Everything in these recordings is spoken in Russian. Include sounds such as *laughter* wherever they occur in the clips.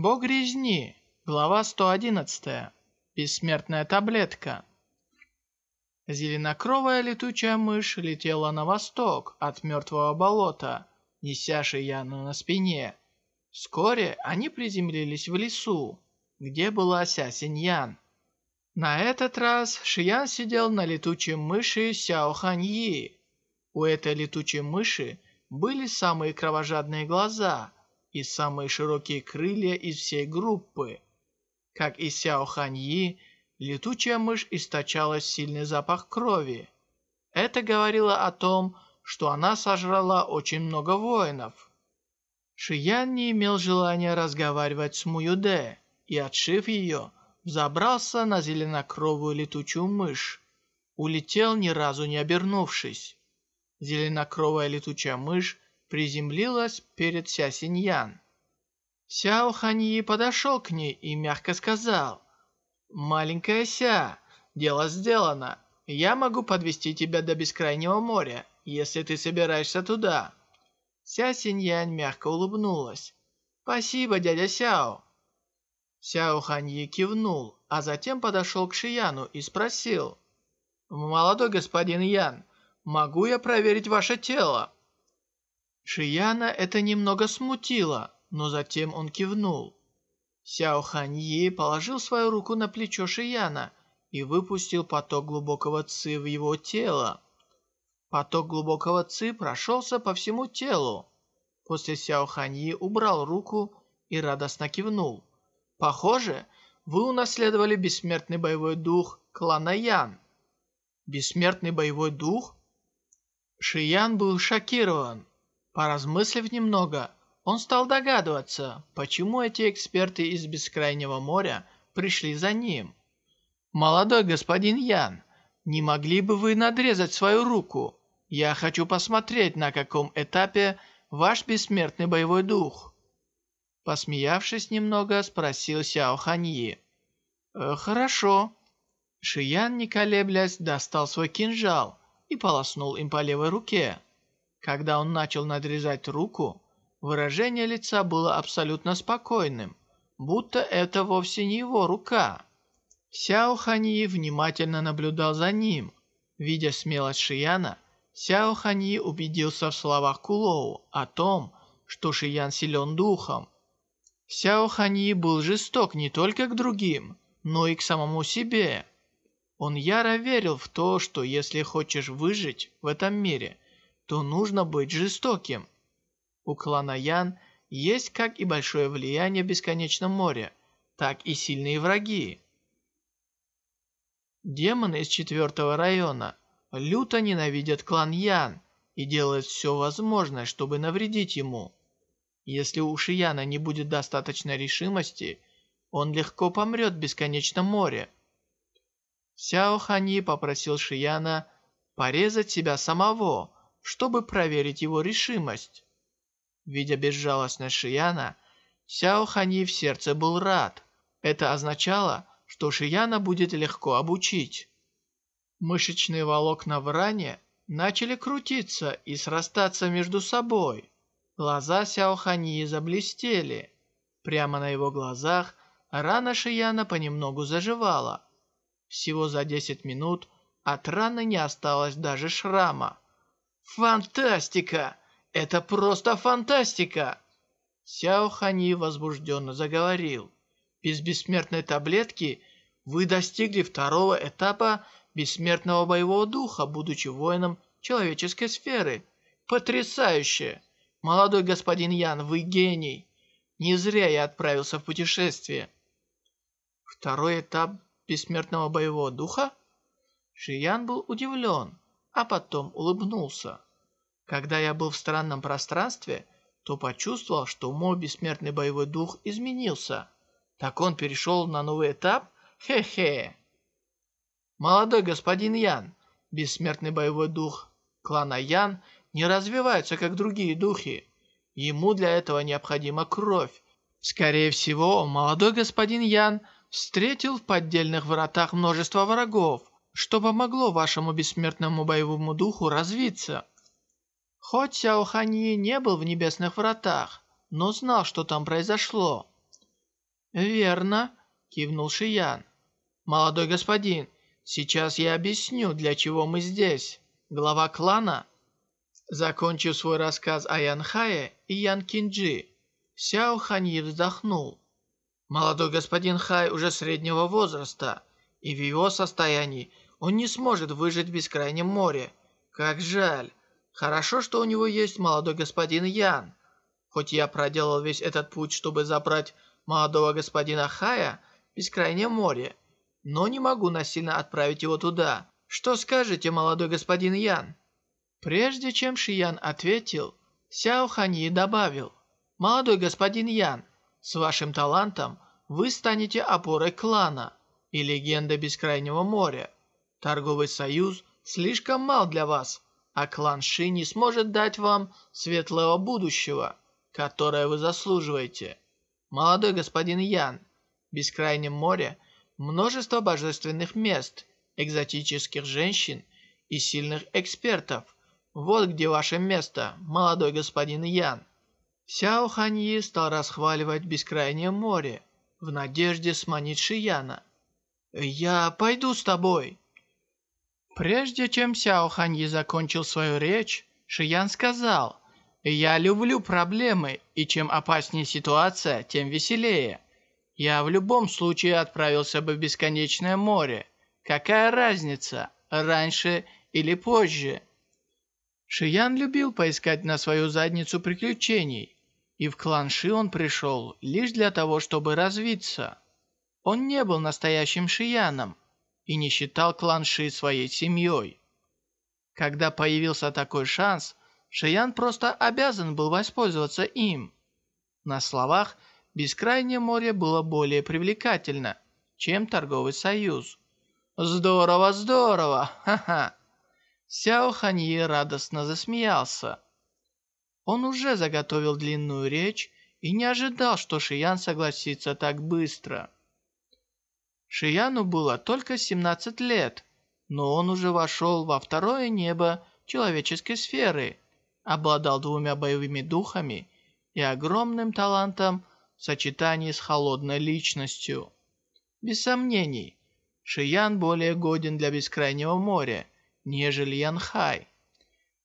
Бог резни. Глава 111. Бессмертная таблетка. Зеленокровая летучая мышь летела на восток от мертвого болота, неся Шияну на спине. Вскоре они приземлились в лесу, где была Ся Синьян. На этот раз Шиян сидел на летучей мыши Сяо Ханьи. У этой летучей мыши были самые кровожадные глаза и самые широкие крылья из всей группы. Как и Сяо Ханьи, летучая мышь источала сильный запах крови. Это говорило о том, что она сожрала очень много воинов. Шиян не имел желания разговаривать с Муюде и, отшив ее, забрался на зеленокровую летучую мышь. Улетел ни разу не обернувшись. Зеленокровая летучая мышь приземлилась перед Ся Синьян. Сяо Ханьи подошел к ней и мягко сказал, «Маленькая Ся, дело сделано. Я могу подвести тебя до бескрайнего моря, если ты собираешься туда». Ся Синьян мягко улыбнулась. «Спасибо, дядя Сяо». Сяо Ханьи кивнул, а затем подошел к Шияну и спросил, «Молодой господин Ян, Могу я проверить ваше тело?» Шияна это немного смутило, но затем он кивнул. Сяо Ханьи положил свою руку на плечо Шияна и выпустил поток глубокого ци в его тело. Поток глубокого ци прошелся по всему телу. После Сяо Ханьи убрал руку и радостно кивнул. «Похоже, вы унаследовали бессмертный боевой дух клана Ян». «Бессмертный боевой дух?» Шиян был шокирован. Поразмыслив немного, он стал догадываться, почему эти эксперты из Бескрайнего моря пришли за ним. «Молодой господин Ян, не могли бы вы надрезать свою руку? Я хочу посмотреть, на каком этапе ваш бессмертный боевой дух». Посмеявшись немного, спросил Сяо Ханьи. «Э, «Хорошо». Шиян, не колеблясь, достал свой кинжал и полоснул им по левой руке. Когда он начал надрезать руку, выражение лица было абсолютно спокойным, будто это вовсе не его рука. Сяо Ханьи внимательно наблюдал за ним. Видя смелость Шияна, Сяо Ханьи убедился в словах Кулоу о том, что Шиян силен духом. Сяо Ханьи был жесток не только к другим, но и к самому себе. Он яро верил в то, что если хочешь выжить в этом мире, то нужно быть жестоким. У клана Ян есть как и большое влияние в Бесконечном море, так и сильные враги. Демоны из четвертого района люто ненавидят клан Ян и делают все возможное, чтобы навредить ему. Если у Шияна не будет достаточной решимости, он легко помрет в Бесконечном море. Сяо Хани попросил Шияна порезать себя самого, чтобы проверить его решимость. Видя безжалостность Шияна, Сяо Хани в сердце был рад. Это означало, что Шияна будет легко обучить. Мышечные волокна в ране начали крутиться и срастаться между собой. Глаза Сяо Хани заблестели. Прямо на его глазах рана Шияна понемногу заживала. Всего за 10 минут от раны не осталось даже шрама. «Фантастика! Это просто фантастика!» Сяо Хани возбужденно заговорил. «Без бессмертной таблетки вы достигли второго этапа бессмертного боевого духа, будучи воином человеческой сферы. Потрясающе! Молодой господин Ян, вы гений! Не зря я отправился в путешествие». Второй этап бессмертного боевого духа? Шиян был удивлен, а потом улыбнулся. Когда я был в странном пространстве, то почувствовал, что мой бессмертный боевой дух изменился. Так он перешел на новый этап? Хе-хе. Молодой господин Ян, бессмертный боевой дух клана Ян не развивается, как другие духи. Ему для этого необходима кровь. Скорее всего, молодой господин Ян – встретил в поддельных вратах множество врагов, что помогло вашему бессмертному боевому духу развиться. Хоть Сяо Ханьи не был в небесных вратах, но знал, что там произошло. «Верно», — кивнул Шиян. «Молодой господин, сейчас я объясню, для чего мы здесь. Глава клана...» Закончив свой рассказ о Янхае и Ян Кинджи, Сяо Ханьи вздохнул. Молодой господин Хай уже среднего возраста, и в его состоянии он не сможет выжить в бескрайнем море. Как жаль. Хорошо, что у него есть молодой господин Ян. Хоть я проделал весь этот путь, чтобы забрать молодого господина Хая в бескрайнее море, но не могу насильно отправить его туда. Что скажете, молодой господин Ян? Прежде чем Шиян ответил, Сяо Ханьи добавил, «Молодой господин Ян, с вашим талантом вы станете опорой клана и легендой Бескрайнего моря. Торговый союз слишком мал для вас, а клан Ши не сможет дать вам светлого будущего, которое вы заслуживаете. Молодой господин Ян, в Бескрайнем море множество божественных мест, экзотических женщин и сильных экспертов – вот где ваше место, молодой господин Ян. Сяо Ханьи стал расхваливать бескрайнее море в надежде сманить Шияна. «Я пойду с тобой». Прежде чем Сяо Ханьи закончил свою речь, Шиян сказал, «Я люблю проблемы, и чем опаснее ситуация, тем веселее. Я в любом случае отправился бы в бесконечное море. Какая разница, раньше или позже?» Шиян любил поискать на свою задницу приключений, и в клан Ши он пришел лишь для того, чтобы развиться. Он не был настоящим Шияном и не считал клан Ши своей семьей. Когда появился такой шанс, Шиян просто обязан был воспользоваться им. На словах, Бескрайнее море было более привлекательно, чем торговый союз. «Здорово, здорово! Ха-ха!» Сяо Ханьи радостно засмеялся. Он уже заготовил длинную речь и не ожидал, что Шиян согласится так быстро. Шияну было только 17 лет, но он уже вошел во второе небо человеческой сферы, обладал двумя боевыми духами и огромным талантом в сочетании с холодной личностью. Без сомнений, Шиян более годен для Бескрайнего моря, нежели Янхай.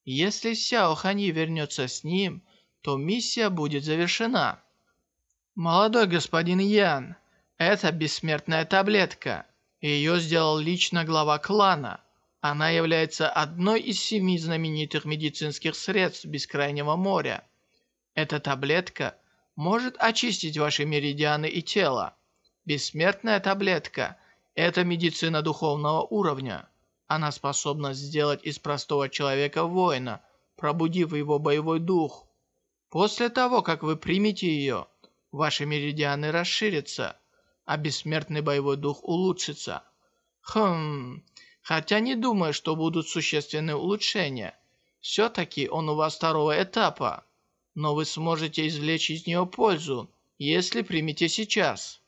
Если Сяо Хани вернется с ним, то миссия будет завершена. Молодой господин Ян, это бессмертная таблетка. Ее сделал лично глава клана. Она является одной из семи знаменитых медицинских средств Бескрайнего моря. Эта таблетка может очистить ваши меридианы и тело. Бессмертная таблетка – это медицина духовного уровня. Она способна сделать из простого человека воина, пробудив его боевой дух. После того, как вы примете ее, ваши меридианы расширятся, а бессмертный боевой дух улучшится. Хм, хотя не думаю, что будут существенные улучшения. Все-таки он у вас второго этапа, но вы сможете извлечь из нее пользу, если примете сейчас.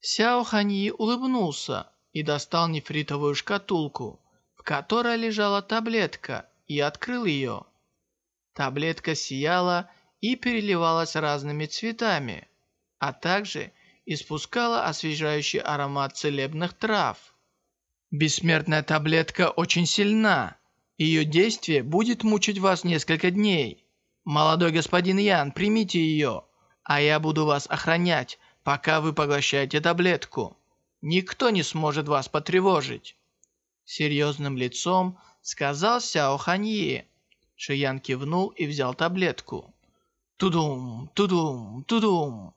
Сяо Ханьи улыбнулся и достал нефритовую шкатулку, в которой лежала таблетка, и открыл ее. Таблетка сияла и переливалась разными цветами, а также испускала освежающий аромат целебных трав. Бессмертная таблетка очень сильна. Ее действие будет мучить вас несколько дней. Молодой господин Ян, примите ее, а я буду вас охранять, пока вы поглощаете таблетку. Никто не сможет вас потревожить. Серьезным лицом сказал Сяо Ханьи. Шиян кивнул и взял таблетку. Тудум, тудум, тудум.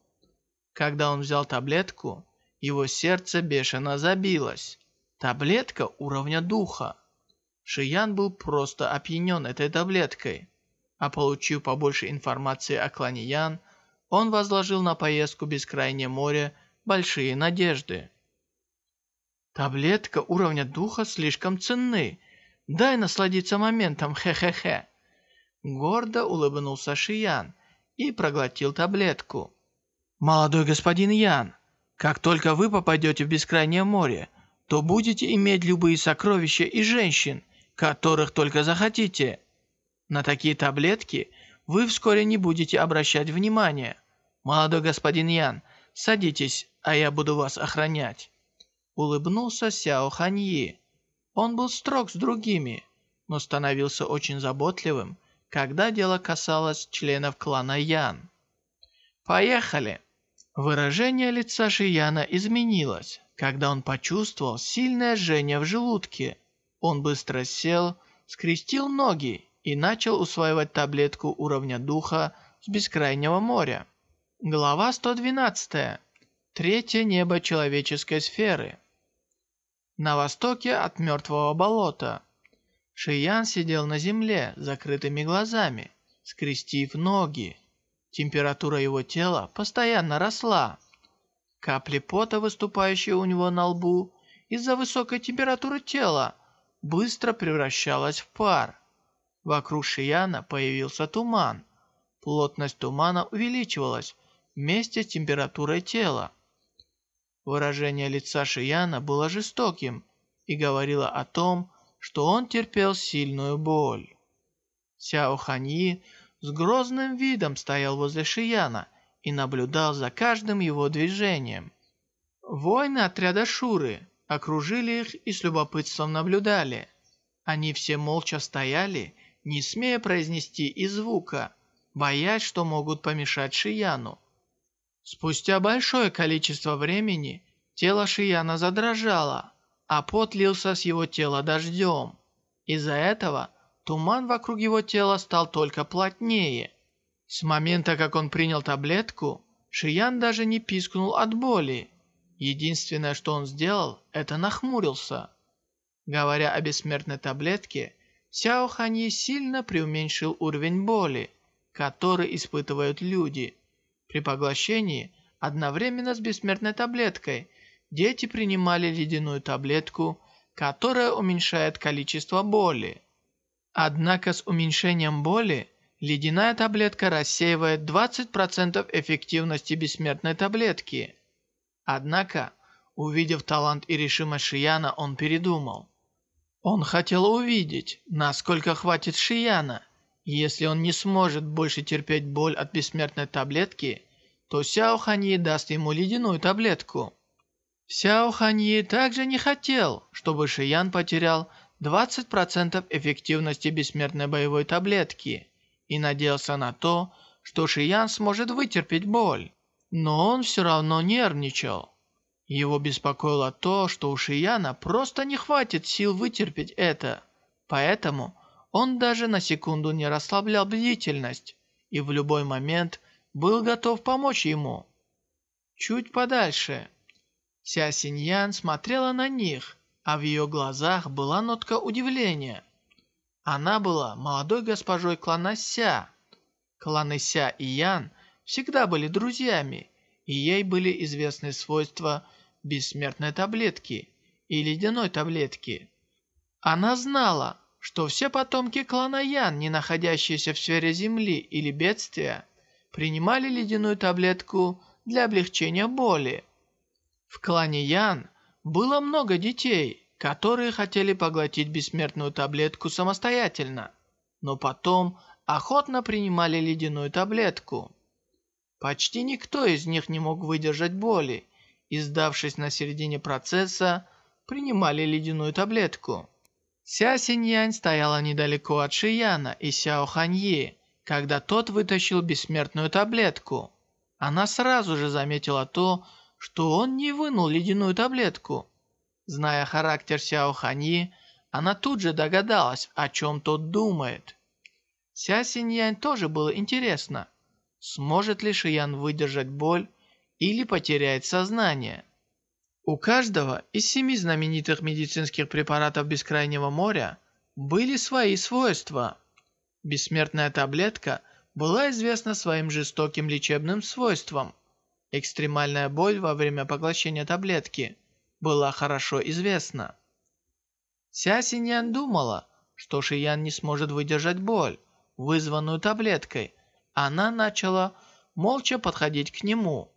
Когда он взял таблетку, его сердце бешено забилось. Таблетка уровня духа. Шиян был просто опьянен этой таблеткой. А получив побольше информации о клане Ян, он возложил на поездку Бескрайнее море большие надежды. Таблетка уровня духа слишком ценны. Дай насладиться моментом, хе-хе-хе. Гордо улыбнулся Шиян и проглотил таблетку. «Молодой господин Ян, как только вы попадете в бескрайнее море, то будете иметь любые сокровища и женщин, которых только захотите. На такие таблетки вы вскоре не будете обращать внимания. Молодой господин Ян, Садитесь, а я буду вас охранять». Улыбнулся Сяо Ханьи. Он был строг с другими, но становился очень заботливым, когда дело касалось членов клана Ян. «Поехали!» Выражение лица Шияна изменилось, когда он почувствовал сильное жжение в желудке. Он быстро сел, скрестил ноги и начал усваивать таблетку уровня духа с бескрайнего моря. Глава 112. Третье небо человеческой сферы. На востоке от мертвого болота. Шиян сидел на земле закрытыми глазами, скрестив ноги. Температура его тела постоянно росла. Капли пота, выступающие у него на лбу, из-за высокой температуры тела, быстро превращалась в пар. Вокруг Шияна появился туман. Плотность тумана увеличивалась вместе с температурой тела. Выражение лица Шияна было жестоким и говорило о том, что он терпел сильную боль. Сяо Ханьи с грозным видом стоял возле Шияна и наблюдал за каждым его движением. Воины отряда Шуры окружили их и с любопытством наблюдали. Они все молча стояли, не смея произнести и звука, боясь, что могут помешать Шияну. Спустя большое количество времени тело Шияна задрожало, а пот лился с его тела дождем. Из-за этого Туман вокруг его тела стал только плотнее. С момента, как он принял таблетку, Шиян даже не пискнул от боли. Единственное, что он сделал, это нахмурился. Говоря о бессмертной таблетке, Сяо Ханьи сильно преуменьшил уровень боли, который испытывают люди. При поглощении, одновременно с бессмертной таблеткой, дети принимали ледяную таблетку, которая уменьшает количество боли. Однако с уменьшением боли ледяная таблетка рассеивает 20% эффективности бессмертной таблетки. Однако, увидев талант и решимость Шияна, он передумал. Он хотел увидеть, насколько хватит Шияна. Если он не сможет больше терпеть боль от бессмертной таблетки, то Сяо Ханьи даст ему ледяную таблетку. Сяо Ханьи также не хотел, чтобы Шиян потерял 20% эффективности бессмертной боевой таблетки и надеялся на то, что Шиян сможет вытерпеть боль. Но он все равно нервничал. Его беспокоило то, что у Шияна просто не хватит сил вытерпеть это. Поэтому он даже на секунду не расслаблял бдительность и в любой момент был готов помочь ему. Чуть подальше. Ся Синьян смотрела на них а в ее глазах была нотка удивления. Она была молодой госпожой клана Ся. Кланы Ся и Ян всегда были друзьями, и ей были известны свойства бессмертной таблетки и ледяной таблетки. Она знала, что все потомки клана Ян, не находящиеся в сфере Земли или бедствия, принимали ледяную таблетку для облегчения боли. В клане Ян было много детей, которые хотели поглотить бессмертную таблетку самостоятельно, но потом охотно принимали ледяную таблетку. Почти никто из них не мог выдержать боли, и, сдавшись на середине процесса, принимали ледяную таблетку. Ся Синьянь стояла недалеко от Шияна и Сяо Ханьи, когда тот вытащил бессмертную таблетку. Она сразу же заметила то, что он не вынул ледяную таблетку. Зная характер Сяо Ханьи, она тут же догадалась, о чем тот думает. Ся Синьянь тоже было интересно, сможет ли Шиян выдержать боль или потеряет сознание. У каждого из семи знаменитых медицинских препаратов Бескрайнего моря были свои свойства. Бессмертная таблетка была известна своим жестоким лечебным свойством – Экстремальная боль во время поглощения таблетки была хорошо известна. Ся Синьян думала, что Шиян не сможет выдержать боль, вызванную таблеткой. Она начала молча подходить к нему.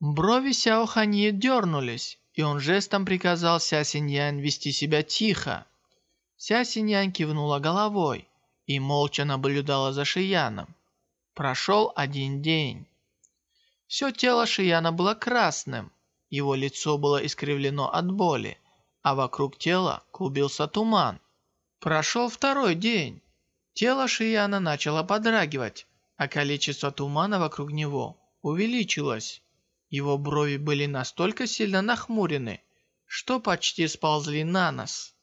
Брови Сяо Ханьи дернулись, и он жестом приказал Ся Синьян вести себя тихо. Ся Синьян кивнула головой и молча наблюдала за Шияном. Прошел один день. Все тело Шияна было красным, его лицо было искривлено от боли, а вокруг тела клубился туман. Прошел второй день. Тело Шияна начало подрагивать, а количество тумана вокруг него увеличилось. Его брови были настолько сильно нахмурены, что почти сползли на нос.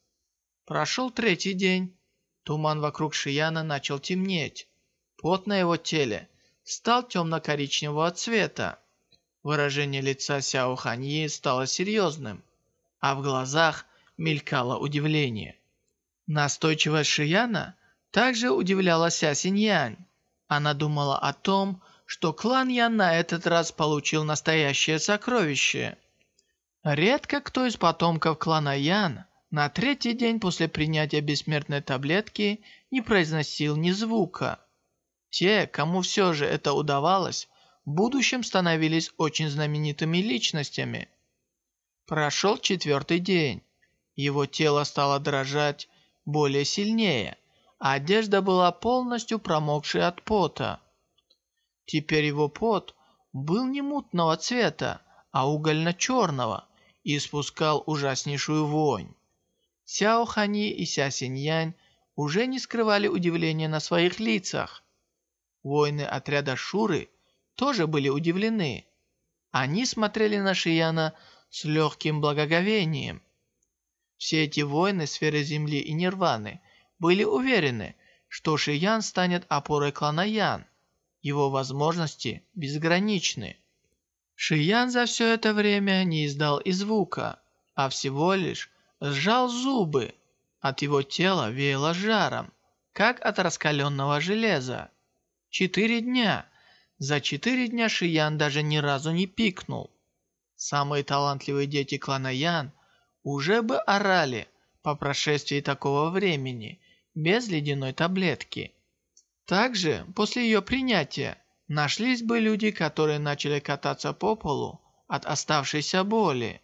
Прошел третий день. Туман вокруг Шияна начал темнеть. Пот на его теле стал темно-коричневого цвета. Выражение лица Сяо Ханьи стало серьезным, а в глазах мелькало удивление. Настойчивость Шияна также удивляла Ся Синьянь. Она думала о том, что клан Ян на этот раз получил настоящее сокровище. Редко кто из потомков клана Ян на третий день после принятия бессмертной таблетки не произносил ни звука. Те, кому все же это удавалось, в будущем становились очень знаменитыми личностями. Прошел четвертый день. Его тело стало дрожать более сильнее, а одежда была полностью промокшей от пота. Теперь его пот был не мутного цвета, а угольно-черного и испускал ужаснейшую вонь. Сяо Хани и Ся Синьянь уже не скрывали удивления на своих лицах. Воины отряда Шуры тоже были удивлены. Они смотрели на Шияна с легким благоговением. Все эти воины сферы Земли и Нирваны были уверены, что Шиян станет опорой клана Ян. Его возможности безграничны. Шиян за все это время не издал и звука, а всего лишь сжал зубы. От его тела веяло жаром, как от раскаленного железа. Четыре дня. За четыре дня Шиян даже ни разу не пикнул. Самые талантливые дети клана Ян уже бы орали по прошествии такого времени, без ледяной таблетки. Также, после ее принятия, нашлись бы люди, которые начали кататься по полу от оставшейся боли.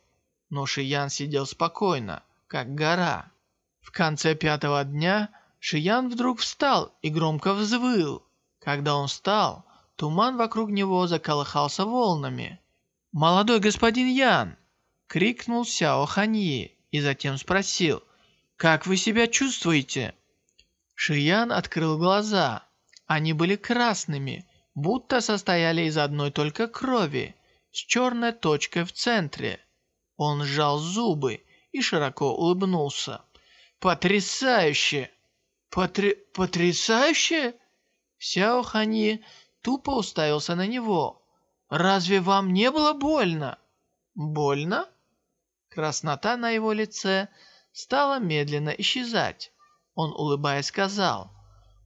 Но Шиян сидел спокойно, как гора. В конце пятого дня Шиян вдруг встал и громко взвыл. Когда он встал, туман вокруг него заколыхался волнами. «Молодой господин Ян!» — крикнул Сяо Ханьи и затем спросил, «Как вы себя чувствуете?» Шиян открыл глаза. Они были красными, будто состояли из одной только крови, с черной точкой в центре. Он сжал зубы и широко улыбнулся. «Потрясающе! Потр... Потрясающе?» Сяо Хани тупо уставился на него. «Разве вам не было больно?» «Больно?» Краснота на его лице стала медленно исчезать. Он, улыбаясь, сказал,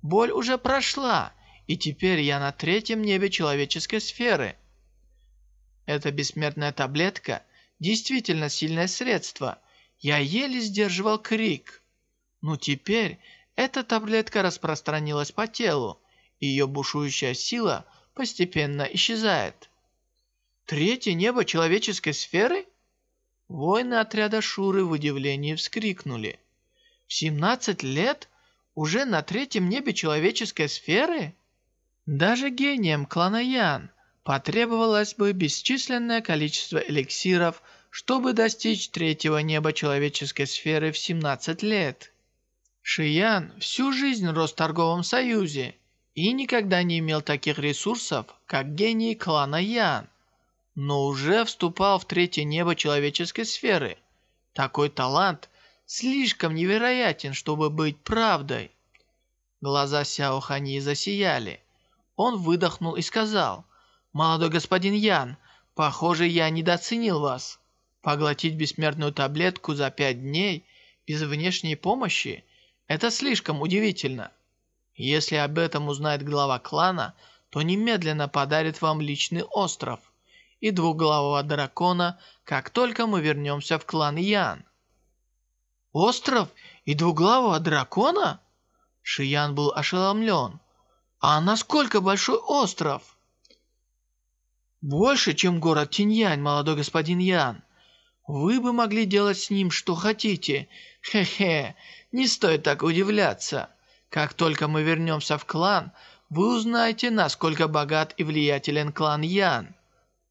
«Боль уже прошла, и теперь я на третьем небе человеческой сферы». Эта бессмертная таблетка действительно сильное средство, я еле сдерживал крик. Но теперь эта таблетка распространилась по телу, и ее бушующая сила постепенно исчезает. Третье небо человеческой сферы? Воины отряда Шуры в удивлении вскрикнули. В 17 лет уже на третьем небе человеческой сферы? Даже гением клана Ян потребовалось бы бесчисленное количество эликсиров, чтобы достичь третьего неба человеческой сферы в 17 лет. Шиян всю жизнь рос в торговом союзе и никогда не имел таких ресурсов, как гений клана Ян, но уже вступал в третье небо человеческой сферы. Такой талант слишком невероятен, чтобы быть правдой. Глаза Сяо Хани засияли. Он выдохнул и сказал, «Молодой господин Ян, похоже, я недооценил вас». Поглотить бессмертную таблетку за пять дней без внешней помощи – это слишком удивительно. Если об этом узнает глава клана, то немедленно подарит вам личный остров и двуглавого дракона, как только мы вернемся в клан Ян. Остров и двуглавого дракона? Шиян был ошеломлен. А насколько большой остров? Больше, чем город Тиньянь, молодой господин Ян. Вы бы могли делать с ним что хотите. Хе-хе, не стоит так удивляться. Как только мы вернемся в клан, вы узнаете, насколько богат и влиятелен клан Ян.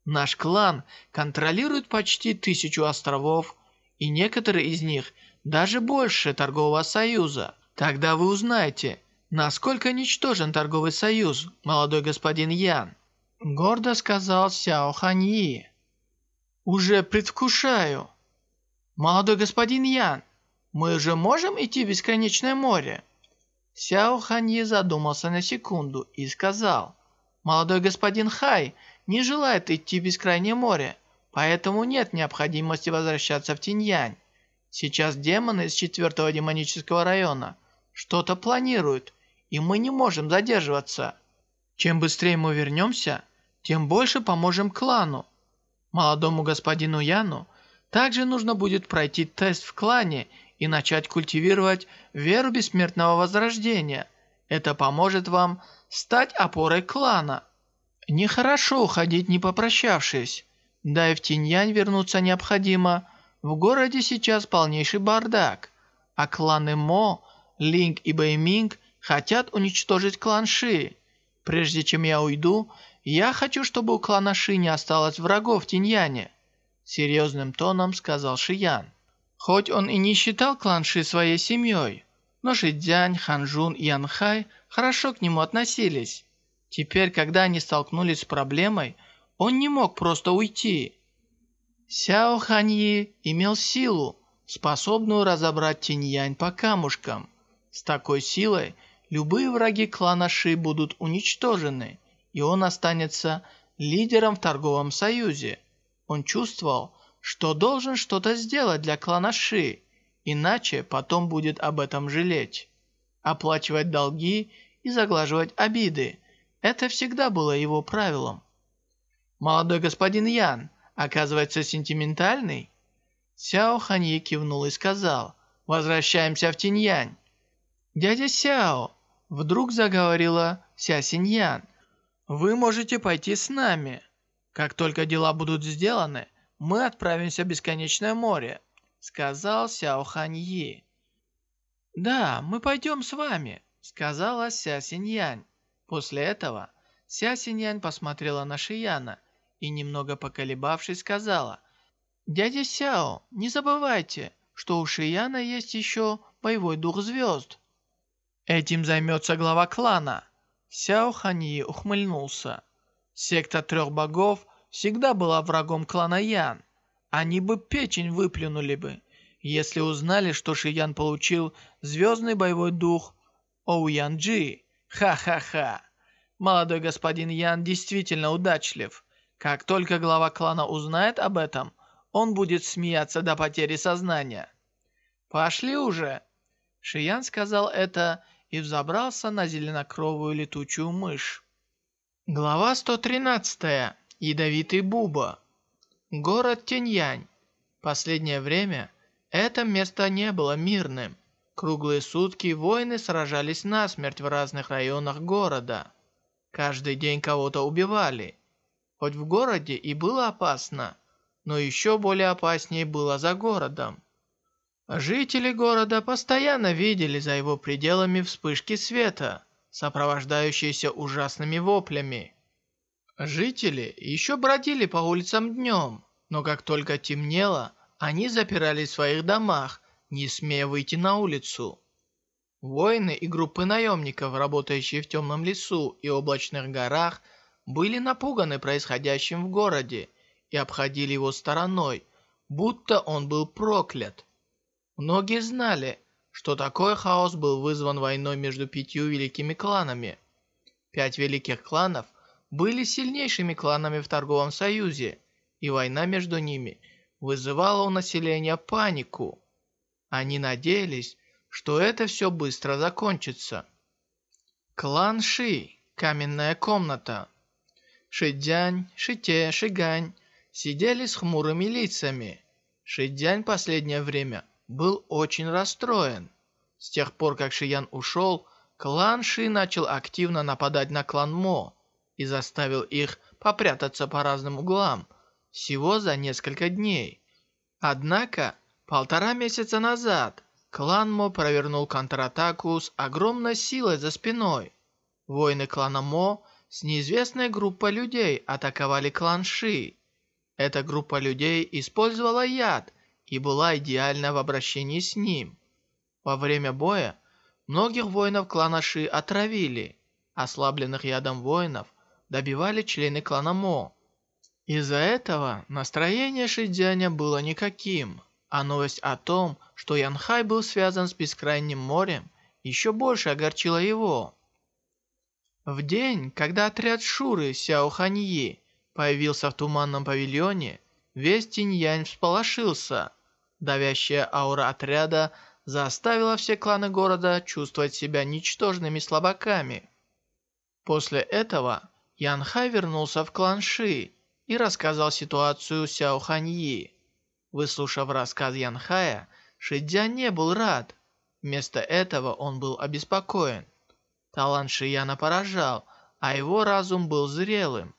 Наш клан контролирует почти тысячу островов, и некоторые из них даже больше торгового союза. Тогда вы узнаете, насколько ничтожен торговый союз, молодой господин Ян. Гордо сказал Сяо Ханьи. Уже предвкушаю. Молодой господин Ян, мы уже можем идти в бесконечное море? Сяо Ханьи задумался на секунду и сказал, «Молодой господин Хай не желает идти в бескрайнее море, поэтому нет необходимости возвращаться в Тиньянь. Сейчас демоны из четвертого демонического района что-то планируют, и мы не можем задерживаться. Чем быстрее мы вернемся, тем больше поможем клану. Молодому господину Яну также нужно будет пройти тест в клане и начать культивировать веру бессмертного возрождения. Это поможет вам стать опорой клана. Нехорошо уходить не попрощавшись. Да и в Тиньянь вернуться необходимо. В городе сейчас полнейший бардак. А кланы Мо, Линк и Бэйминг хотят уничтожить клан Ши. Прежде чем я уйду, я хочу, чтобы у клана Ши не осталось врагов в Тиньяне. Серьезным тоном сказал Шиян. Хоть он и не считал клан Ши своей семьей, но Шидзянь, Ханжун и Янхай хорошо к нему относились. Теперь, когда они столкнулись с проблемой, он не мог просто уйти. Сяо Ханьи имел силу, способную разобрать Тиньянь по камушкам. С такой силой любые враги клана Ши будут уничтожены, и он останется лидером в торговом союзе. Он чувствовал, что должен что-то сделать для клана Ши, иначе потом будет об этом жалеть. Оплачивать долги и заглаживать обиды – это всегда было его правилом. «Молодой господин Ян, оказывается сентиментальный?» Сяо Ханьи кивнул и сказал, «Возвращаемся в Тиньянь». «Дядя Сяо!» – вдруг заговорила Ся Синьян. «Вы можете пойти с нами. Как только дела будут сделаны, мы отправимся в Бесконечное море», — сказал Сяо Ханьи. «Да, мы пойдем с вами», — сказала Ся Синьянь. После этого Ся Синьянь посмотрела на Шияна и, немного поколебавшись, сказала, «Дядя Сяо, не забывайте, что у Шияна есть еще боевой дух звезд». «Этим займется глава клана». Сяо Ханьи ухмыльнулся. Секта трех богов всегда была врагом клана Ян. Они бы печень выплюнули бы, если узнали, что Шиян получил звездный боевой дух Оу Ян Джи. Ха-ха-ха. Молодой господин Ян действительно удачлив. Как только глава клана узнает об этом, он будет смеяться до потери сознания. «Пошли уже!» Шиян сказал это и взобрался на зеленокровую летучую мышь. Глава 113. Ядовитый Буба. Город Тяньянь. Последнее время это место не было мирным. Круглые сутки воины сражались насмерть в разных районах города. Каждый день кого-то убивали. Хоть в городе и было опасно, но еще более опаснее было за городом. Жители города постоянно видели за его пределами вспышки света, сопровождающиеся ужасными воплями. Жители еще бродили по улицам днем, но как только темнело, они запирались в своих домах, не смея выйти на улицу. Воины и группы наемников, работающие в темном лесу и облачных горах, были напуганы происходящим в городе и обходили его стороной, будто он был проклят. Многие знали, что такой хаос был вызван войной между пятью великими кланами. Пять великих кланов были сильнейшими кланами в торговом союзе, и война между ними вызывала у населения панику. Они надеялись, что это все быстро закончится. Клан Ши, каменная комната. Шидзянь, Шите, Шигань сидели с хмурыми лицами. Шидзянь последнее время был очень расстроен. С тех пор, как Шиян ушел, клан Ши начал активно нападать на клан Мо и заставил их попрятаться по разным углам всего за несколько дней. Однако, полтора месяца назад клан Мо провернул контратаку с огромной силой за спиной. Воины клана Мо с неизвестной группой людей атаковали клан Ши. Эта группа людей использовала яд и была идеальна в обращении с ним. Во время боя многих воинов клана Ши отравили. Ослабленных ядом воинов добивали члены клана Мо. Из-за этого настроение Шидзяня было никаким, а новость о том, что Янхай был связан с Бескрайним морем, еще больше огорчила его. В день, когда отряд Шуры Сяо Ханьи появился в туманном павильоне, весь Тиньянь всполошился. Давящая аура отряда заставила все кланы города чувствовать себя ничтожными слабаками. После этого Янхай вернулся в клан Ши и рассказал ситуацию Сяо Ханьи. Выслушав рассказ Янхая, Шидзя не был рад. Вместо этого он был обеспокоен. Талант Шияна поражал, а его разум был зрелым.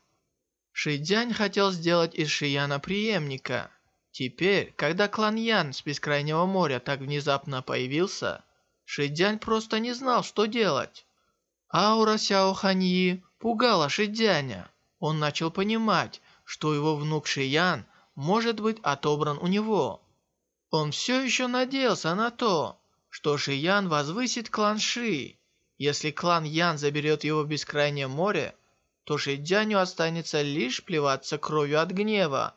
Шидзянь хотел сделать из Шияна преемника. Теперь, когда клан Ян с Бескрайнего моря так внезапно появился, Шидзянь просто не знал, что делать. Аура Сяо Ханьи пугала Шидзяня. Он начал понимать, что его внук Шиян может быть отобран у него. Он все еще надеялся на то, что Шиян возвысит клан Ши. Если клан Ян заберет его в бескрайнее море, то Шидзяню останется лишь плеваться кровью от гнева.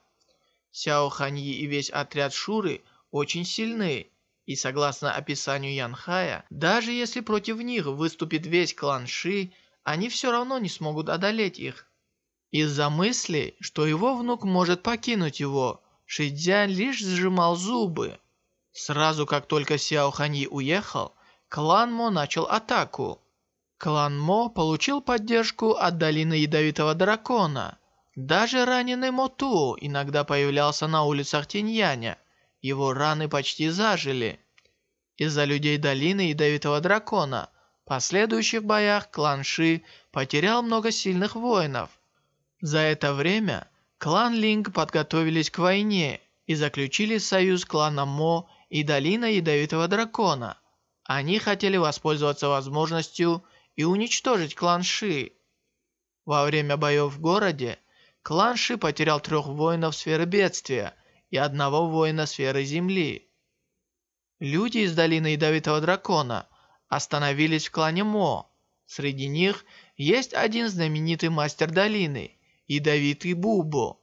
Сяо Ханьи и весь отряд Шуры очень сильны, и согласно описанию Янхая, даже если против них выступит весь клан Ши, они все равно не смогут одолеть их. Из-за мысли, что его внук может покинуть его, Шидзян лишь сжимал зубы. Сразу как только Сяо Ханьи уехал, клан Мо начал атаку. Клан Мо получил поддержку от долины Ядовитого Дракона. Даже раненый Моту иногда появлялся на улицах Тиньяня. Его раны почти зажили. Из-за людей долины Ядовитого Дракона в последующих боях клан Ши потерял много сильных воинов. За это время клан Линг подготовились к войне и заключили союз клана Мо и Долина Ядовитого Дракона. Они хотели воспользоваться возможностью и уничтожить клан Ши. Во время боев в городе клан Ши потерял трех воинов сферы бедствия и одного воина сферы земли. Люди из Долины Ядовитого Дракона остановились в клане Мо. Среди них есть один знаменитый мастер долины – ядовитый Бубо.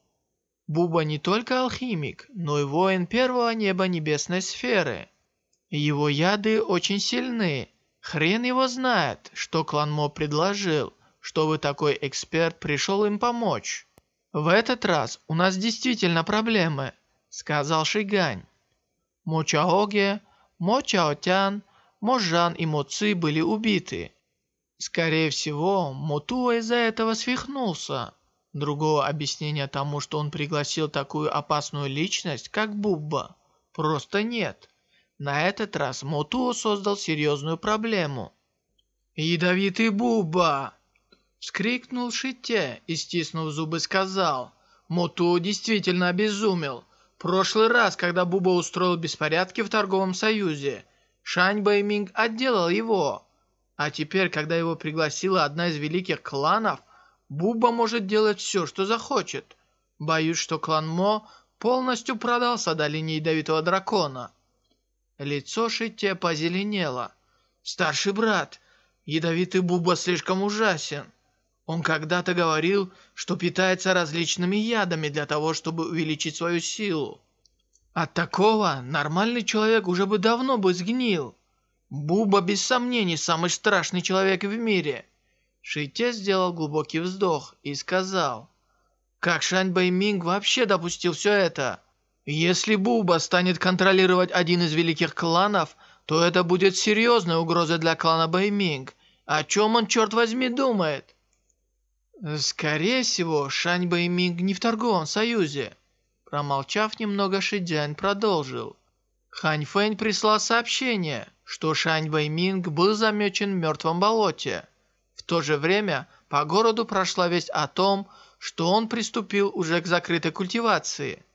Буба не только алхимик, но и воин первого неба небесной сферы. Его яды очень сильны. Хрен его знает, что клан Мо предложил, чтобы такой эксперт пришел им помочь. «В этот раз у нас действительно проблемы», — сказал Шигань. Мо Чаоге, Мо Чаотян, Мо Жан и Мо Ци были убиты. Скорее всего, Мо Туа из-за этого свихнулся. Другого объяснения тому, что он пригласил такую опасную личность, как Бубба, просто нет. На этот раз Мотуо создал серьезную проблему. «Ядовитый Бубба!» Вскрикнул Шите и, стиснув зубы, сказал. Мотуо действительно обезумел. Прошлый раз, когда Буба устроил беспорядки в торговом союзе, Шань Бэйминг отделал его. А теперь, когда его пригласила одна из великих кланов – Буба может делать все, что захочет. Боюсь, что клан Мо полностью продался долине ядовитого дракона. Лицо Шите позеленело. Старший брат, ядовитый Буба слишком ужасен. Он когда-то говорил, что питается различными ядами для того, чтобы увеличить свою силу. От такого нормальный человек уже бы давно бы сгнил. Буба без сомнений самый страшный человек в мире. Шите сделал глубокий вздох и сказал, «Как Шань Бэйминг вообще допустил все это? Если Буба станет контролировать один из великих кланов, то это будет серьезной угрозой для клана Бэйминг. О чем он, черт возьми, думает?» «Скорее всего, Шань Бэйминг не в торговом союзе». Промолчав немного, Шидзянь продолжил. Хань Фэнь прислал сообщение, что Шань Бэйминг был замечен в мертвом болоте. В то же время по городу прошла весть о том, что он приступил уже к закрытой культивации.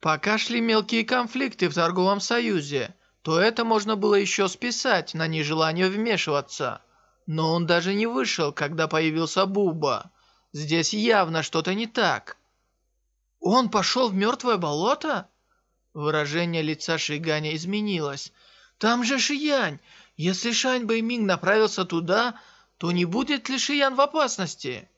Пока шли мелкие конфликты в торговом союзе, то это можно было еще списать на нежелание вмешиваться. Но он даже не вышел, когда появился Буба. Здесь явно что-то не так. «Он пошел в мертвое болото?» Выражение лица Шиганя изменилось. «Там же Шиянь! Если Шань Бэйминг направился туда, то не будет ли Шиян в опасности?»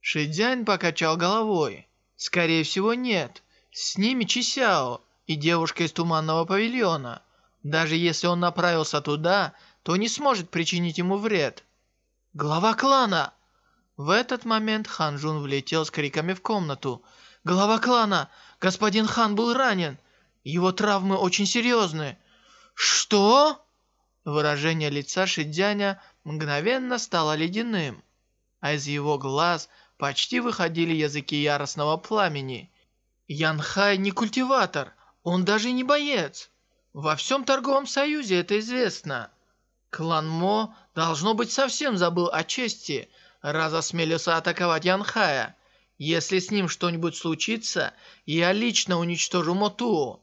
Шидзянь покачал головой. «Скорее всего, нет. С ними Чисяо и девушка из Туманного Павильона. Даже если он направился туда, то не сможет причинить ему вред. «Глава клана!» В этот момент Хан Жун влетел с криками в комнату. «Глава клана! Господин Хан был ранен! Его травмы очень серьезны!» «Что?» Выражение лица Шидзяня мгновенно стало ледяным, а из его глаз почти выходили языки яростного пламени. Янхай не культиватор, он даже не боец. Во всем торговом союзе это известно. Клан Мо, должно быть, совсем забыл о чести, раз осмелился атаковать Янхая. Если с ним что-нибудь случится, я лично уничтожу Моту.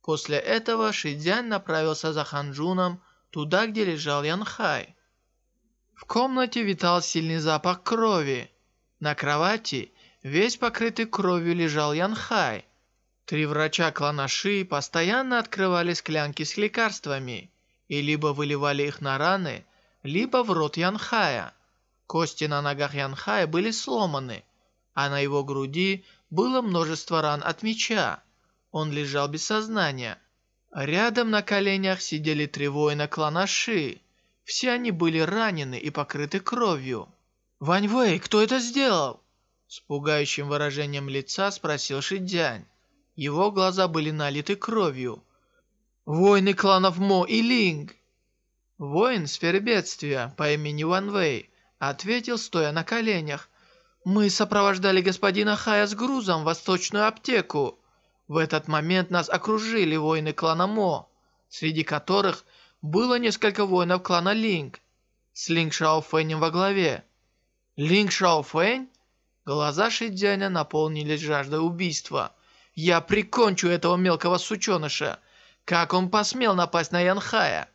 После этого Шидзянь направился за Ханджуном туда, где лежал Янхай. В комнате витал сильный запах крови. На кровати, весь покрытый кровью, лежал Янхай. Три врача клана Ши постоянно открывали склянки с лекарствами и либо выливали их на раны, либо в рот Янхая. Кости на ногах Янхая были сломаны, а на его груди было множество ран от меча. Он лежал без сознания. Рядом на коленях сидели три воина клана Ши. Все они были ранены и покрыты кровью. «Вань Вэй, кто это сделал?» С пугающим выражением лица спросил Шидзянь. Его глаза были налиты кровью. «Воины кланов Мо и Линг!» Воин сферы бедствия по имени Ван Вэй ответил, стоя на коленях. «Мы сопровождали господина Хая с грузом в восточную аптеку. В этот момент нас окружили воины клана Мо, среди которых было несколько воинов клана Линг, с Линг Шао Фэнем во главе. Линг Шао Фэнь? Глаза Шидзяня наполнились жаждой убийства – я прикончу этого мелкого сученыша. Как он посмел напасть на Янхая?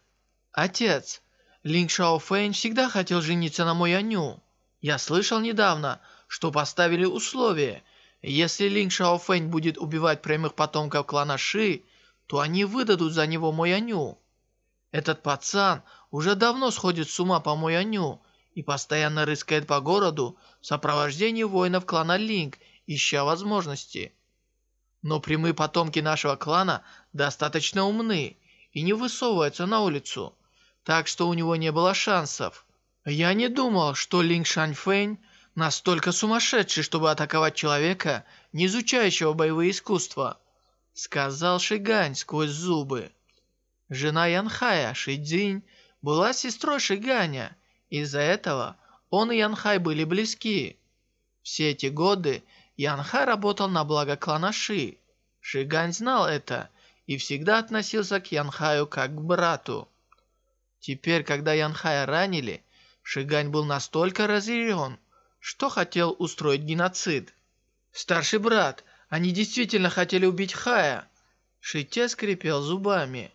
Отец, Линг Шао Фэйн всегда хотел жениться на Мо Яню. Я слышал недавно, что поставили условие. Если Линг Шао Фэнь будет убивать прямых потомков клана Ши, то они выдадут за него Мо Яню. Этот пацан уже давно сходит с ума по Мо Яню и постоянно рыскает по городу в сопровождении воинов клана Линг, ища возможности. Но прямые потомки нашего клана достаточно умны и не высовываются на улицу, так что у него не было шансов. Я не думал, что Линг Шаньфэнь настолько сумасшедший, чтобы атаковать человека, не изучающего боевые искусства, сказал Шигань сквозь зубы. Жена Янхая, Шидзинь, была сестрой Шиганя, из-за этого он и Янхай были близки. Все эти годы Янхай работал на благо клана Ши. Шигань знал это и всегда относился к Янхаю как к брату. Теперь, когда Янхая ранили, Шигань был настолько разъярен, что хотел устроить геноцид. «Старший брат, они действительно хотели убить Хая!» Шите скрипел зубами.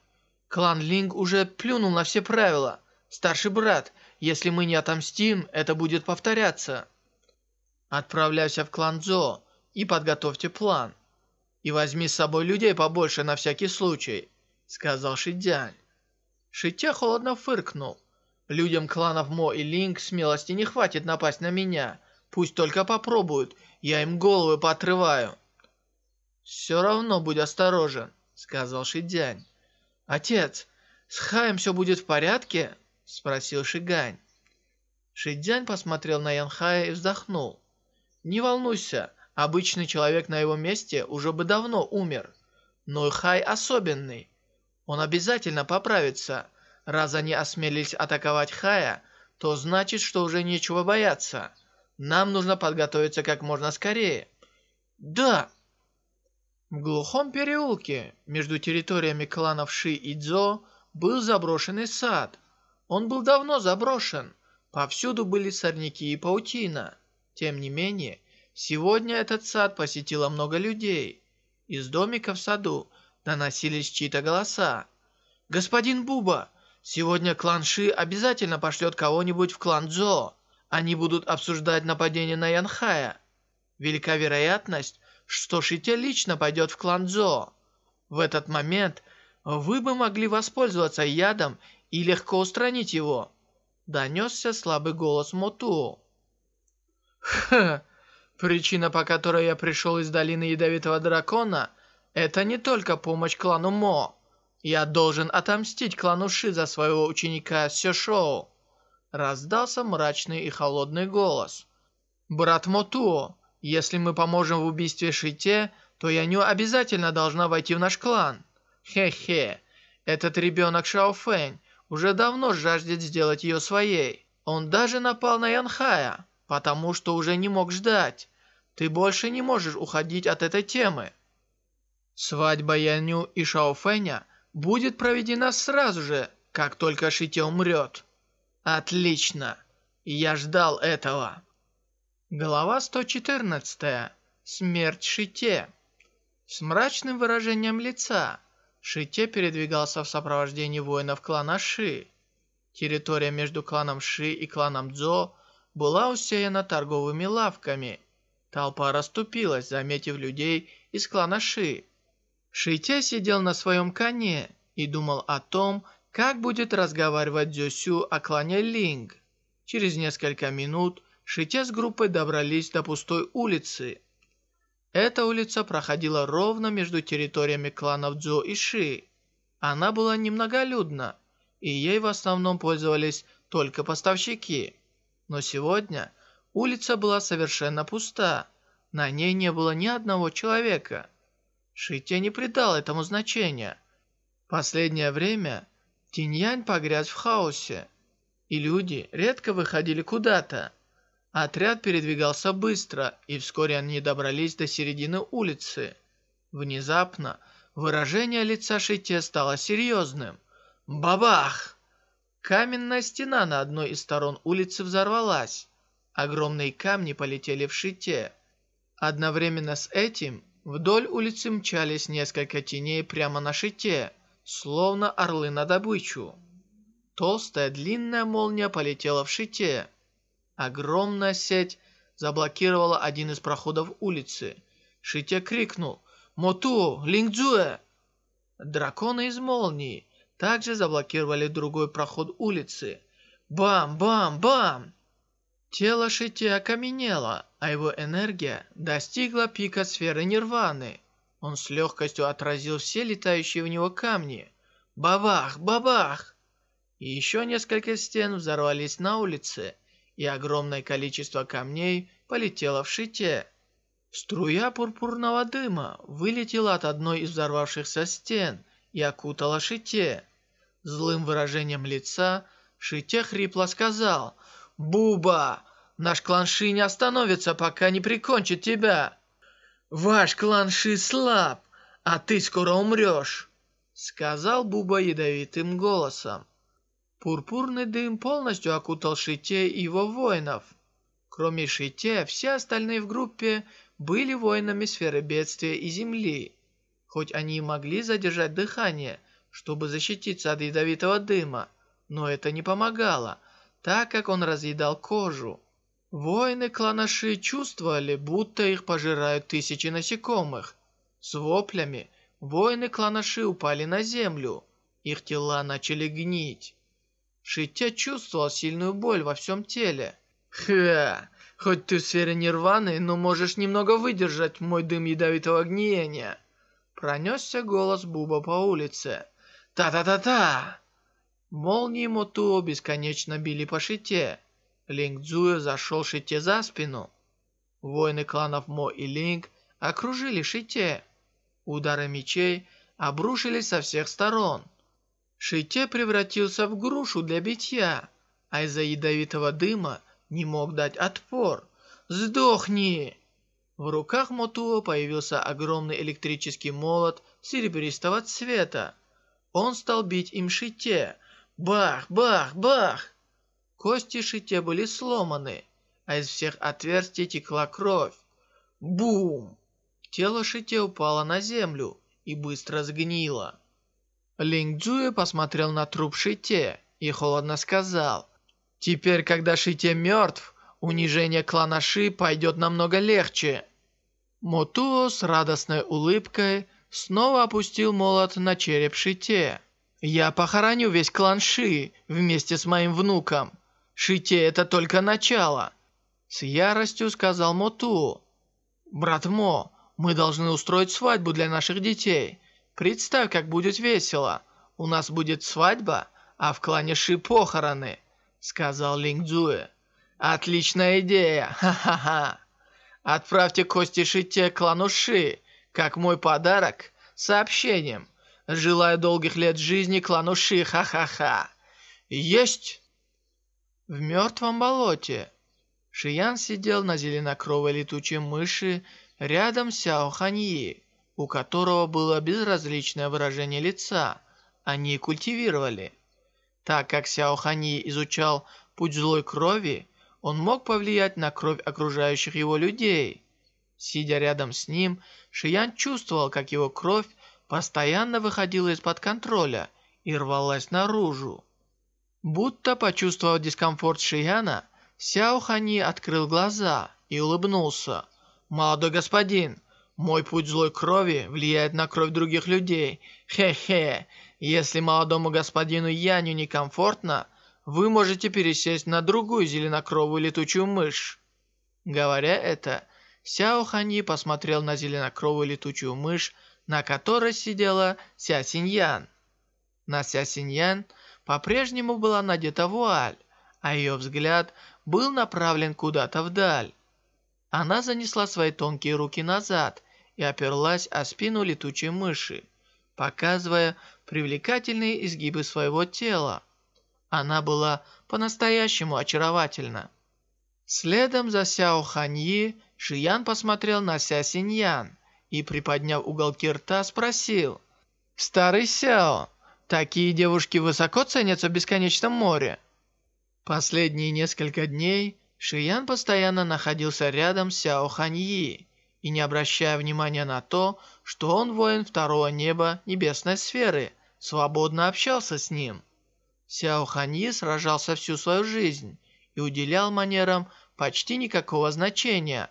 «Клан Линг уже плюнул на все правила. Старший брат, если мы не отомстим, это будет повторяться». Отправляйся в клан Зо и подготовьте план. И возьми с собой людей побольше на всякий случай», — сказал Шидзянь. Шитя холодно фыркнул. «Людям кланов Мо и Линк смелости не хватит напасть на меня. Пусть только попробуют, я им головы поотрываю». «Все равно будь осторожен», — сказал Шидзянь. «Отец, с Хаем все будет в порядке?» — спросил Шигань. Шидзянь посмотрел на Янхая и вздохнул. Не волнуйся, обычный человек на его месте уже бы давно умер. Но Хай особенный. Он обязательно поправится. Раз они осмелились атаковать Хая, то значит, что уже нечего бояться. Нам нужно подготовиться как можно скорее. Да. В глухом переулке между территориями кланов Ши и Дзо был заброшенный сад. Он был давно заброшен. Повсюду были сорняки и паутина. Тем не менее, сегодня этот сад посетило много людей. Из домика в саду доносились чьи-то голоса. «Господин Буба, Сегодня клан Ши обязательно пошлет кого-нибудь в клан Джо. Они будут обсуждать нападение на Янхая. Велика вероятность, что Шите лично пойдет в клан Джо. В этот момент вы бы могли воспользоваться ядом и легко устранить его. Донесся слабый голос Моту. Ха, причина, по которой я пришел из долины Ядовитого Дракона, это не только помощь клану Мо. Я должен отомстить клану Ши за своего ученика Сёшоу. Раздался мрачный и холодный голос. Брат Мотуо, если мы поможем в убийстве Шите, то Яню обязательно должна войти в наш клан. Хе-хе, этот ребенок Шао Фэнь уже давно жаждет сделать ее своей. Он даже напал на Янхая, потому что уже не мог ждать. Ты больше не можешь уходить от этой темы. Свадьба Яню и Шао Фэня будет проведена сразу же, как только Шите умрет. Отлично. Я ждал этого. Глава 114. Смерть Шите. С мрачным выражением лица Шите передвигался в сопровождении воинов клана Ши. Территория между кланом Ши и кланом Дзо была усеяна торговыми лавками. Толпа расступилась, заметив людей из клана Ши. Шите сидел на своем коне и думал о том, как будет разговаривать Дзюсю о клане Линг. Через несколько минут Шите с группой добрались до пустой улицы. Эта улица проходила ровно между территориями кланов Дзо и Ши. Она была немноголюдна, и ей в основном пользовались только поставщики. Но сегодня улица была совершенно пуста. На ней не было ни одного человека. Шите не придал этому значения. Последнее время Тиньянь погряз в хаосе, и люди редко выходили куда-то. Отряд передвигался быстро, и вскоре они добрались до середины улицы. Внезапно выражение лица Шите стало серьезным. Бабах! Каменная стена на одной из сторон улицы взорвалась. Огромные камни полетели в Шите. Одновременно с этим Вдоль улицы мчались несколько теней прямо на щите, словно орлы на добычу. Толстая длинная молния полетела в щите. Огромная сеть заблокировала один из проходов улицы. Шите крикнул «Моту! Лингдзуэ!» Драконы из молнии также заблокировали другой проход улицы. Бам-бам-бам! Тело Шити окаменело, а его энергия достигла пика сферы Нирваны. Он с легкостью отразил все летающие в него камни. Бабах! Бабах! И еще несколько стен взорвались на улице, и огромное количество камней полетело в Шите. Струя пурпурного дыма вылетела от одной из взорвавшихся стен и окутала Шите. Злым выражением лица Шите хрипло сказал – Буба, наш клан Ши не остановится, пока не прикончит тебя. Ваш клан Ши слаб, а ты скоро умрешь, сказал Буба ядовитым голосом. Пурпурный дым полностью окутал Шите и его воинов. Кроме Шите, все остальные в группе были воинами сферы бедствия и земли. Хоть они и могли задержать дыхание, чтобы защититься от ядовитого дыма, но это не помогало – так как он разъедал кожу. Воины клана Ши чувствовали, будто их пожирают тысячи насекомых. С воплями воины клана Ши упали на землю. Их тела начали гнить. Шитя чувствовал сильную боль во всем теле. «Ха! Хоть ты в сфере нирваны, но можешь немного выдержать мой дым ядовитого гниения!» Пронесся голос Буба по улице. «Та-та-та-та!» Молнии Мотуо бесконечно били по Шите. Линг Цзуэ зашел Шите за спину. Воины кланов Мо и Линг окружили Шите. Удары мечей обрушились со всех сторон. Шите превратился в грушу для битья, а из-за ядовитого дыма не мог дать отпор. «Сдохни!» В руках Мотуо появился огромный электрический молот серебристого цвета. Он стал бить им Шите, Бах, бах, бах! Кости Шите были сломаны, а из всех отверстий текла кровь. Бум! Тело Шите упало на землю и быстро сгнило. Линг Цзуэ посмотрел на труп Шите и холодно сказал, «Теперь, когда Шите мертв, унижение клана Ши пойдет намного легче». Мотуо с радостной улыбкой снова опустил молот на череп Шите. «Я похороню весь клан Ши вместе с моим внуком. Шите – это только начало!» С яростью сказал Мотуо. «Брат Мо, мы должны устроить свадьбу для наших детей. Представь, как будет весело. У нас будет свадьба, а в клане Ши похороны», — сказал Линг Цзуэ. «Отличная идея! Ха-ха-ха! Отправьте кости Шите клану Ши, как мой подарок, сообщением. Желаю долгих лет жизни клану Ши, ха-ха-ха! Есть!» В мертвом болоте Шиян сидел на зеленокровой летучей мыши рядом с Сяо Ханьи у которого было безразличное выражение лица, они культивировали. Так как Сяо Хани изучал путь злой крови, он мог повлиять на кровь окружающих его людей. Сидя рядом с ним, Шиян чувствовал, как его кровь постоянно выходила из-под контроля и рвалась наружу. Будто почувствовав дискомфорт Шияна, Сяо Хани открыл глаза и улыбнулся. «Молодой господин, мой путь злой крови влияет на кровь других людей. Хе-хе. Если молодому господину Яню некомфортно, вы можете пересесть на другую зеленокровую летучую мышь. Говоря это, Сяо Ханьи посмотрел на зеленокровую летучую мышь, на которой сидела Ся Синьян. На Ся Синьян по-прежнему была надета вуаль, а ее взгляд был направлен куда-то вдаль. Она занесла свои тонкие руки назад и оперлась о спину летучей мыши, показывая привлекательные изгибы своего тела. Она была по-настоящему очаровательна. Следом за Сяо Ханьи, Шиян посмотрел на Ся Синьян и, приподняв уголки рта, спросил. «Старый Сяо, такие девушки высоко ценятся в бесконечном море?» Последние несколько дней Шиян постоянно находился рядом с Сяо Ханьи и не обращая внимания на то, что он воин второго неба небесной сферы, свободно общался с ним. Сяо Ханьи сражался всю свою жизнь и уделял манерам почти никакого значения.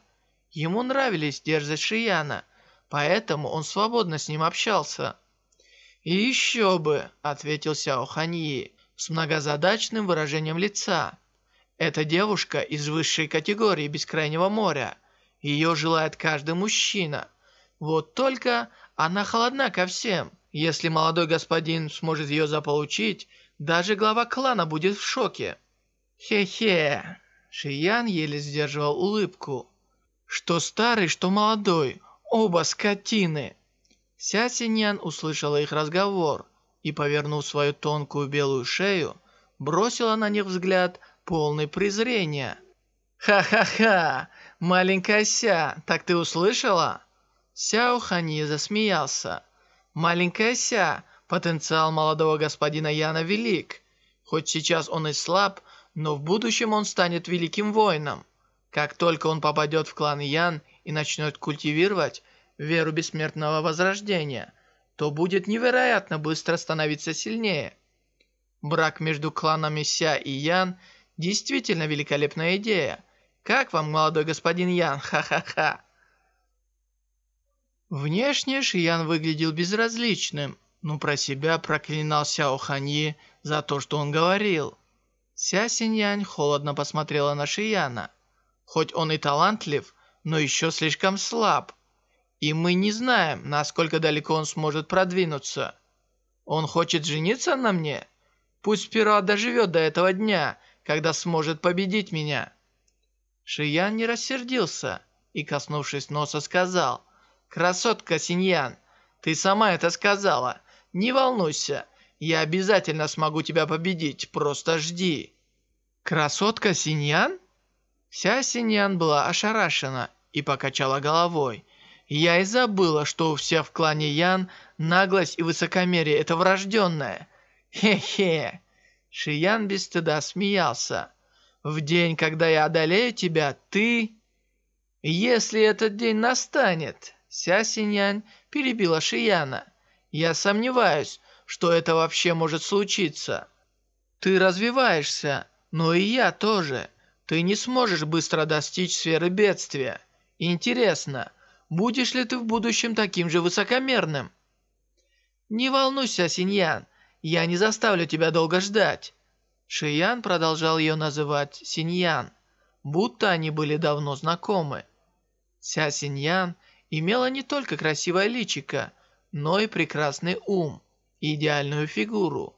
Ему нравились дерзость Шияна, поэтому он свободно с ним общался. «И еще бы», — ответил Сяо Ханьи с многозадачным выражением лица. Эта девушка из высшей категории Бескрайнего моря. Ее желает каждый мужчина. Вот только она холодна ко всем. Если молодой господин сможет ее заполучить, даже глава клана будет в шоке. Хе-хе. Шиян еле сдерживал улыбку. Что старый, что молодой, оба скотины. Ся Синьян услышала их разговор и, повернув свою тонкую белую шею, бросила на них взгляд, полный презрения. «Ха-ха-ха! Маленькая Ся, так ты услышала?» Сяо Хани засмеялся. «Маленькая Ся, потенциал молодого господина Яна велик. Хоть сейчас он и слаб, но в будущем он станет великим воином. Как только он попадет в клан Ян и начнет культивировать веру бессмертного возрождения, то будет невероятно быстро становиться сильнее. Брак между кланами Ся и Ян – Действительно великолепная идея. Как вам, молодой господин Ян? *laughs* Ха-ха-ха. Внешне Шиян выглядел безразличным, но про себя проклинал Сяо Ханьи за то, что он говорил. Ся Синьянь холодно посмотрела на Шияна. Хоть он и талантлив, но еще слишком слаб. И мы не знаем, насколько далеко он сможет продвинуться. Он хочет жениться на мне? Пусть сперва доживет до этого дня – когда сможет победить меня». Шиян не рассердился и, коснувшись носа, сказал, «Красотка Синьян, ты сама это сказала. Не волнуйся, я обязательно смогу тебя победить, просто жди». «Красотка Синьян?» Вся Синьян была ошарашена и покачала головой. «Я и забыла, что у всех в клане Ян наглость и высокомерие – это врожденное. Хе-хе!» Шиян без стыда смеялся. «В день, когда я одолею тебя, ты...» «Если этот день настанет...» Ся Синьянь перебила Шияна. «Я сомневаюсь, что это вообще может случиться. Ты развиваешься, но и я тоже. Ты не сможешь быстро достичь сферы бедствия. Интересно, будешь ли ты в будущем таким же высокомерным? Не волнуйся, Синьян, я не заставлю тебя долго ждать. Шиян продолжал ее называть Синьян, будто они были давно знакомы. Ся Синьян имела не только красивое личико, но и прекрасный ум, идеальную фигуру.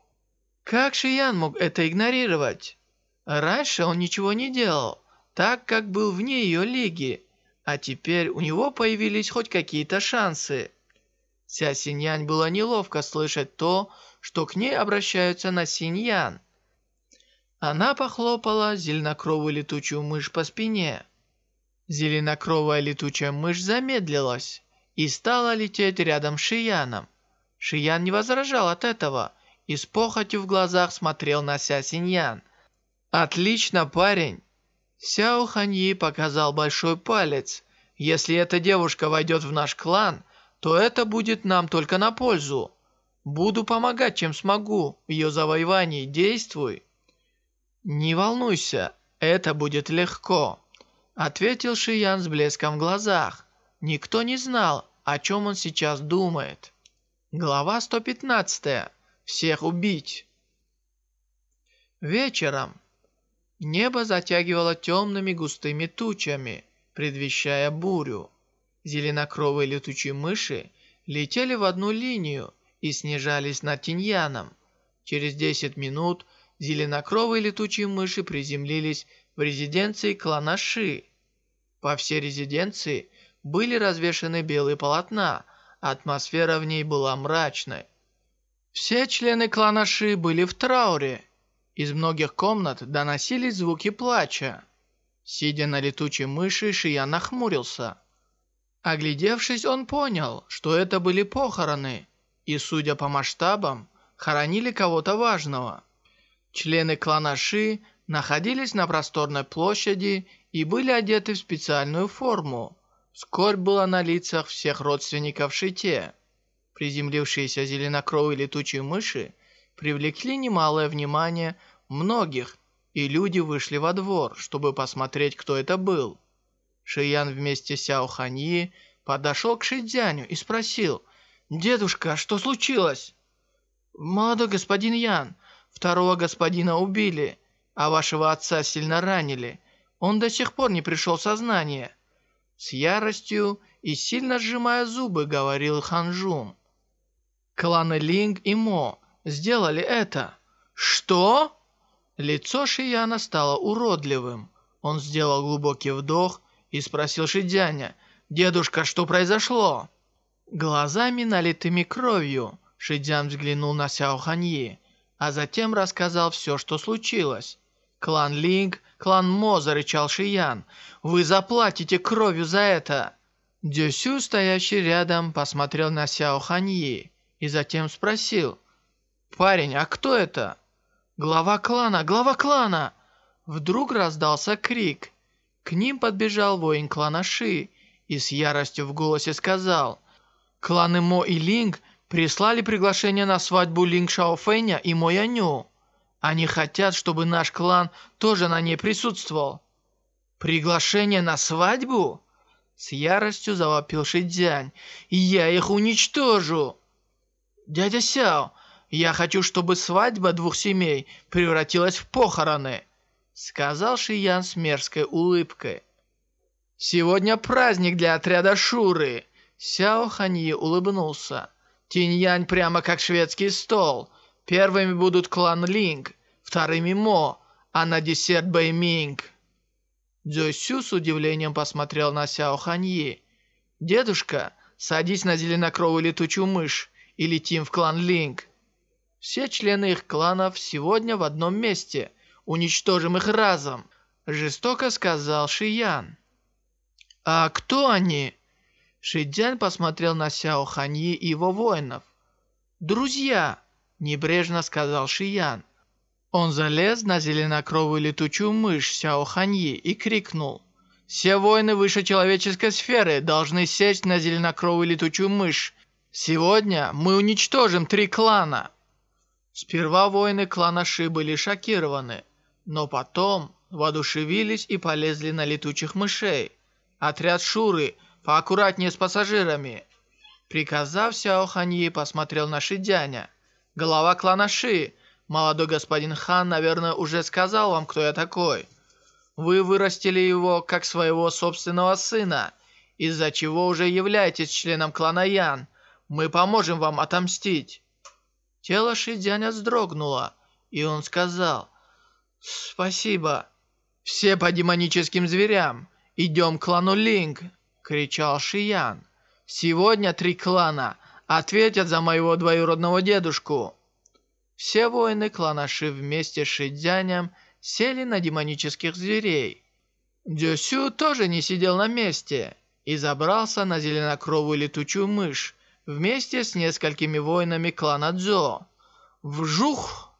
Как Шиян мог это игнорировать? Раньше он ничего не делал, так как был вне ее лиги, а теперь у него появились хоть какие-то шансы. Ся Синьянь было неловко слышать то, что к ней обращаются на Синьян. Она похлопала зеленокровую летучую мышь по спине. Зеленокровая летучая мышь замедлилась и стала лететь рядом с Шияном. Шиян не возражал от этого и с похотью в глазах смотрел на Ся Синьян. «Отлично, парень!» Сяо Ханьи показал большой палец. «Если эта девушка войдет в наш клан, то это будет нам только на пользу. Буду помогать, чем смогу. В ее завоевании действуй!» «Не волнуйся, это будет легко», — ответил Шиян с блеском в глазах. Никто не знал, о чем он сейчас думает. Глава 115. Всех убить. Вечером Небо затягивало темными густыми тучами, предвещая бурю. Зеленокровые летучие мыши летели в одну линию и снижались над Тиньяном. Через 10 минут зеленокровые летучие мыши приземлились в резиденции клана Ши. По всей резиденции были развешаны белые полотна, атмосфера в ней была мрачной. Все члены клана Ши были в трауре, из многих комнат доносились звуки плача. Сидя на летучей мыши, Шия нахмурился. Оглядевшись, он понял, что это были похороны, и, судя по масштабам, хоронили кого-то важного. Члены клана Ши находились на просторной площади и были одеты в специальную форму. Скорбь была на лицах всех родственников Шите. Приземлившиеся зеленокровые летучие мыши привлекли немалое внимание многих, и люди вышли во двор, чтобы посмотреть, кто это был. Шиян вместе с Сяо Ханьи подошел к Шидзяню и спросил, «Дедушка, что случилось?» «Молодой господин Ян, второго господина убили, а вашего отца сильно ранили. Он до сих пор не пришел в сознание». С яростью и сильно сжимая зубы, говорил Ханжум. Кланы Линг и Мо сделали это». «Что?» Лицо Шияна стало уродливым. Он сделал глубокий вдох и спросил Шидяня, «Дедушка, что произошло?» Глазами, налитыми кровью, Шидзян взглянул на Сяо Ханьи, а затем рассказал все, что случилось. «Клан Линг, клан Мо», — зарычал Шиян, «вы заплатите кровью за это!» Дюсю, стоящий рядом, посмотрел на Сяо Ханьи и затем спросил, «Парень, а кто это?» «Глава клана! Глава клана!» Вдруг раздался крик. К ним подбежал воин клана Ши и с яростью в голосе сказал, «Кланы Мо и Линг прислали приглашение на свадьбу Линг Шаофэня и Мо Яню. Они хотят, чтобы наш клан тоже на ней присутствовал». «Приглашение на свадьбу?» С яростью завопил Шидзянь. «Я их уничтожу!» «Дядя Сяо, я хочу, чтобы свадьба двух семей превратилась в похороны», сказал Шиян с мерзкой улыбкой. «Сегодня праздник для отряда Шуры!» Сяо Ханьи улыбнулся. «Тиньянь прямо как шведский стол. Первыми будут клан Линг, вторыми Мо, а на десерт Бэйминг». Дзюсю с удивлением посмотрел на Сяо Ханьи. «Дедушка, садись на зеленокровую летучую мышь и летим в клан Линг». Все члены их кланов сегодня в одном месте. Уничтожим их разом», — жестоко сказал Шиян. «А кто они?» Шидзян посмотрел на Сяо Ханьи и его воинов. «Друзья!» – небрежно сказал Шиян. Он залез на зеленокровую летучую мышь Сяо Ханьи и крикнул. «Все воины выше человеческой сферы должны сесть на зеленокровую летучую мышь. Сегодня мы уничтожим три клана!» Сперва воины клана Ши были шокированы, но потом воодушевились и полезли на летучих мышей. Отряд Шуры, поаккуратнее с пассажирами. Приказав Сяо Ханьи, посмотрел на Шидяня. Голова клана Ши, молодой господин Хан, наверное, уже сказал вам, кто я такой. Вы вырастили его как своего собственного сына, из-за чего уже являетесь членом клана Ян. Мы поможем вам отомстить. Тело Шидяня вздрогнуло, и он сказал, «Спасибо. Все по демоническим зверям. Идем к клану Линк!» — кричал Шиян. «Сегодня три клана ответят за моего двоюродного дедушку!» Все воины клана Ши вместе с Шидзянем сели на демонических зверей. Дюсю тоже не сидел на месте и забрался на зеленокровую летучую мышь вместе с несколькими воинами клана Дзо. Вжух!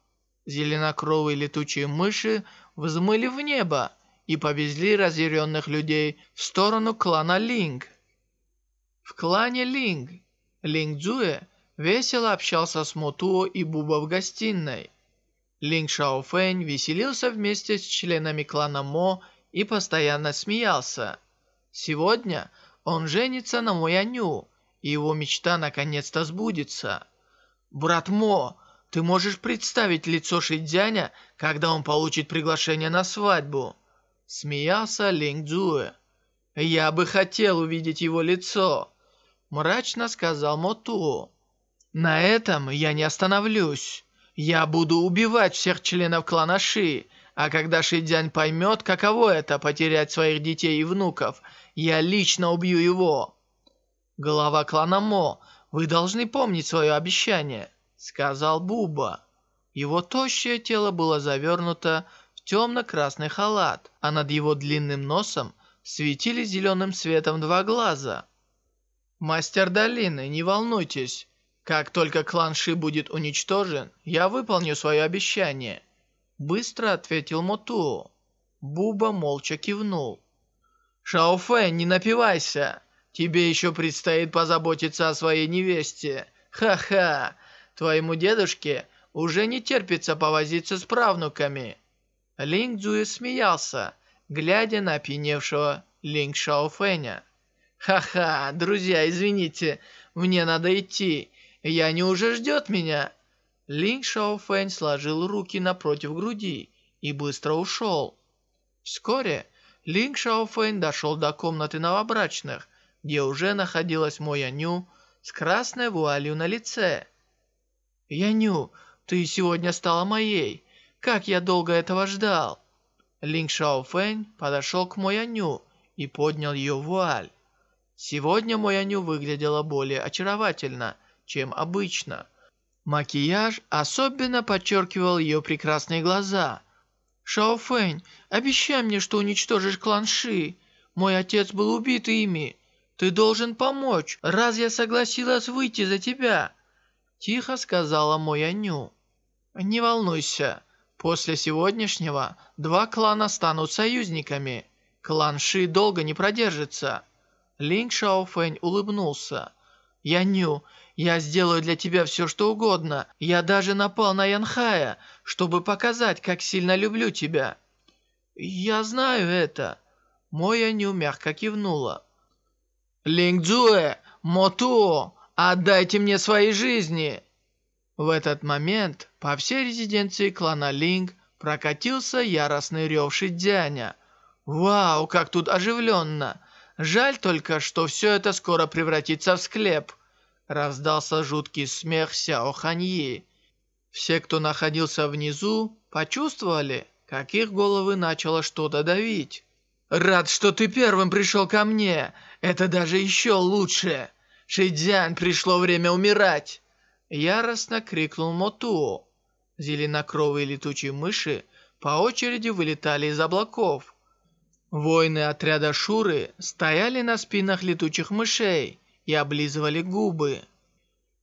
Зеленокровые летучие мыши взмыли в небо и повезли разъяренных людей в сторону клана Линг. В клане Линг Линг Цзуэ весело общался с Мотуо и Буба в гостиной. Линг Шаофэнь веселился вместе с членами клана Мо и постоянно смеялся. Сегодня он женится на Мояню, и его мечта наконец-то сбудется. «Брат Мо, ты можешь представить лицо Шидзяня, когда он получит приглашение на свадьбу?» Смеялся Линг Цзуэ. «Я бы хотел увидеть его лицо», мрачно сказал Моту. «На этом я не остановлюсь. Я буду убивать всех членов клана Ши, а когда Шидзянь поймет, каково это потерять своих детей и внуков, я лично убью его». «Глава клана Мо, вы должны помнить свое обещание», — сказал Буба. Его тощее тело было завернуто в темно-красный халат, а над его длинным носом светили зеленым светом два глаза. «Мастер долины, не волнуйтесь. Как только клан Ши будет уничтожен, я выполню свое обещание», — быстро ответил Моту. Буба молча кивнул. «Шаофэй, не напивайся. Тебе еще предстоит позаботиться о своей невесте. Ха-ха! Твоему дедушке уже не терпится повозиться с правнуками». Линг Цзуи смеялся, глядя на опьяневшего Линг Шаофэня. «Ха-ха, друзья, извините, мне надо идти. Я не уже ждет меня?» Линг Шаофэнь сложил руки напротив груди и быстро ушел. Вскоре Линг Шаофэнь дошел до комнаты новобрачных, где уже находилась Мо Яню с красной вуалью на лице. «Яню, ты сегодня стала моей. Как я долго этого ждал!» Линг Шаофэнь подошел к Мо Яню и поднял ее вуаль. Сегодня Мо Яню выглядела более очаровательно, чем обычно. Макияж особенно подчеркивал ее прекрасные глаза. «Шао Фэнь, обещай мне, что уничтожишь клан Ши. Мой отец был убит ими. Ты должен помочь, раз я согласилась выйти за тебя!» Тихо сказала Мояню. «Не волнуйся, после сегодняшнего два клана станут союзниками. Клан Ши долго не продержится». Линг Шаофэнь улыбнулся. «Яню, я сделаю для тебя все, что угодно. Я даже напал на Янхая, чтобы показать, как сильно люблю тебя». «Я знаю это». Моя Ню мягко кивнула. «Лингдзуэ! Мотуо! Отдайте мне свои жизни!» В этот момент по всей резиденции клана Линг прокатился яростный рев Шидзяня. «Вау, как тут оживленно! Жаль только, что все это скоро превратится в склеп!» Раздался жуткий смех Сяо Ханьи. Все, кто находился внизу, почувствовали, как их головы начало что-то давить. «Рад, что ты первым пришел ко мне. Это даже еще лучше. Шидзян, пришло время умирать!» Яростно крикнул Мотуо. Зеленокровые летучие мыши по очереди вылетали из облаков. Воины отряда Шуры стояли на спинах летучих мышей и облизывали губы.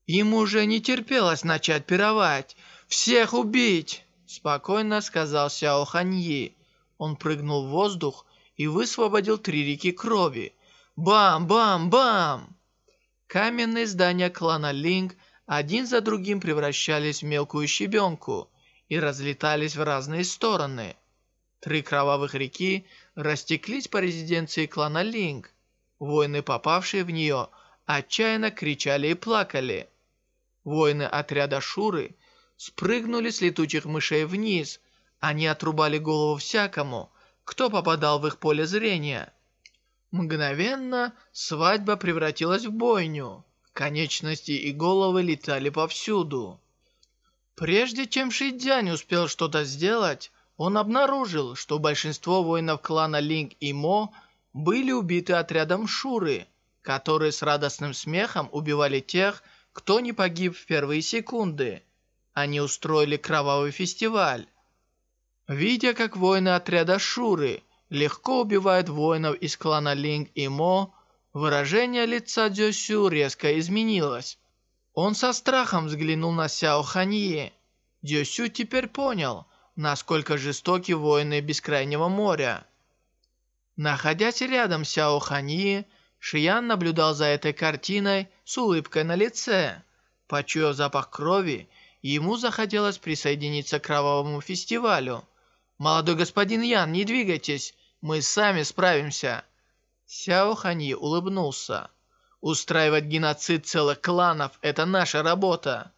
Им уже не терпелось начать пировать. «Всех убить!» – спокойно сказал Сяо Ханьи. Он прыгнул в воздух и высвободил три реки крови. Бам-бам-бам! Каменные здания клана Линг один за другим превращались в мелкую щебенку и разлетались в разные стороны. Три кровавых реки растеклись по резиденции клана Линг. Воины, попавшие в нее, отчаянно кричали и плакали. Воины отряда Шуры спрыгнули с летучих мышей вниз. Они отрубали голову всякому, кто попадал в их поле зрения. Мгновенно свадьба превратилась в бойню. Конечности и головы летали повсюду. Прежде чем Шидзянь успел что-то сделать, он обнаружил, что большинство воинов клана Линг и Мо были убиты отрядом Шуры, которые с радостным смехом убивали тех, кто не погиб в первые секунды. Они устроили кровавый фестиваль. Видя, как воины отряда Шуры легко убивают воинов из клана Линг и Мо, выражение лица Дзюсю резко изменилось. Он со страхом взглянул на Сяо Ханье. Дзюсю теперь понял, насколько жестоки воины Бескрайнего моря. Находясь рядом с Сяо Ханьи, Шиян наблюдал за этой картиной с улыбкой на лице. Почуяв запах крови, ему захотелось присоединиться к кровавому фестивалю. «Молодой господин Ян, не двигайтесь, мы сами справимся». Сяо Ханьи улыбнулся. «Устраивать геноцид целых кланов – это наша работа.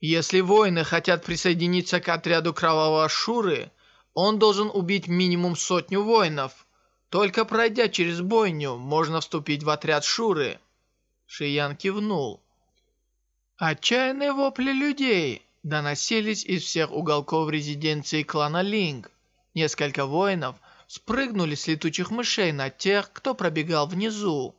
Если воины хотят присоединиться к отряду Кровавого Шуры, он должен убить минимум сотню воинов. Только пройдя через бойню, можно вступить в отряд Шуры. Шиян кивнул. Отчаянные вопли людей доносились из всех уголков резиденции клана Линг. Несколько воинов спрыгнули с летучих мышей на тех, кто пробегал внизу.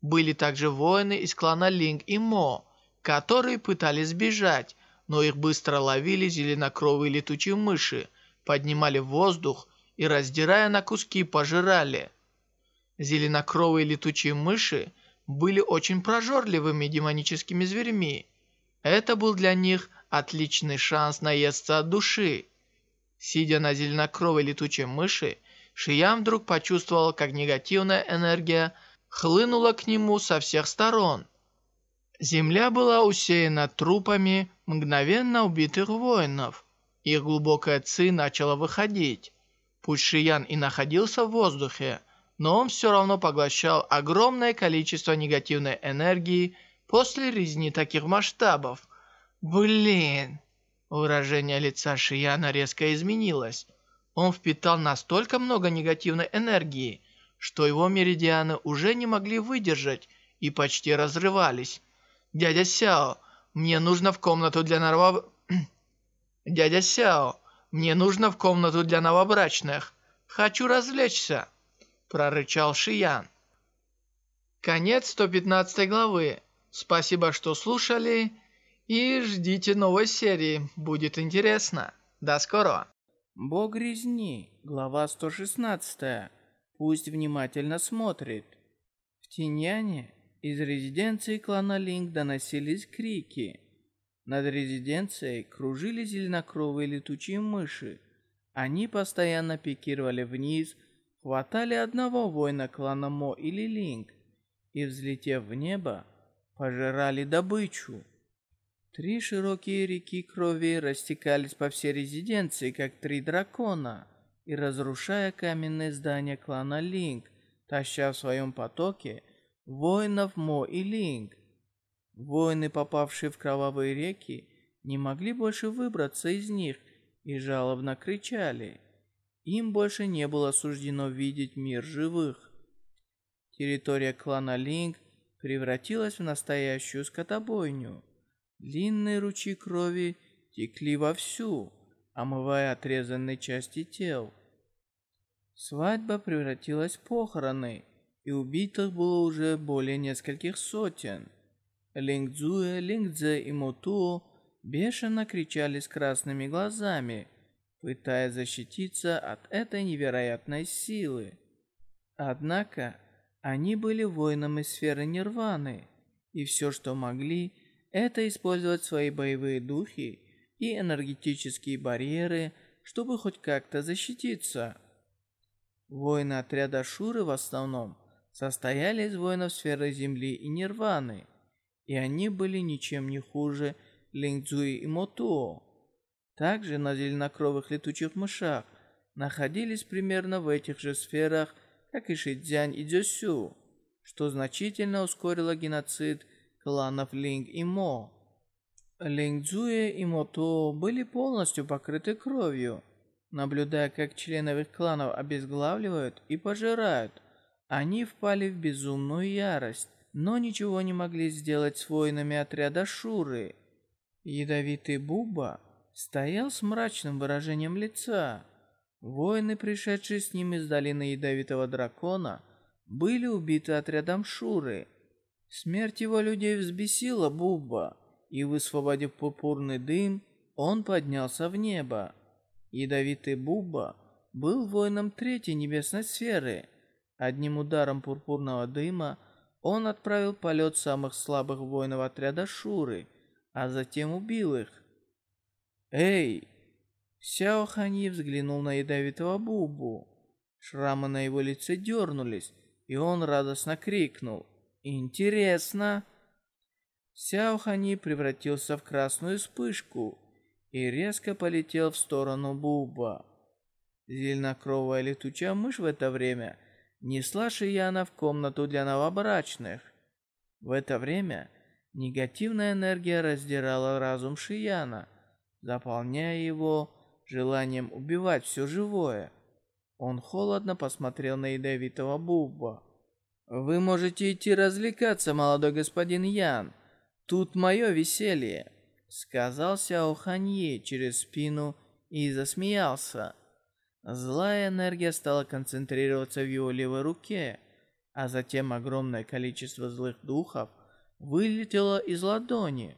Были также воины из клана Линг и Мо, которые пытались сбежать, но их быстро ловили зеленокровые летучие мыши, поднимали в воздух и, раздирая на куски, пожирали. Зеленокровые летучие мыши были очень прожорливыми демоническими зверьми. Это был для них отличный шанс наесться от души. Сидя на зеленокровой летучей мыши, Шиян вдруг почувствовал, как негативная энергия хлынула к нему со всех сторон. Земля была усеяна трупами мгновенно убитых воинов. Их глубокая ци начала выходить. Пусть Шиян и находился в воздухе, но он все равно поглощал огромное количество негативной энергии после резни таких масштабов. Блин! Выражение лица Шияна резко изменилось. Он впитал настолько много негативной энергии, что его меридианы уже не могли выдержать и почти разрывались. «Дядя Сяо, мне нужно в комнату для новоб... *clears throat* «Дядя Сяо, мне нужно в комнату для новобрачных. Хочу развлечься», — прорычал Шиян. Конец 115 главы. Спасибо, что слушали, и ждите новой серии, будет интересно. До скорого. Бог резни, глава 116. Пусть внимательно смотрит. В Тиньяне из резиденции клана Линк доносились крики. Над резиденцией кружили зеленокровые летучие мыши. Они постоянно пикировали вниз, хватали одного воина клана Мо или Линк и, взлетев в небо, пожирали добычу. Три широкие реки крови растекались по всей резиденции, как три дракона, и разрушая каменные здания клана Линк, таща в своем потоке воинов Мо и Линг. Воины, попавшие в кровавые реки, не могли больше выбраться из них и жалобно кричали. Им больше не было суждено видеть мир живых. Территория клана Линг превратилась в настоящую скотобойню. Длинные ручьи крови текли вовсю, омывая отрезанные части тел. Свадьба превратилась в похороны, и убитых было уже более нескольких сотен. Лингцзуэ, Лингдзе и Мотуо бешено кричали с красными глазами, пытаясь защититься от этой невероятной силы. Однако они были воинами сферы Нирваны, и все, что могли, это использовать свои боевые духи и энергетические барьеры, чтобы хоть как-то защититься. Воины отряда Шуры в основном состояли из воинов сферы Земли и Нирваны. и они были ничем не хуже Лингцзуи и Мотуо. Также на зеленокровых летучих мышах находились примерно в этих же сферах, как и Шидзянь и Дзюсю, что значительно ускорило геноцид кланов Линг и Мо. Лингцзуэ и Мото были полностью покрыты кровью. Наблюдая, как членов их кланов обезглавливают и пожирают, они впали в безумную ярость, но ничего не могли сделать с воинами отряда Шуры. Ядовитый Буба стоял с мрачным выражением лица. Воины, пришедшие с ним из долины Ядовитого Дракона, были убиты отрядом Шуры. Смерть его людей взбесила Буба, и, высвободив пурпурный дым, он поднялся в небо. Ядовитый Буба был воином третьей небесной сферы. Одним ударом пурпурного дыма он отправил полет самых слабых воинов отряда Шуры, а затем убил их. «Эй!» Сяо Хани взглянул на ядовитого Бубу. Шрамы на его лице дернулись, и он радостно крикнул. «Интересно!» Сяо Хани превратился в красную вспышку и резко полетел в сторону Буба. Зеленокровая летучая мышь в это время несла Шияна в комнату для новобрачных. В это время негативная энергия раздирала разум Шияна, заполняя его желанием убивать все живое. Он холодно посмотрел на ядовитого Буба. «Вы можете идти развлекаться, молодой господин Ян. Тут мое веселье», — сказал Сяо Ханье через спину и засмеялся. Злая энергия стала концентрироваться в его левой руке, а затем огромное количество злых духов вылетело из ладони.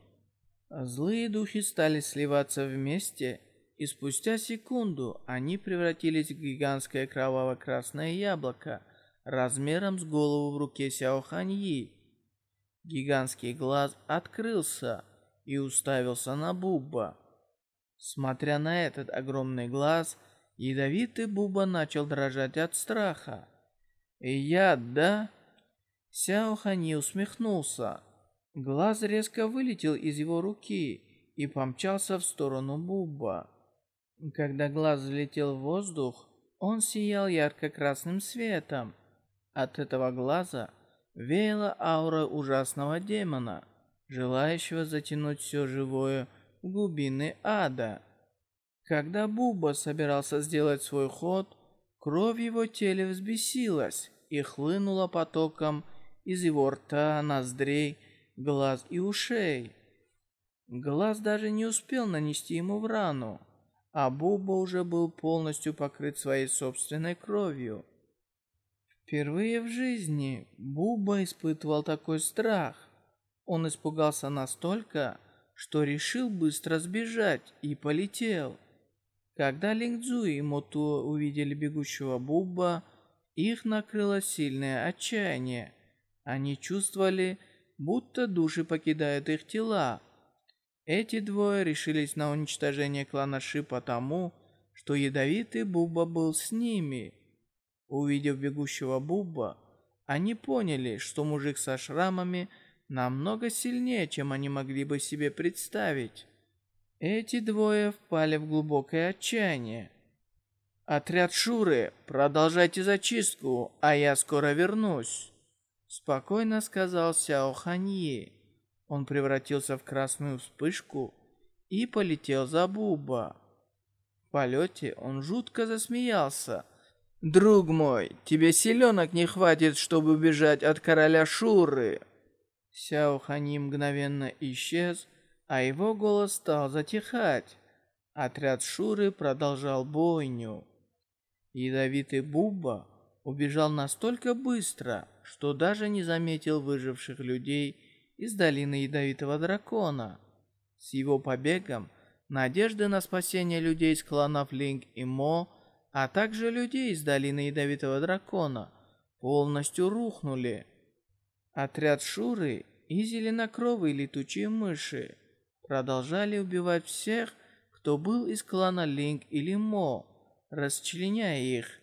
Злые духи стали сливаться вместе, и спустя секунду они превратились в гигантское кроваво-красное яблоко размером с голову в руке Сяо Ханьи. Гигантский глаз открылся и уставился на Бубба. Смотря на этот огромный глаз, ядовитый Буба начал дрожать от страха. «Яд, да?» Сяо Хани усмехнулся. Глаз резко вылетел из его руки и помчался в сторону Бубба. Когда глаз взлетел в воздух, он сиял ярко-красным светом. От этого глаза веяла аура ужасного демона, желающего затянуть все живое в глубины ада. Когда Буба собирался сделать свой ход, кровь его теле взбесилась и хлынула потоком из его рта, ноздрей, глаз и ушей. Глаз даже не успел нанести ему в рану, а Буба уже был полностью покрыт своей собственной кровью. Впервые в жизни Буба испытывал такой страх. Он испугался настолько, что решил быстро сбежать и полетел. Когда Лингзу и Моту увидели бегущего Буба, их накрыло сильное отчаяние. Они чувствовали, будто души покидают их тела. Эти двое решились на уничтожение клана Ши потому, что ядовитый Буба был с ними – Увидев бегущего Бубба, они поняли, что мужик со шрамами намного сильнее, чем они могли бы себе представить. Эти двое впали в глубокое отчаяние. «Отряд Шуры, продолжайте зачистку, а я скоро вернусь», — спокойно сказал Сяо Ханьи. Он превратился в красную вспышку и полетел за Буба. В полете он жутко засмеялся, «Друг мой, тебе силенок не хватит, чтобы убежать от короля Шуры!» Сяо Хани мгновенно исчез, а его голос стал затихать. Отряд Шуры продолжал бойню. Ядовитый Буба убежал настолько быстро, что даже не заметил выживших людей из долины Ядовитого Дракона. С его побегом надежды на спасение людей из кланов Линг и Мо – а также людей из долины Ядовитого Дракона, полностью рухнули. Отряд Шуры и зеленокровые летучие мыши продолжали убивать всех, кто был из клана Линк или Мо, расчленяя их.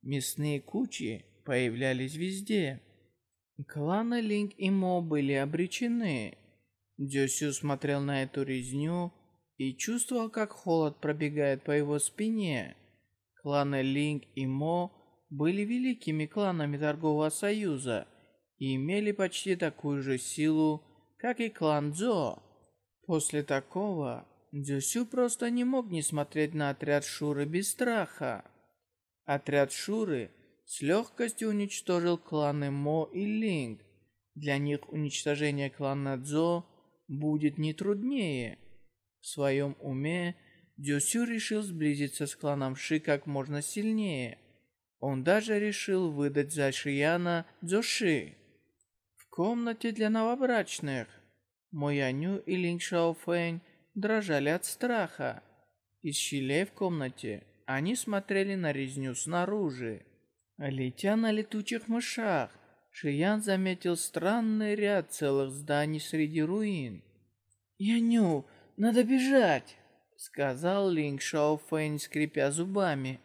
Мясные кучи появлялись везде. Кланы Линк и Мо были обречены. Дзюсю смотрел на эту резню и чувствовал, как холод пробегает по его спине. Кланы Линк и Мо были великими кланами торгового союза и имели почти такую же силу, как и клан Дзо. После такого Дзюсю просто не мог не смотреть на отряд Шуры без страха. Отряд Шуры с легкостью уничтожил кланы Мо и Линг. Для них уничтожение клана Дзо будет не труднее. В своем уме Дзюсю решил сблизиться с кланом Ши как можно сильнее. Он даже решил выдать за Шияна Дзюши. В комнате для новобрачных Мояню и Линг Шаофэнь дрожали от страха. Из щелей в комнате они смотрели на резню снаружи. Летя на летучих мышах, Шиян заметил странный ряд целых зданий среди руин. «Яню, надо бежать!» — сказал Линг Шао Фэнь, скрипя зубами.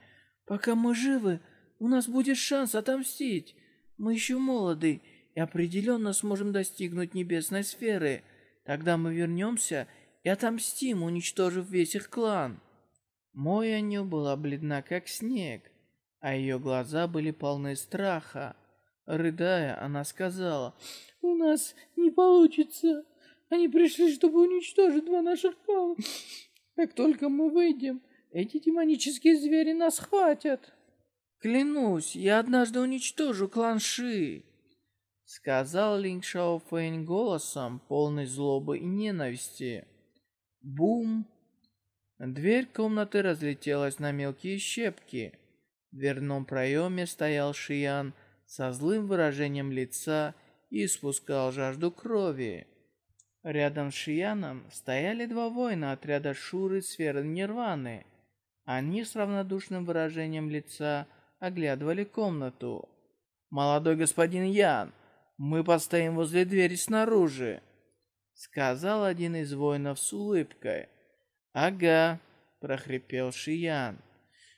«Пока мы живы, у нас будет шанс отомстить. Мы еще молоды и определенно сможем достигнуть небесной сферы. Тогда мы вернемся и отомстим, уничтожив весь их клан». Мой Аню была бледна, как снег, а ее глаза были полны страха. Рыдая, она сказала, «У нас не получится. Они пришли, чтобы уничтожить два наших клана. Как только мы выйдем, эти демонические звери нас хватят». «Клянусь, я однажды уничтожу клан Ши», — сказал Линг Шао Фэнь голосом, полный злобы и ненависти. Бум! Дверь комнаты разлетелась на мелкие щепки. В дверном проеме стоял Шиян со злым выражением лица и испускал жажду крови. Рядом с Шияном стояли два воина отряда Шуры сферы Нирваны. Они с равнодушным выражением лица оглядывали комнату. «Молодой господин Ян, мы постоим возле двери снаружи сказал один из воинов с улыбкой. «Ага», — прохрипел Шиян.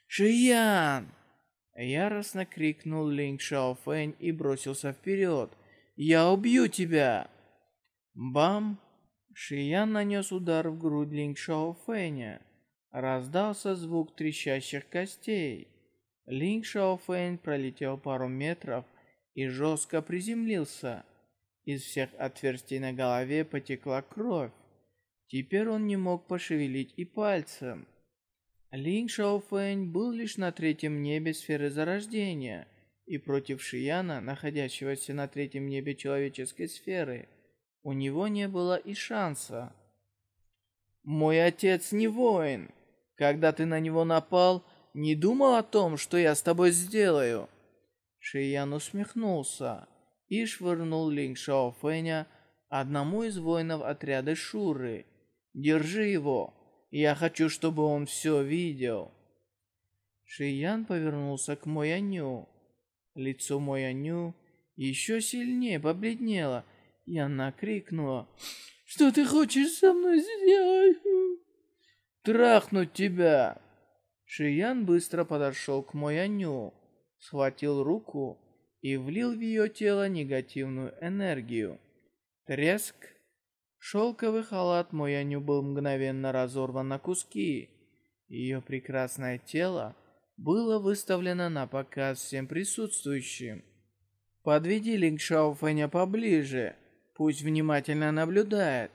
«Шиян!» Яростно крикнул Линг Шаофэнь и бросился вперед. «Я убью тебя!» Бам! Шиян нанес удар в грудь Линг Шаофэня. Раздался звук трещащих костей. Линг Шаофэнь пролетел пару метров и жестко приземлился. Из всех отверстий на голове потекла кровь. Теперь он не мог пошевелить и пальцем. Линг Шаофэнь был лишь на третьем небе сферы зарождения, и против Шияна, находящегося на третьем небе человеческой сферы, у него не было и шанса. «Мой отец не воин. Когда ты на него напал, не думал о том, что я с тобой сделаю?» Шиян усмехнулся и швырнул Линг Шао Фэня одному из воинов отряда Шуры. «Держи его! Я хочу, чтобы он все видел!» Шиян повернулся к Мояню. Лицо Мояню еще сильнее побледнело, и она крикнула. «Что ты хочешь со мной сделать?» «Трахнуть тебя!» Шиян быстро подошел к Мояню, схватил руку и влил в ее тело негативную энергию. Треск. Шелковый халат Мояню был мгновенно разорван на куски. Ее прекрасное тело было выставлено на показ всем присутствующим. «Подведи Линг Шаофэня поближе, пусть внимательно наблюдает».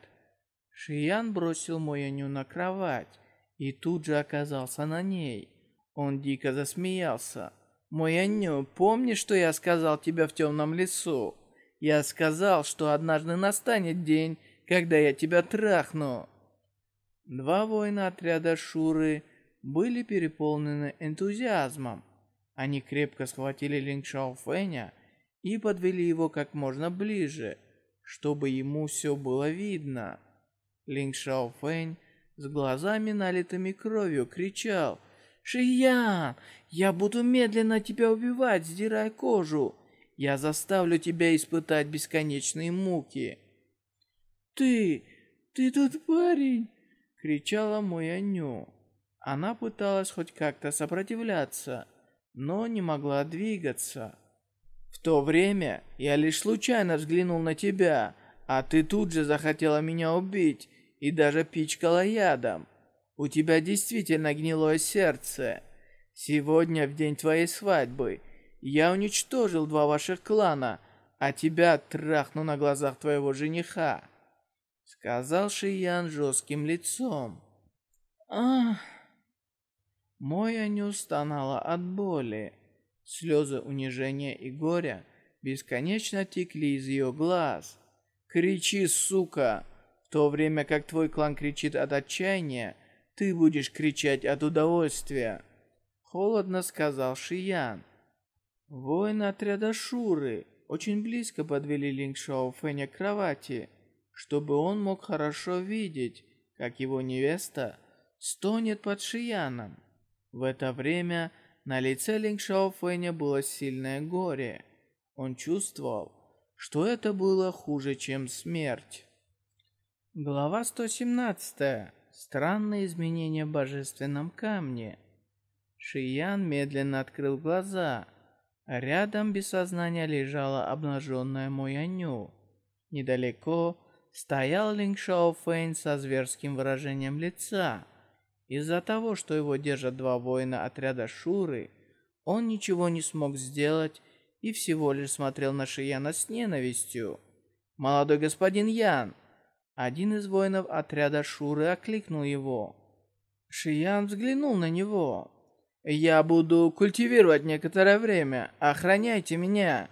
Шиян бросил Мояню на кровать и тут же оказался на ней. Он дико засмеялся. «Мой Аню, помнишь, что я сказал тебе в темном лесу? Я сказал, что однажды настанет день, когда я тебя трахну». Два воина отряда Шуры были переполнены энтузиазмом. Они крепко схватили Линг Шаофэня и подвели его как можно ближе, чтобы ему все было видно. Линг Шаофэнь с глазами налитыми кровью кричал «Шиян, я буду медленно тебя убивать, сдирая кожу. Я заставлю тебя испытать бесконечные муки». «Ты, ты тут парень!» — кричала мой Аню. Она пыталась хоть как-то сопротивляться, но не могла двигаться. В то время я лишь случайно взглянул на тебя, а ты тут же захотела меня убить и даже пичкала ядом. У тебя действительно гнилое сердце. Сегодня, в день твоей свадьбы, я уничтожил два ваших клана, а тебя трахну на глазах твоего жениха», — сказал Шиян жестким лицом. «Ах!» Мой Аню стонала от боли. Слезы унижения и горя бесконечно текли из ее глаз. «Кричи, сука!» В то время как твой клан кричит от отчаяния, ты будешь кричать от удовольствия. Холодно сказал Шиян. Воины отряда Шуры очень близко подвели Линг Шао Фэня к кровати, чтобы он мог хорошо видеть, как его невеста стонет под Шияном. В это время на лице Линг Шао Фэня было сильное горе. Он чувствовал, что это было хуже, чем смерть. Глава 117. Странные изменения в божественном камне. Шиян медленно открыл глаза. Рядом без сознания лежала обнаженная Мояню. Недалеко стоял Линг Шао Фэйн со зверским выражением лица. Из-за того, что его держат два воина отряда Шуры, он ничего не смог сделать и всего лишь смотрел на Шияна с ненавистью. «Молодой господин Ян!» Один из воинов отряда Шуры окликнул его. Шиян взглянул на него. «Я буду культивировать некоторое время. Охраняйте меня!»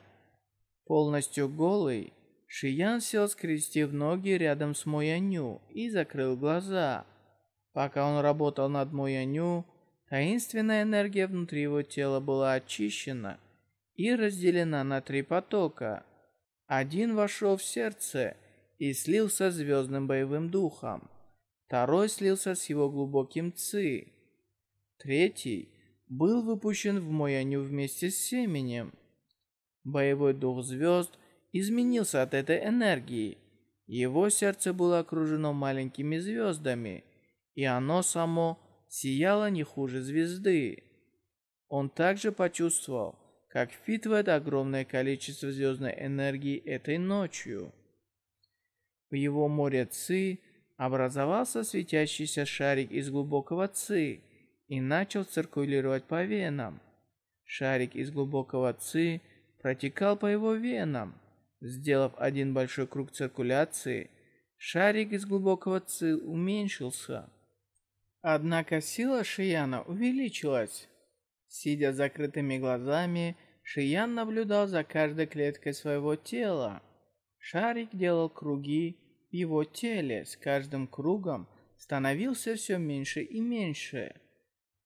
Полностью голый, Шиян сел, скрестив ноги рядом с Мояню и закрыл глаза. Пока он работал над Мояню, таинственная энергия внутри его тела была очищена и разделена на три потока. Один вошел в сердце и слился с звездным боевым духом. Второй слился с его глубоким ци. Третий был выпущен в Мояню вместе с семенем. Боевой дух звезд изменился от этой энергии. Его сердце было окружено маленькими звездами, и оно само сияло не хуже звезды. Он также почувствовал, как впитывает огромное количество звездной энергии этой ночью. В его море Ци образовался светящийся шарик из глубокого Ци и начал циркулировать по венам. Шарик из глубокого Ци протекал по его венам. Сделав один большой круг циркуляции, шарик из глубокого Ци уменьшился. Однако сила Шияна увеличилась. Сидя с закрытыми глазами, Шиян наблюдал за каждой клеткой своего тела. Шарик делал круги в его теле с каждым кругом становился все меньше и меньше.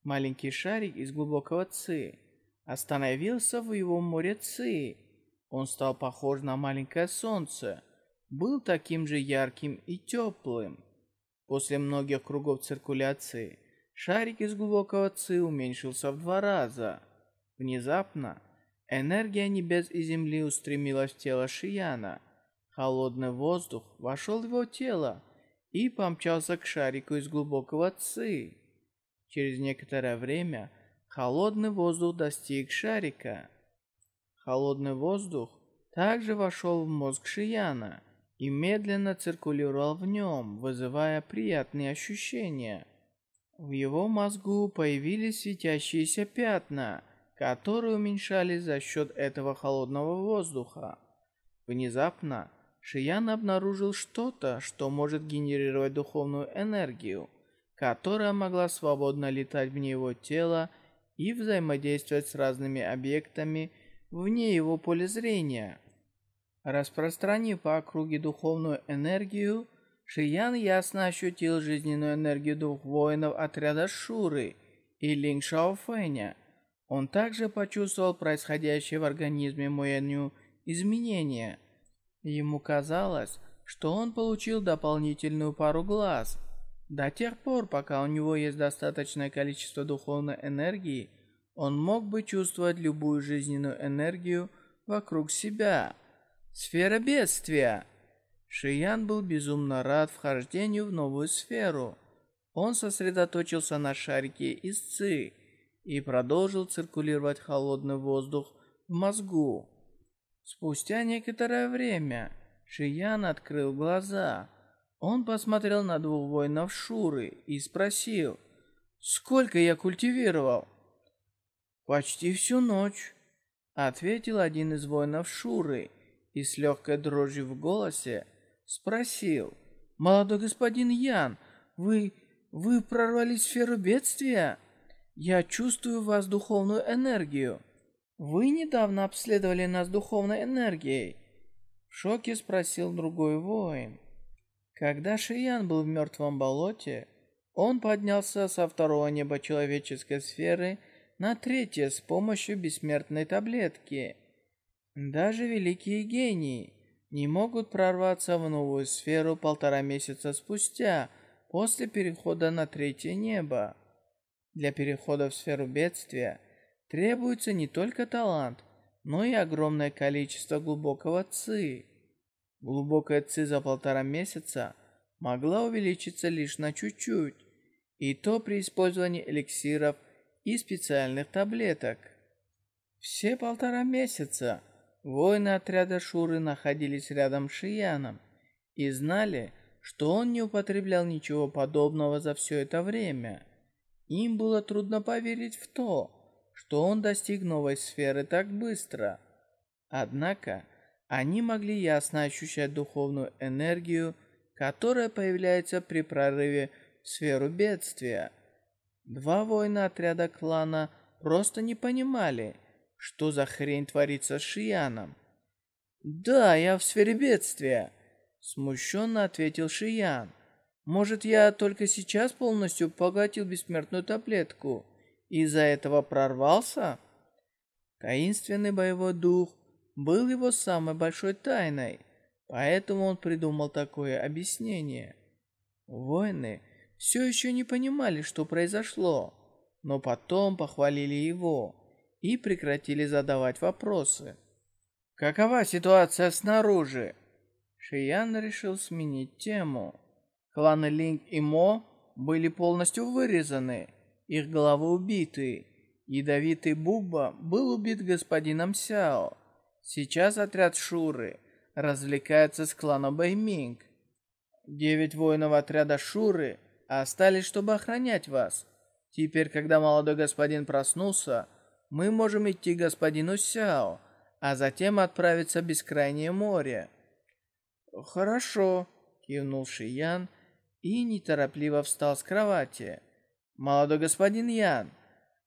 Маленький шарик из глубокого ци остановился в его море ци. Он стал похож на маленькое солнце, был таким же ярким и теплым. После многих кругов циркуляции шарик из глубокого ци уменьшился в два раза. Внезапно энергия небес и земли устремилась в тело Шияна – Холодный воздух вошел в его тело и помчался к шарику из глубокого ци. Через некоторое время холодный воздух достиг шарика. Холодный воздух также вошел в мозг Шияна и медленно циркулировал в нем, вызывая приятные ощущения. В его мозгу появились светящиеся пятна, которые уменьшались за счет этого холодного воздуха. Внезапно Шиян обнаружил что-то, что может генерировать духовную энергию, которая могла свободно летать вне его тела и взаимодействовать с разными объектами вне его поля зрения. Распространив по округе духовную энергию, Шиян ясно ощутил жизненную энергию двух воинов отряда Шуры и Линг Шаофэня. Он также почувствовал происходящее в организме Моэню изменения – Ему казалось, что он получил дополнительную пару глаз. До тех пор, пока у него есть достаточное количество духовной энергии, он мог бы чувствовать любую жизненную энергию вокруг себя. Сфера бедствия. Шиян был безумно рад вхождению в новую сферу. Он сосредоточился на шарике из Ци и продолжил циркулировать холодный воздух в мозгу. Спустя некоторое время Шиян открыл глаза. Он посмотрел на двух воинов Шуры и спросил, «Сколько я культивировал?» «Почти всю ночь», — ответил один из воинов Шуры и с легкой дрожью в голосе спросил, «Молодой господин Ян, вы... вы прорвались в сферу бедствия? Я чувствую в вас духовную энергию. Вы недавно обследовали нас духовной энергией?» В шоке спросил другой воин. Когда Шиян был в мертвом болоте, он поднялся со второго неба человеческой сферы на третье с помощью бессмертной таблетки. Даже великие гении не могут прорваться в новую сферу полтора месяца спустя, после перехода на третье небо. Для перехода в сферу бедствия требуется не только талант, но и огромное количество глубокого ци. Глубокая ци за полтора месяца могла увеличиться лишь на чуть-чуть, и то при использовании эликсиров и специальных таблеток. Все полтора месяца Воины отряда Шуры находились рядом с Шияном и знали, что он не употреблял ничего подобного за все это время. Им было трудно поверить в то, что он достиг новой сферы так быстро. Однако, они могли ясно ощущать духовную энергию, которая появляется при прорыве в сферу бедствия. Два воина отряда клана просто не понимали – что за хрень творится с Шияном? Да, я в сфере бедствия, смущенно ответил Шиян. Может, я только сейчас полностью поглотил бессмертную таблетку и из-за этого прорвался? Таинственный боевой дух был его самой большой тайной, поэтому он придумал такое объяснение. Воины все еще не понимали, что произошло, но потом похвалили его и прекратили задавать вопросы. «Какова ситуация снаружи?» Шиян решил сменить тему. Кланы Линг и Мо были полностью вырезаны, их головы убиты. Ядовитый Буба был убит господином Сяо. Сейчас отряд Шуры развлекается с кланом Бэйминг. Девять воинов отряда Шуры остались, чтобы охранять вас. Теперь, когда молодой господин проснулся, мы можем идти к господину Сяо, а затем отправиться в бескрайнее море». «Хорошо», — кивнул Шиян и неторопливо встал с кровати. «Молодой господин Ян,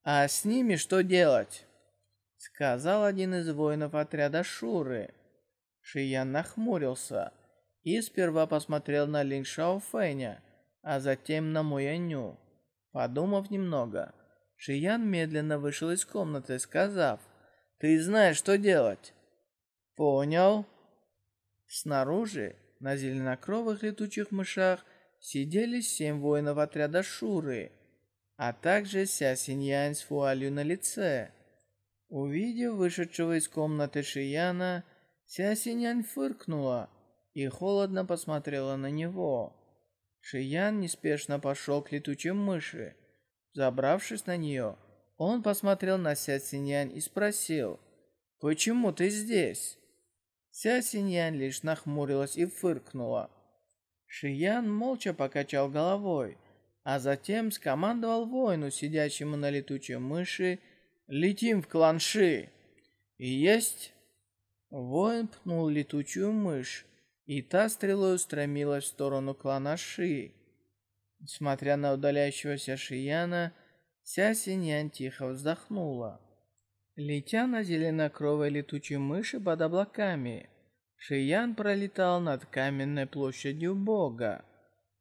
а с ними что делать?» Сказал один из воинов отряда Шуры. Шиян нахмурился и сперва посмотрел на Линг Шао Фэня, а затем на Муяню. Подумав немного, Шиян медленно вышел из комнаты, сказав, «Ты знаешь, что делать». «Понял». Снаружи, на зеленокровых летучих мышах, сидели семь воинов отряда Шуры, а также Ся Синьянь с вуалью на лице. Увидев вышедшего из комнаты Шияна, Ся Синьянь фыркнула и холодно посмотрела на него. Шиян неспешно пошел к летучим мыши, Забравшись на нее, он посмотрел на Ся Синьянь и спросил, «Почему ты здесь?» Ся Синьянь лишь нахмурилась и фыркнула. Шиян молча покачал головой, а затем скомандовал воину, сидящему на летучей мыши, «Летим в клан Ши!» «И есть!» Воин пнул летучую мышь, и та стрелой устремилась в сторону клана Ши. Смотря на удаляющегося Шияна, Ся Синьян тихо вздохнула. Летя на зеленокровой летучей мыши под облаками, Шиян пролетал над каменной площадью Бога.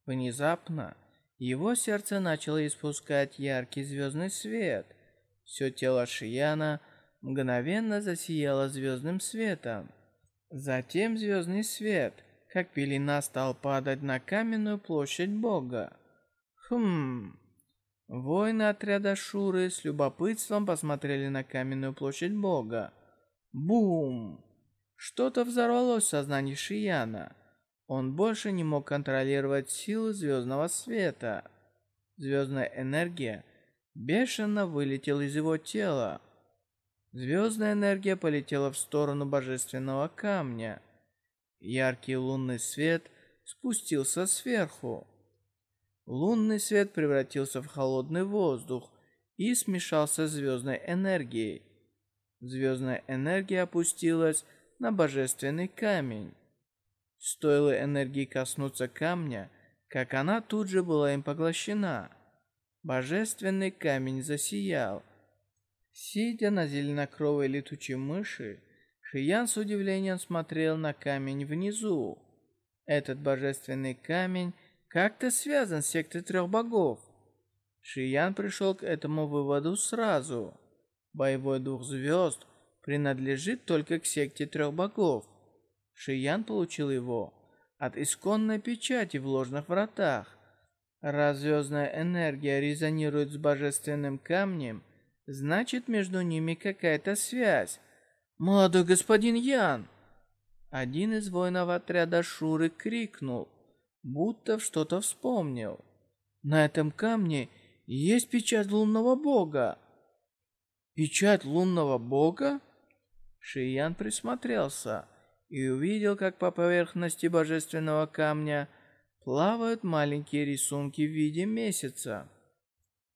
Внезапно его сердце начало испускать яркий звездный свет. Все тело Шияна мгновенно засияло звездным светом. Затем звездный свет, как пелена, стал падать на каменную площадь Бога. Хм. Воины отряда Шуры с любопытством посмотрели на каменную площадь бога. Бум! Что-то взорвалось в сознании Шияна. Он больше не мог контролировать силы звездного света. Звездная энергия бешено вылетела из его тела. Звездная энергия полетела в сторону божественного камня. Яркий лунный свет спустился сверху. Лунный свет превратился в холодный воздух и смешался с звездной энергией. Звездная энергия опустилась на божественный камень. Стоило энергии коснуться камня, как она тут же была им поглощена. Божественный камень засиял. Сидя на зеленокровой летучей мыши, Шиян с удивлением смотрел на камень внизу. Этот божественный камень как-то связан с сектой трех богов. Шиян пришел к этому выводу сразу. Боевой дух звезд принадлежит только к секте трех богов. Шиян получил его от исконной печати в ложных вратах. Раз звездная энергия резонирует с божественным камнем, значит между ними какая-то связь. «Молодой господин Ян!» Один из воинов отряда Шуры крикнул, будто что-то вспомнил. «На этом камне есть печать лунного бога!» «Печать лунного бога?» Шиян присмотрелся и увидел, как по поверхности божественного камня плавают маленькие рисунки в виде месяца.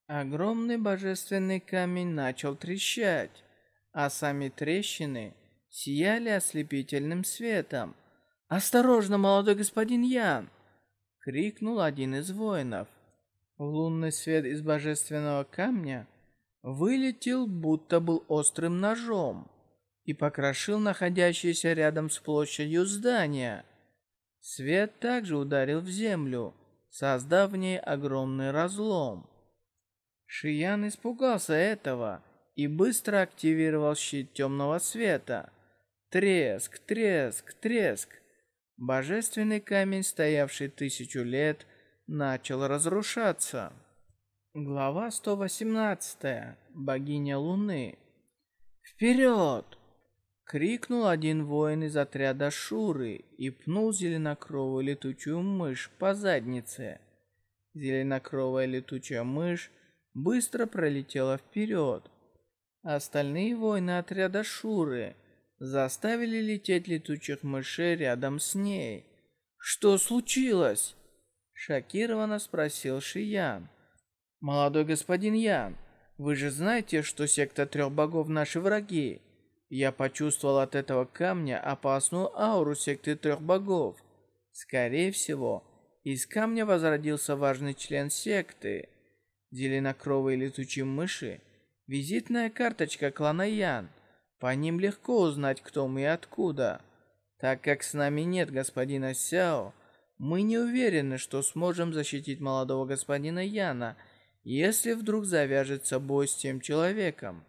Огромный божественный камень начал трещать, а сами трещины сияли ослепительным светом. «Осторожно, молодой господин Ян!» — крикнул один из воинов. Лунный свет из божественного камня вылетел, будто был острым ножом, и покрошил находящееся рядом с площадью здания. Свет также ударил в землю, создав в ней огромный разлом. Шиян испугался этого и быстро активировал щит темного света. Треск, треск, треск. Божественный камень, стоявший тысячу лет, начал разрушаться. Глава 118. Богиня Луны. «Вперед!» — крикнул один воин из отряда Шуры и пнул зеленокровую летучую мышь по заднице. Зеленокровая летучая мышь быстро пролетела вперед. Остальные воины отряда Шуры заставили лететь летучих мышей рядом с ней. «Что случилось?» — шокированно спросил Шиян. «Молодой господин Ян, вы же знаете, что секта трех богов наши враги. Я почувствовал от этого камня опасную ауру секты трех богов. Скорее всего, из камня возродился важный член секты. Зеленокровые летучие мыши — визитная карточка клана Ян. По ним легко узнать, кто мы и откуда. Так как с нами нет господина Сяо, мы не уверены, что сможем защитить молодого господина Яна — если вдруг завяжется бой с тем человеком.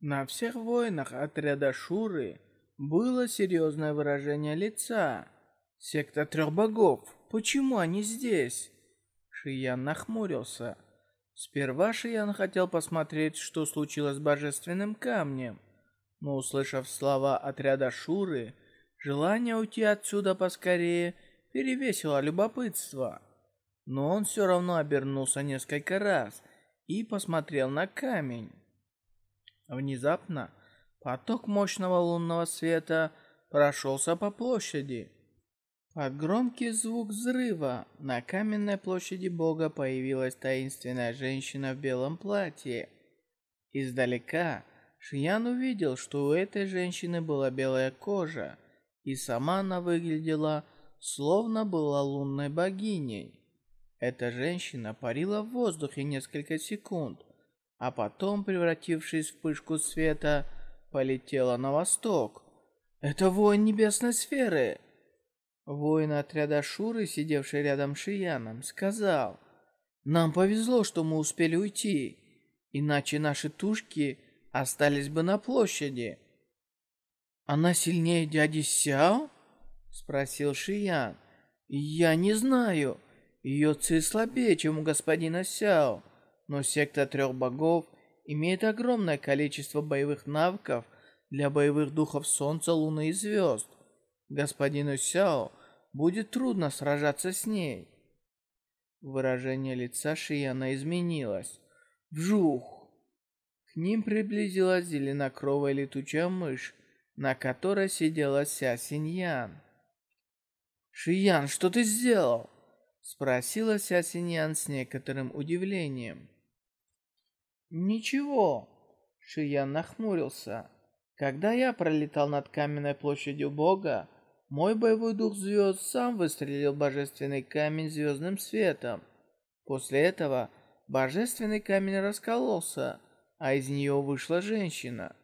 На всех воинах отряда Шуры было серьезное выражение лица. Секта трех богов, почему они здесь? Шиян нахмурился. Сперва Шиян хотел посмотреть, что случилось с божественным камнем, но, услышав слова отряда Шуры, желание уйти отсюда поскорее перевесило любопытство но он все равно обернулся несколько раз и посмотрел на камень. Внезапно поток мощного лунного света прошелся по площади. Под громкий звук взрыва на каменной площади бога появилась таинственная женщина в белом платье. Издалека Шиян увидел, что у этой женщины была белая кожа, и сама она выглядела, словно была лунной богиней. Эта женщина парила в воздухе несколько секунд, а потом, превратившись в пышку света, полетела на восток. «Это воин небесной сферы!» Воин отряда Шуры, сидевший рядом с Шияном, сказал, «Нам повезло, что мы успели уйти, иначе наши тушки остались бы на площади». «Она сильнее дяди Сяо?» — спросил Шиян. «Я не знаю». Ее ци слабее, чем у господина Сяо, но секта трех богов имеет огромное количество боевых навыков для боевых духов Солнца, Луны и Звезд. Господину Сяо будет трудно сражаться с ней. Выражение лица Шияна изменилось. Вжух! К ним приблизилась зеленокровая летучая мышь, на которой сидела Ся Синьян. «Шиян, что ты сделал?» Спросила Ся Синьян с некоторым удивлением. «Ничего», — Шиян нахмурился. «Когда я пролетал над каменной площадью Бога, мой боевой дух звезд сам выстрелил божественный камень звездным светом. После этого божественный камень раскололся, а из нее вышла женщина.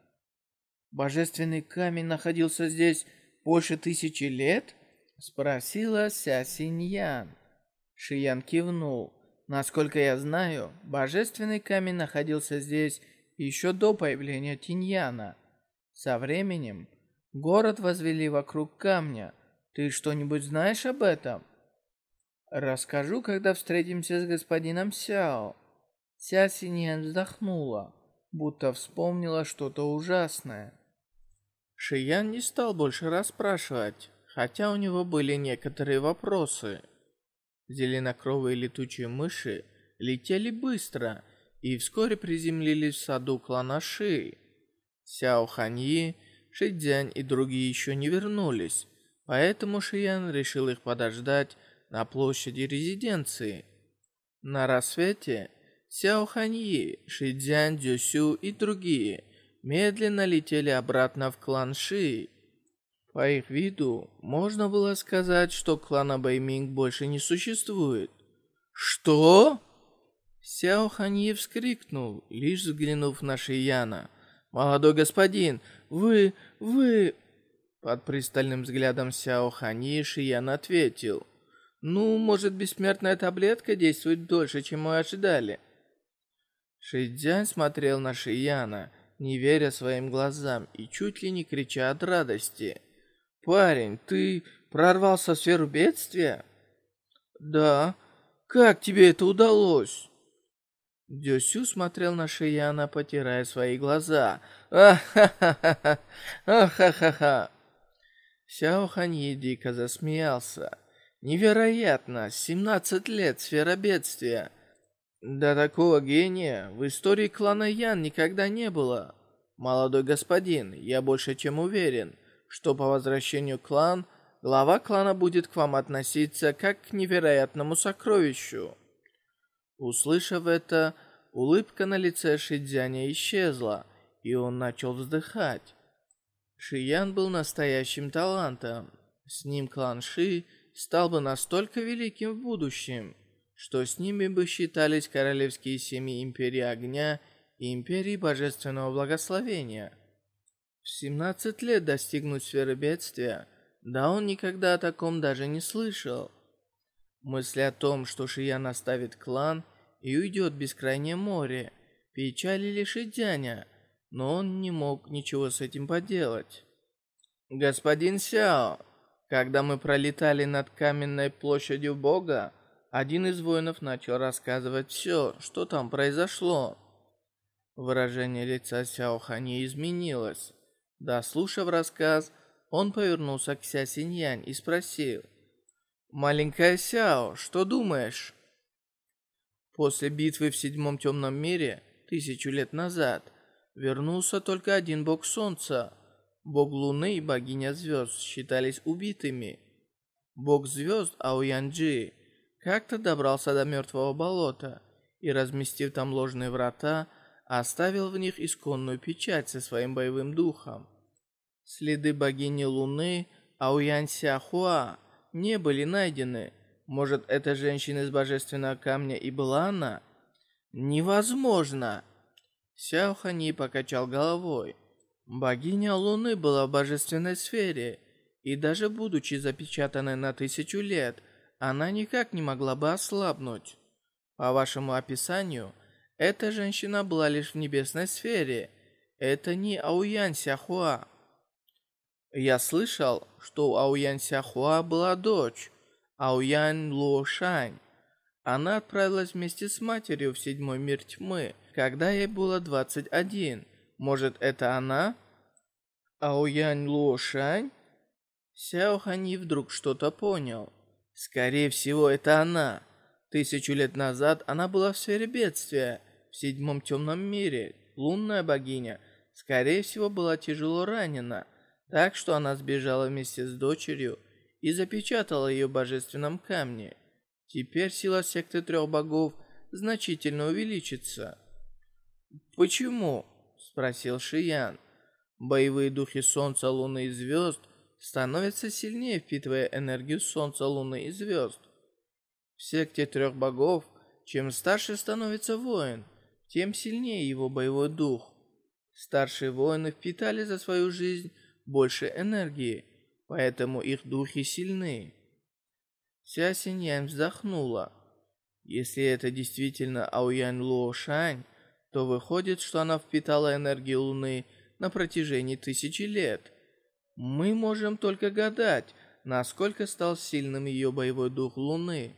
Божественный камень находился здесь больше тысячи лет? Спросила Ся Синьян. Шиян кивнул. Насколько я знаю, божественный камень находился здесь еще до появления Тиньяна. Со временем город возвели вокруг камня. Ты что-нибудь знаешь об этом? Расскажу, когда встретимся с господином Сяо. Ся Синьян вздохнула будто вспомнила что-то ужасное. Шиян не стал больше расспрашивать, хотя у него были некоторые вопросы. Зеленокровые летучие мыши летели быстро и вскоре приземлились в саду клана Ши. Сяо Ханьи, Шидзянь и другие еще не вернулись, поэтому Шиян решил их подождать на площади резиденции. На рассвете Сяо Ханьи, Шидзян, Дюсю и другие медленно летели обратно в клан Ши. По их виду можно было сказать, что клана Бэйминг больше не существует. «Что?» Сяо Ханьи вскрикнул, лишь взглянув на Шияна. «Молодой господин, вы... вы...» Под пристальным взглядом Сяо Ханьи Шиян ответил. «Ну, может, бессмертная таблетка действует дольше, чем мы ожидали?» Шидзянь смотрел на Шияна, не веря своим глазам и чуть ли не крича от радости. «Парень, ты прорвался в сферу бедствия?» «Да. Как тебе это удалось?» Дёсю смотрел на Шияна, потирая свои глаза. «Ахахаха! Ахахаха!» Сяо дико засмеялся. «Невероятно! Семнадцать лет сфера бедствия!» Да такого гения в истории клана Ян никогда не было. Молодой господин, я больше чем уверен, что по возвращению клан, глава клана будет к вам относиться как к невероятному сокровищу. Услышав это, улыбка на лице Шидзяня исчезла, и он начал вздыхать. Шиян был настоящим талантом. С ним клан Ши стал бы настолько великим в будущем, что с ними бы считались королевские семьи Империи Огня и Империи Божественного Благословения. В 17 лет достигнуть сферы бедствия, да он никогда о таком даже не слышал. Мысли о том, что Шиян оставит клан и уйдет в бескрайнее море, печалили Шидяня, но он не мог ничего с этим поделать. «Господин Сяо, когда мы пролетали над каменной площадью Бога, один из воинов начал рассказывать все, что там произошло. Выражение лица Сяоха не изменилось. Дослушав рассказ, он повернулся к Ся Синьянь и спросил. «Маленькая Сяо, что думаешь?» После битвы в Седьмом Темном Мире, тысячу лет назад, вернулся только один бог Солнца. Бог Луны и богиня Звезд считались убитыми. Бог Звезд Ауянджи как-то добрался до мертвого болота и, разместив там ложные врата, оставил в них исконную печать со своим боевым духом. Следы богини Луны Ауян Сяхуа не были найдены. Может, эта женщина из божественного камня и была она? Невозможно! Сяохани покачал головой. Богиня Луны была в божественной сфере, и даже будучи запечатанной на тысячу лет – она никак не могла бы ослабнуть. По вашему описанию, эта женщина была лишь в небесной сфере. Это не Ауян Сяхуа. Я слышал, что у Ауян Сяхуа была дочь, Ауян Луошань. Она отправилась вместе с матерью в седьмой мир тьмы, когда ей было 21. Может, это она? Ауян Луошань? Сяо вдруг что-то понял. Скорее всего, это она. Тысячу лет назад она была в сфере бедствия, в седьмом темном мире. лунная богиня, скорее всего, была тяжело ранена, так что она сбежала вместе с дочерью и запечатала ее в божественном камне. Теперь сила секты трех богов значительно увеличится. «Почему?» – спросил Шиян. Боевые духи Солнца, Луны и Звезд становятся сильнее, впитывая энергию Солнца, Луны и Звезд. В секте трех богов, чем старше становится воин, тем сильнее его боевой дух. Старшие воины впитали за свою жизнь больше энергии, поэтому их духи сильны. Ся Синьян вздохнула. Если это действительно Аоянь Луошань, то выходит, что она впитала энергию Луны на протяжении тысячи лет. Мы можем только гадать, насколько стал сильным ее боевой дух Луны.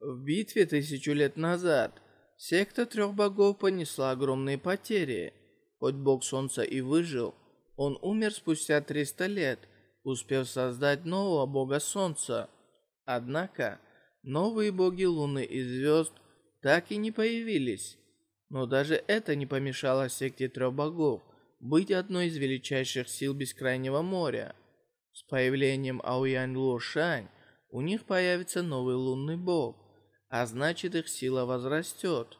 В битве тысячу лет назад секта трех богов понесла огромные потери. Хоть бог солнца и выжил, он умер спустя 300 лет, успев создать нового бога солнца. Однако, новые боги луны и звезд так и не появились. Но даже это не помешало секте трех богов быть одной из величайших сил Бескрайнего моря. С появлением Аоянь Лушань у них появится новый лунный бог, а значит их сила возрастет.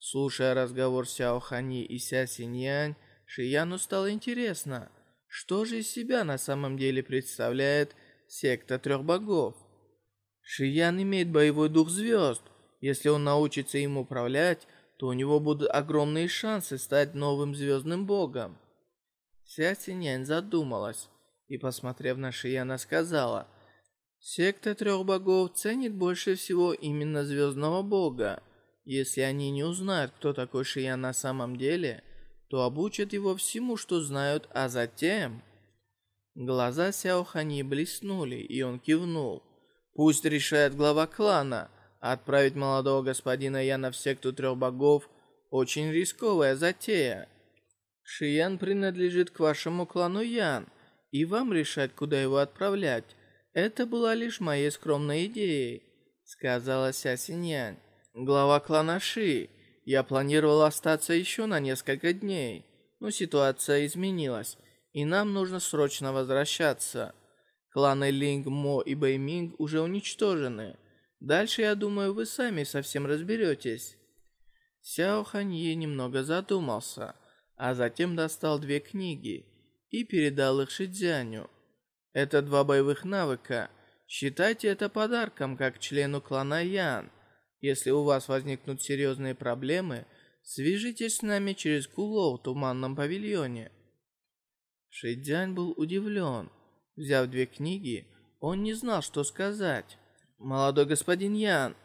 Слушая разговор Сяо Хани и Ся Синьянь, Шияну стало интересно, что же из себя на самом деле представляет секта трех богов. Шиян имеет боевой дух звезд. Если он научится им управлять, то у него будут огромные шансы стать новым звездным богом. Ся Синянь задумалась и, посмотрев на Шияна, сказала, «Секта трех богов ценит больше всего именно звездного бога. Если они не узнают, кто такой Шиян на самом деле, то обучат его всему, что знают, а затем...» Глаза Сяо Хани блеснули, и он кивнул. «Пусть решает глава клана. Отправить молодого господина Яна в секту трех богов – очень рисковая затея. Шиян принадлежит к вашему клану Ян, и вам решать, куда его отправлять. Это была лишь моей скромной идеей», – сказала Ся Синьянь. «Глава клана Ши, я планировал остаться еще на несколько дней, но ситуация изменилась, и нам нужно срочно возвращаться. Кланы Линг, Мо и Бэйминг уже уничтожены. Дальше, я думаю, вы сами совсем разберетесь». Сяо Ханье немного задумался, а затем достал две книги и передал их Шидзяню. Это два боевых навыка. Считайте это подарком как члену клана Ян. Если у вас возникнут серьезные проблемы, свяжитесь с нами через Куло в Туманном павильоне. Шидзянь был удивлен. Взяв две книги, он не знал, что сказать. «Молодой господин Ян,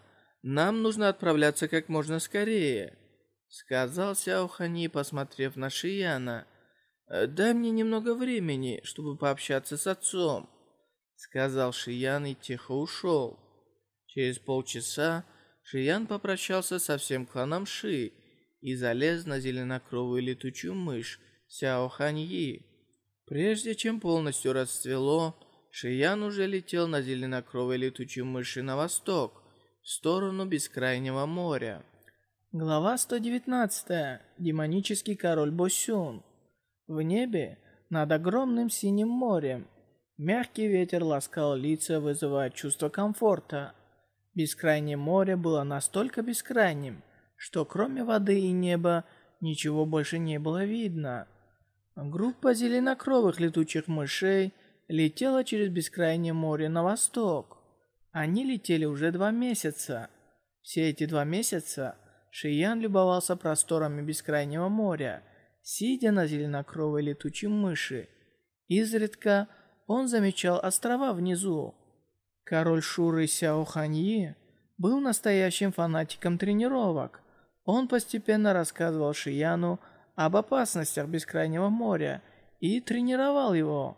нам нужно отправляться как можно скорее», сказал Сяо Хани, посмотрев на Шияна. «Дай мне немного времени, чтобы пообщаться с отцом», сказал Шиян и тихо ушел. Через полчаса Шиян попрощался со всем кланом Ши и залез на зеленокровую летучую мышь Сяо Ханьи. Прежде чем полностью расцвело, Шиян уже летел на зеленокровой летучей мыши на восток, в сторону бескрайнего моря. Глава 119. Демонический король Босюн. В небе, над огромным синим морем, мягкий ветер ласкал лица, вызывая чувство комфорта. Бескрайнее море было настолько бескрайним, что кроме воды и неба ничего больше не было видно. Группа зеленокровых летучих мышей летела через бескрайнее море на восток. Они летели уже два месяца. Все эти два месяца Шиян любовался просторами бескрайнего моря, сидя на зеленокровой летучей мыши. Изредка он замечал острова внизу. Король Шуры Сяо Ханьи был настоящим фанатиком тренировок. Он постепенно рассказывал Шияну об опасностях Бескрайнего моря и тренировал его.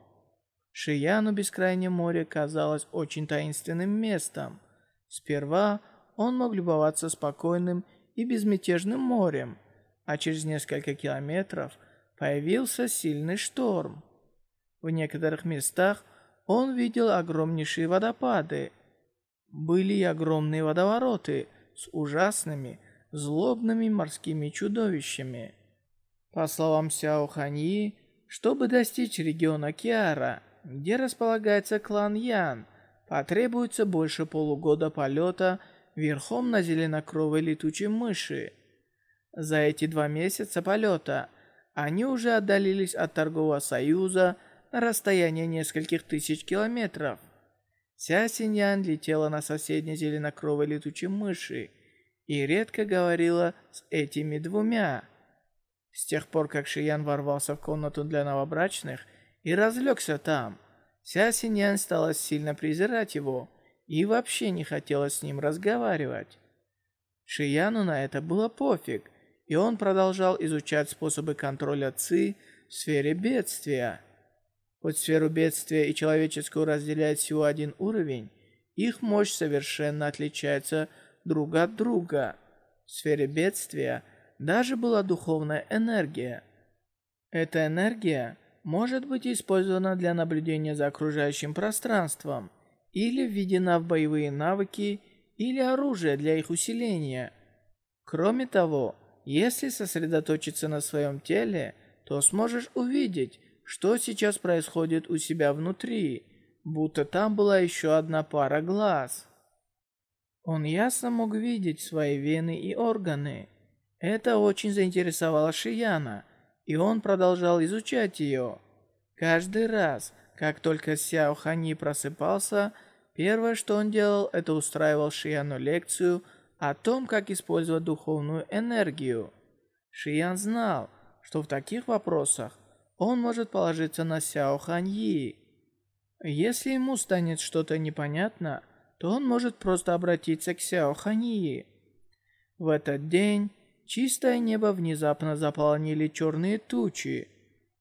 Шияну Бескрайнее море казалось очень таинственным местом. Сперва он мог любоваться спокойным и безмятежным морем, а через несколько километров появился сильный шторм. В некоторых местах он видел огромнейшие водопады. Были и огромные водовороты с ужасными, злобными морскими чудовищами. По словам Сяо Ханьи, чтобы достичь региона Киара, где располагается клан Ян, потребуется больше полугода полета верхом на зеленокровой летучей мыши. За эти два месяца полета они уже отдалились от торгового союза на расстояние нескольких тысяч километров. Ся Синьян летела на соседней зеленокровой летучей мыши и редко говорила с этими двумя. С тех пор, как Шиян ворвался в комнату для новобрачных и разлегся там, Ся Синьян стала сильно презирать его и вообще не хотела с ним разговаривать. Шияну на это было пофиг, и он продолжал изучать способы контроля ЦИ в сфере бедствия. Хоть сферу бедствия и человеческую разделяет всего один уровень, их мощь совершенно отличается друг от друга. В сфере бедствия даже была духовная энергия. Эта энергия может быть использована для наблюдения за окружающим пространством или введена в боевые навыки или оружие для их усиления. Кроме того, если сосредоточиться на своем теле, то сможешь увидеть, что сейчас происходит у себя внутри, будто там была еще одна пара глаз. Он ясно мог видеть свои вены и органы. Это очень заинтересовало Шияна, и он продолжал изучать ее. Каждый раз, как только Сяо Хани просыпался, первое, что он делал, это устраивал Шияну лекцию о том, как использовать духовную энергию. Шиян знал, что в таких вопросах он может положиться на Сяо Ханьи. Если ему станет что-то непонятно, то он может просто обратиться к Сяо Ханьи. В этот день чистое небо внезапно заполнили черные тучи.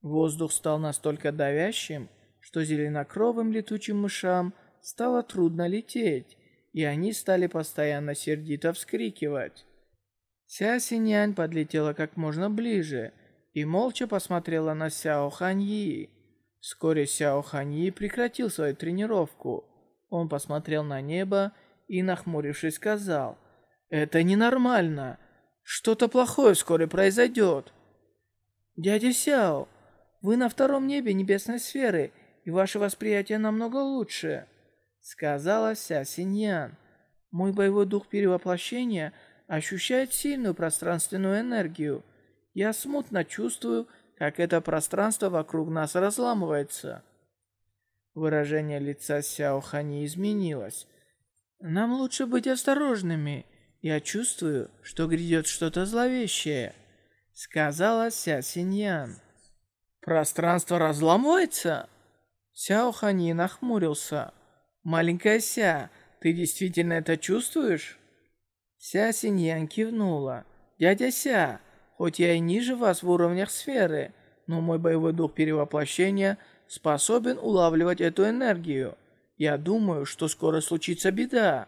Воздух стал настолько давящим, что зеленокровым летучим мышам стало трудно лететь, и они стали постоянно сердито вскрикивать. Ся Синьянь подлетела как можно ближе и молча посмотрела на Сяо Ханьи. Вскоре Сяо Ханьи прекратил свою тренировку. Он посмотрел на небо и, нахмурившись, сказал, «Это ненормально. Что-то плохое вскоре произойдет». «Дядя Сяо, вы на втором небе небесной сферы, и ваше восприятие намного лучше», — сказала Ся Синьян. «Мой боевой дух перевоплощения ощущает сильную пространственную энергию. Я смутно чувствую, как это пространство вокруг нас разламывается». Выражение лица Сяо Хани изменилось. «Нам лучше быть осторожными. Я чувствую, что грядет что-то зловещее», — сказала Ся Синьян. «Пространство разламывается?» Сяо Хани нахмурился. «Маленькая Ся, ты действительно это чувствуешь?» Ся Синьян кивнула. «Дядя Ся, хоть я и ниже вас в уровнях сферы, но мой боевой дух перевоплощения — способен улавливать эту энергию. Я думаю, что скоро случится беда».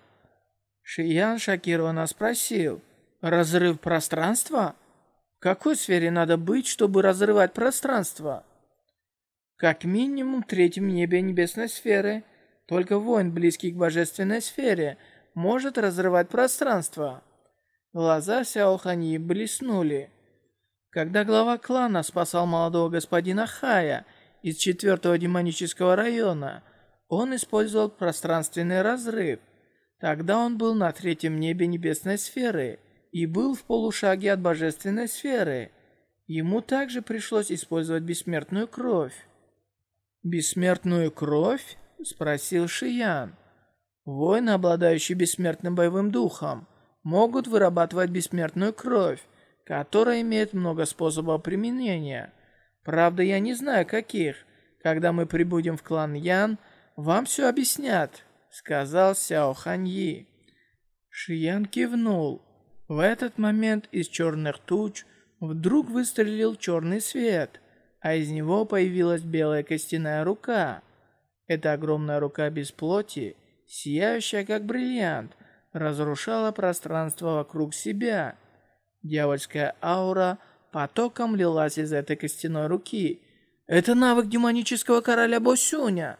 Шиян шокированно спросил, «Разрыв пространства? В какой сфере надо быть, чтобы разрывать пространство?» «Как минимум в третьем небе небесной сферы. Только воин, близкий к божественной сфере, может разрывать пространство». Глаза Сяо блеснули. Когда глава клана спасал молодого господина Хая из четвертого демонического района. Он использовал пространственный разрыв. Тогда он был на третьем небе небесной сферы и был в полушаге от божественной сферы. Ему также пришлось использовать бессмертную кровь. «Бессмертную кровь?» – спросил Шиян. «Воины, обладающие бессмертным боевым духом, могут вырабатывать бессмертную кровь, которая имеет много способов применения – Правда, я не знаю, каких. Когда мы прибудем в клан Ян, вам все объяснят», — сказал Сяо Ханьи. Шиян кивнул. В этот момент из черных туч вдруг выстрелил черный свет, а из него появилась белая костяная рука. Эта огромная рука без плоти, сияющая как бриллиант, разрушала пространство вокруг себя. Дьявольская аура — потоком лилась из этой костяной руки. «Это навык демонического короля Босюня!»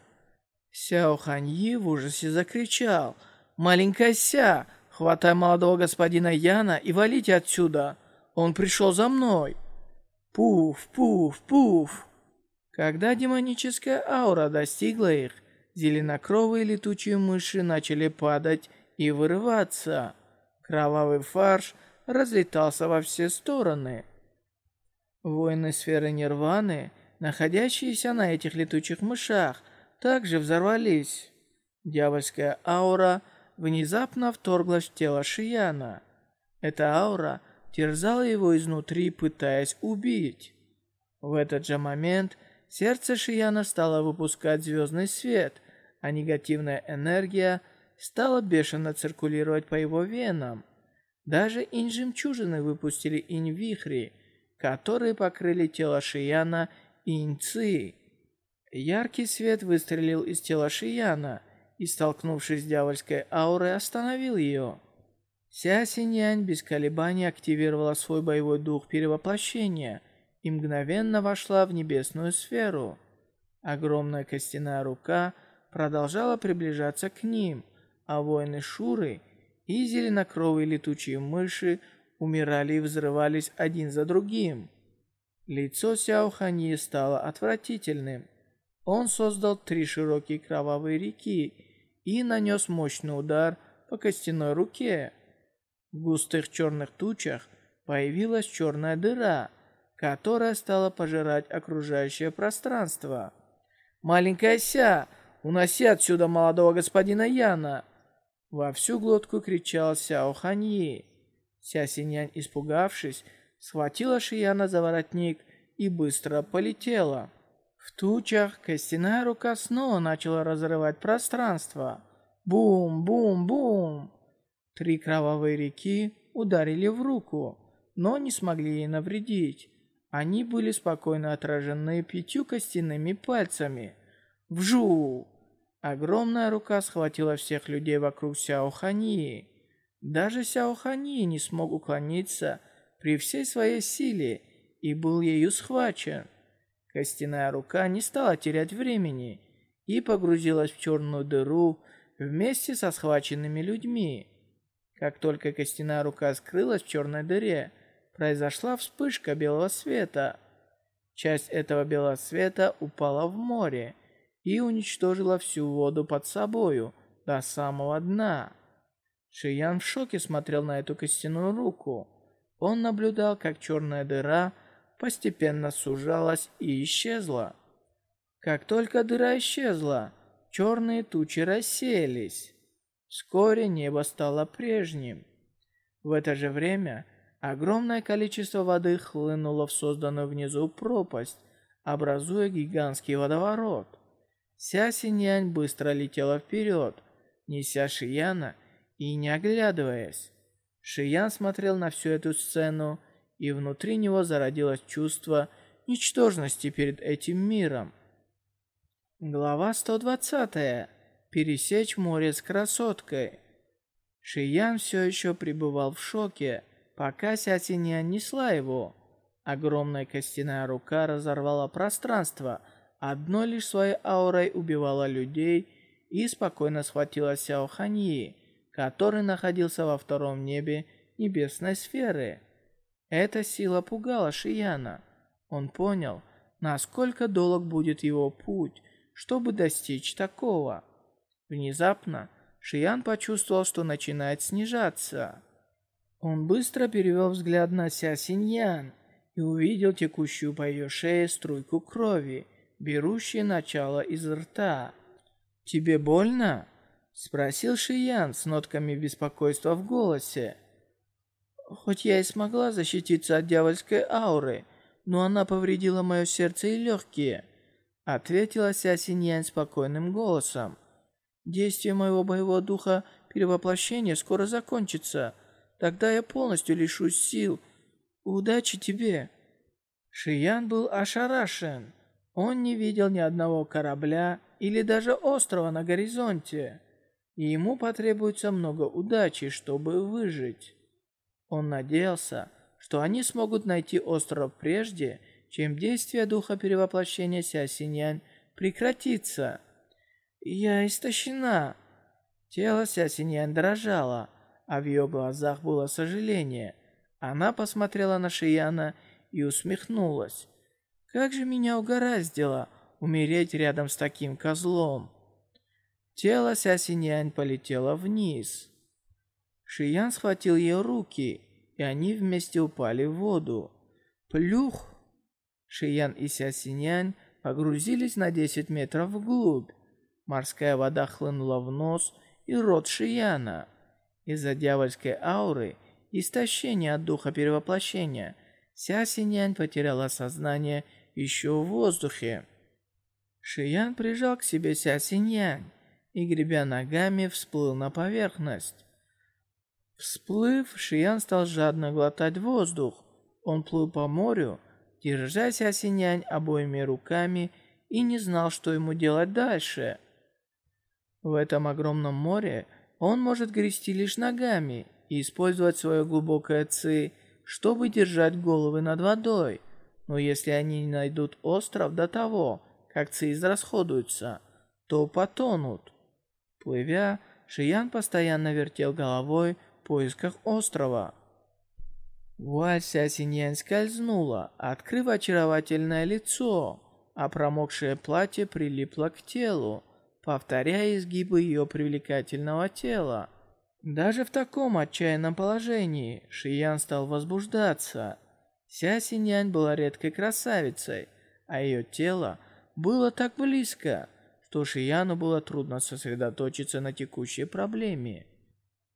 Сяо Ханьи в ужасе закричал. «Маленькая Ся, хватай молодого господина Яна и валите отсюда. Он пришел за мной. Пуф, пуф, пуф. Когда демоническая аура достигла их, зеленокровые летучие мыши начали падать и вырываться. Кровавый фарш разлетался во все стороны. Воины сферы Нирваны, находящиеся на этих летучих мышах, также взорвались. Дьявольская аура внезапно вторглась в тело Шияна. Эта аура терзала его изнутри, пытаясь убить. В этот же момент сердце Шияна стало выпускать звездный свет, а негативная энергия стала бешено циркулировать по его венам. Даже инь-жемчужины выпустили инь-вихри, которые покрыли тело Шияна инь-ци. Яркий свет выстрелил из тела Шияна и, столкнувшись с дьявольской аурой, остановил ее. Ся Синьянь без колебаний активировала свой боевой дух перевоплощения и мгновенно вошла в небесную сферу. Огромная костяная рука продолжала приближаться к ним, а воины Шуры и зеленокровые летучие мыши умирали и взрывались один за другим. Лицо Сяо Ханьи стало отвратительным. Он создал три широкие кровавые реки и нанес мощный удар по костяной руке. В густых черных тучах появилась черная дыра, которая стала пожирать окружающее пространство. «Маленькая Ся, уноси отсюда молодого господина Яна!» Во всю глотку кричал Сяо Ханьи. Ся Синянь, испугавшись, схватила Шияна за воротник и быстро полетела. В тучах костяная рука снова начала разрывать пространство. Бум-бум-бум! Три кровавые реки ударили в руку, но не смогли ей навредить. Они были спокойно отражены пятью костяными пальцами. Вжу! Огромная рука схватила всех людей вокруг Сяо Ханьи. Даже Сяо Ханьи не смог уклониться при всей своей силе и был ею схвачен. Костяная рука не стала терять времени и погрузилась в черную дыру вместе со схваченными людьми. Как только костяная рука скрылась в черной дыре, произошла вспышка белого света. Часть этого белого света упала в море и уничтожила всю воду под собою до самого дна. Шиян в шоке смотрел на эту костяную руку. Он наблюдал, как черная дыра постепенно сужалась и исчезла. Как только дыра исчезла, черные тучи рассеялись. Вскоре небо стало прежним. В это же время огромное количество воды хлынуло в созданную внизу пропасть, образуя гигантский водоворот. Ся Синьянь быстро летела вперед, неся Шияна и не оглядываясь. Шиян смотрел на всю эту сцену, и внутри него зародилось чувство ничтожности перед этим миром. Глава 120 пересечь море с красоткой. Шиян все еще пребывал в шоке, пока Сятиня несла его. Огромная костяная рука разорвала пространство, одной лишь своей аурой убивала людей и спокойно схватила Сяо Ханьи, который находился во втором небе небесной сферы. Эта сила пугала Шияна. Он понял, насколько долг будет его путь, чтобы достичь такого. Внезапно Шиян почувствовал, что начинает снижаться. Он быстро перевел взгляд на Ся Синьян и увидел текущую по ее шее струйку крови, берущую начало из рта. «Тебе больно?» — спросил Шиян с нотками беспокойства в голосе. «Хоть я и смогла защититься от дьявольской ауры, но она повредила мое сердце и легкие», — ответила Ся Синьян спокойным голосом. Действие моего боевого духа перевоплощения скоро закончится. Тогда я полностью лишусь сил. Удачи тебе!» Шиян был ошарашен. Он не видел ни одного корабля или даже острова на горизонте. И ему потребуется много удачи, чтобы выжить. Он надеялся, что они смогут найти остров прежде, чем действие духа перевоплощения Ся Синьянь прекратится. Я истощена. Тело Ся Синьян дрожало. а в ее глазах было сожаление. Она посмотрела на Шияна и усмехнулась. «Как же меня угораздило умереть рядом с таким козлом!» Тело Ся Синьянь полетело вниз. Шиян схватил ее руки, и они вместе упали в воду. Плюх! Шиян и Ся Синьянь погрузились на 10 метров вглубь. Морская вода хлынула в нос и рот Шияна. Из-за дьявольской ауры истощения от духа перевоплощения Ся Синьянь потеряла сознание еще в воздухе. Шиян прижал к себе Ся Синьянь и, гребя ногами, всплыл на поверхность. Всплыв, Шиян стал жадно глотать воздух. Он плыл по морю, держа Ся Синьянь обоими руками и не знал, что ему делать дальше. В этом огромном море он может грести лишь ногами и использовать свое глубокое ци, чтобы держать головы над водой. Но если они не найдут остров до того, как ци израсходуются, то потонут. Плывя, Шиян постоянно вертел головой поисках острова. Вуаль Ся Синьян скользнула, открыв очаровательное лицо, а промокшее платье прилипло к телу, повторяя изгибы ее привлекательного тела. Даже в таком отчаянном положении Шиян стал возбуждаться. Ся Синьянь была редкой красавицей, а ее тело было так близко, что Шияну было трудно сосредоточиться на текущей проблеме.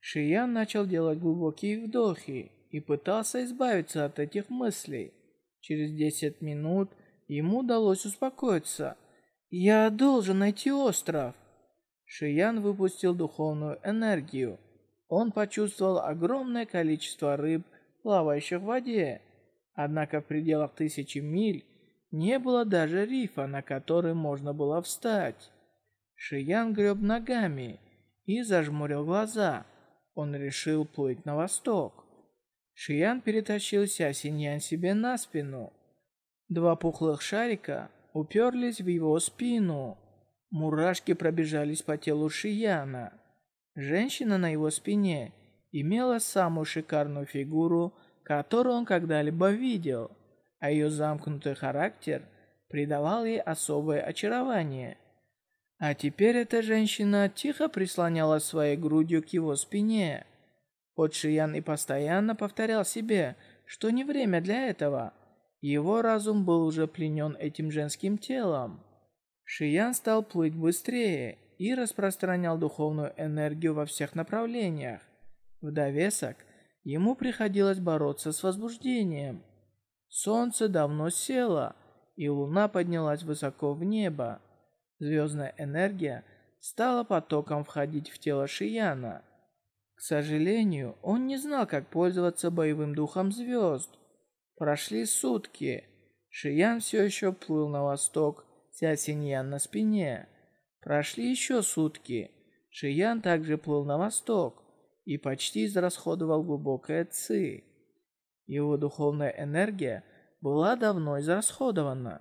Шиян начал делать глубокие вдохи и пытался избавиться от этих мыслей. Через 10 минут ему удалось успокоиться – «Я должен найти остров!» Шиян выпустил духовную энергию. Он почувствовал огромное количество рыб, плавающих в воде. Однако в пределах тысячи миль не было даже рифа, на который можно было встать. Шиян греб ногами и зажмурил глаза. Он решил плыть на восток. Шиян перетащил Ся себе на спину. Два пухлых шарика уперлись в его спину. Мурашки пробежались по телу Шияна. Женщина на его спине имела самую шикарную фигуру, которую он когда-либо видел, а ее замкнутый характер придавал ей особое очарование. А теперь эта женщина тихо прислонялась своей грудью к его спине. Вот Шиян и постоянно повторял себе, что не время для этого – его разум был уже пленен этим женским телом. Шиян стал плыть быстрее и распространял духовную энергию во всех направлениях. В довесок ему приходилось бороться с возбуждением. Солнце давно село, и луна поднялась высоко в небо. Звездная энергия стала потоком входить в тело Шияна. К сожалению, он не знал, как пользоваться боевым духом звезд. Прошли сутки. Шиян все еще плыл на восток, Ся Синьян на спине. Прошли еще сутки. Шиян также плыл на восток и почти израсходовал глубокое ци. Его духовная энергия была давно израсходована.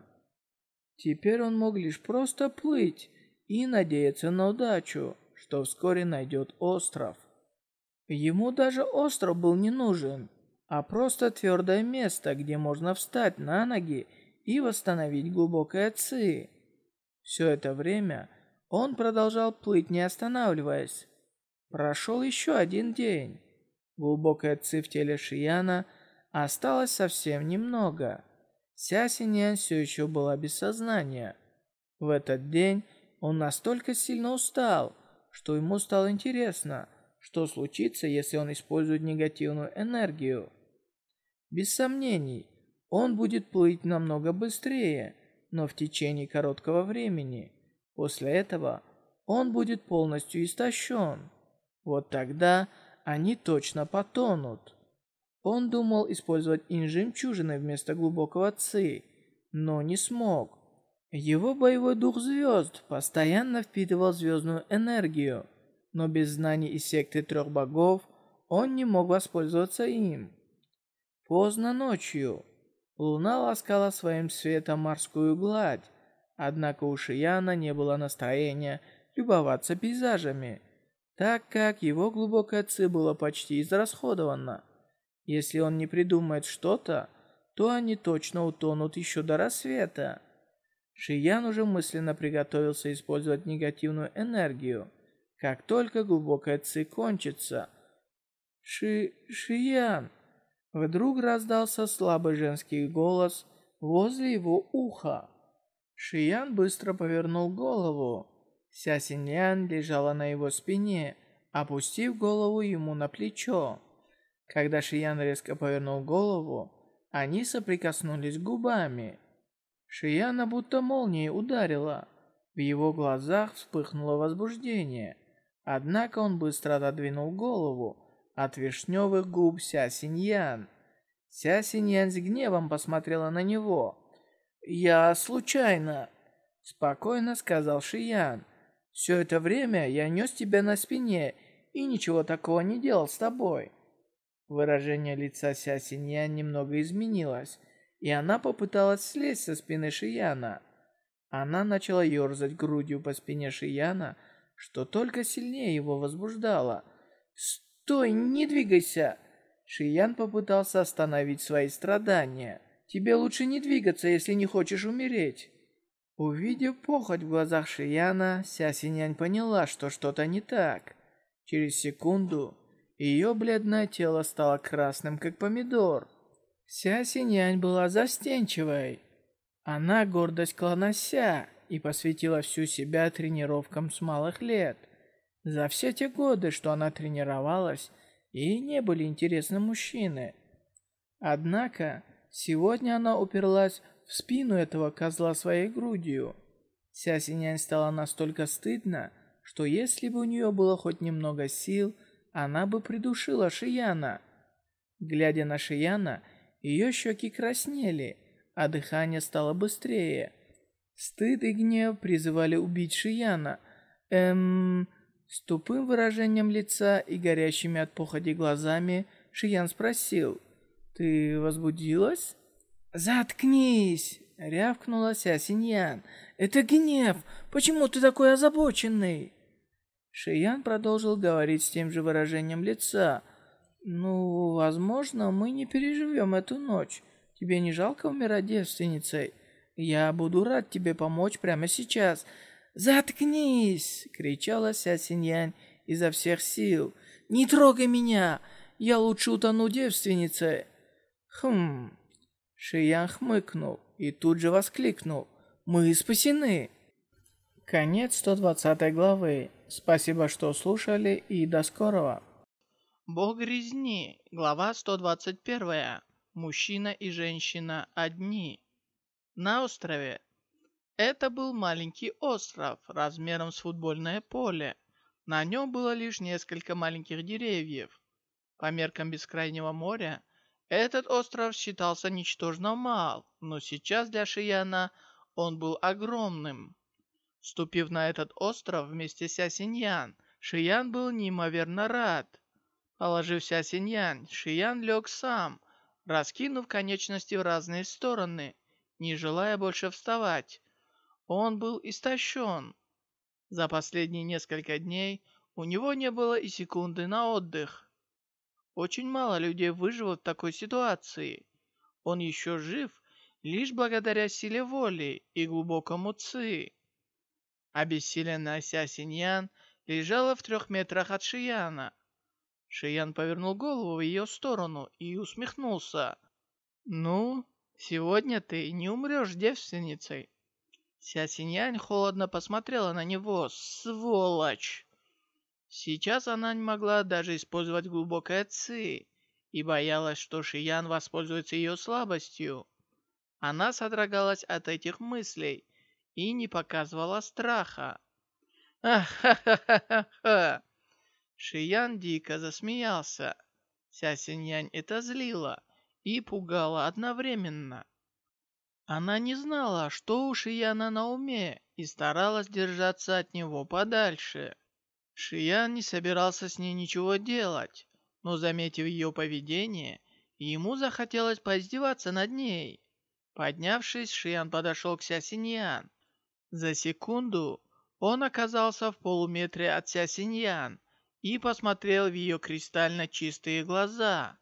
Теперь он мог лишь просто плыть и надеяться на удачу, что вскоре найдет остров. Ему даже остров был не нужен а просто твердое место, где можно встать на ноги и восстановить глубокое ци. Все это время он продолжал плыть, не останавливаясь. Прошел еще один день. Глубокое ци в теле Шияна осталось совсем немного. Ся Синьян все еще была без сознания. В этот день он настолько сильно устал, что ему стало интересно, что случится, если он использует негативную энергию. Без сомнений, он будет плыть намного быстрее, но в течение короткого времени. После этого он будет полностью истощен. Вот тогда они точно потонут. Он думал использовать инжемчужины вместо глубокого ци, но не смог. Его боевой дух звезд постоянно впитывал звездную энергию, но без знаний из секты трех богов он не мог воспользоваться им. Поздно ночью луна ласкала своим светом морскую гладь, однако у Шияна не было настроения любоваться пейзажами. так как его глубокое ци было почти израсходовано. Если он не придумает что-то, то они точно утонут еще до рассвета. Шиян уже мысленно приготовился использовать негативную энергию. Как только глубокая ци кончится. Ши... Шиян! Вдруг раздался слабый женский голос возле его уха. Шиян быстро повернул голову. Ся Синьян лежала на его спине, опустив голову ему на плечо. Когда Шиян резко повернул голову, они соприкоснулись губами. Шияна будто молнией ударила. В его глазах вспыхнуло возбуждение. Однако он быстро отодвинул голову от вишневых губ Ся Синьян. Ся Синьян с гневом посмотрела на него. «Я случайно», — спокойно сказал Шиян. «Все это время я нес тебя на спине и ничего такого не делал с тобой». Выражение лица Ся Синьян немного изменилось, и она попыталась слезть со спины Шияна. Она начала ерзать грудью по спине Шияна, что только сильнее его возбуждало. «Стой, не двигайся!» Шиян попытался остановить свои страдания. «Тебе лучше не двигаться, если не хочешь умереть». Увидев похоть в глазах Шияна, Ся Синянь поняла, что что-то не так. Через секунду ее бледное тело стало красным, как помидор. Ся Синянь была застенчивой. Она гордость клана Ся и посвятила всю себя тренировкам с малых лет. За все те годы, что она тренировалась, ей не были интересны мужчины. Однако, сегодня она уперлась в спину этого козла своей грудью. Ся Синянь стала настолько стыдно, что если бы у нее было хоть немного сил, она бы придушила Шияна. Глядя на Шияна, ее щеки краснели, а дыхание стало быстрее. Стыд и гнев призывали убить Шияна. Эм... С тупым выражением лица и горящими от походи глазами Шиян спросил. «Ты возбудилась?» «Заткнись!» — рявкнула Ся Синьян. «Это гнев! Почему ты такой озабоченный?» Шиян продолжил говорить с тем же выражением лица. «Ну, возможно, мы не переживем эту ночь. Тебе не жалко умирать девственницей? Я буду рад тебе помочь прямо сейчас. Заткнись!» — кричала Ся Синьянь изо всех сил. «Не трогай меня! Я лучше утону девственницей!» «Хм...» Шиян хмыкнул и тут же воскликнул. «Мы спасены!» Конец 120 главы. Спасибо, что слушали, и до скорого. Бог резни. Глава 121. Мужчина и женщина одни. На острове. Это был маленький остров, размером с футбольное поле. На нем было лишь несколько маленьких деревьев. По меркам бескрайнего моря, этот остров считался ничтожно мал, но сейчас для Шияна он был огромным. Ступив на этот остров вместе с Синьян, Шиян был неимоверно рад. Положив Синьян, Шиян лег сам, раскинув конечности в разные стороны, не желая больше вставать. Он был истощен. За последние несколько дней у него не было и секунды на отдых. Очень мало людей выживут в такой ситуации. Он еще жив лишь благодаря силе воли и глубокому ци. Обессиленная Ся Синьян лежала в трех метрах от Шияна. Шиян повернул голову в ее сторону и усмехнулся. «Ну, сегодня ты не умрешь девственницей». Ся Синьянь холодно посмотрела на него. «Сволочь!» Сейчас она не могла даже использовать глубокое ци и боялась, что Шиян воспользуется ее слабостью. Она содрогалась от этих мыслей и не показывала страха. «Ах-ха-ха-ха-ха!» Шиян дико засмеялся. Ся Синьянь это злило и пугало одновременно. Она не знала, что у Шияна на уме, и старалась держаться от него подальше. Шиян не собирался с ней ничего делать, но, заметив ее поведение, ему захотелось поиздеваться над ней. Поднявшись, Шиян подошел к Ся Синьян за секунду он оказался в полуметре от Ся Синьян и посмотрел в ее кристально чистые глаза.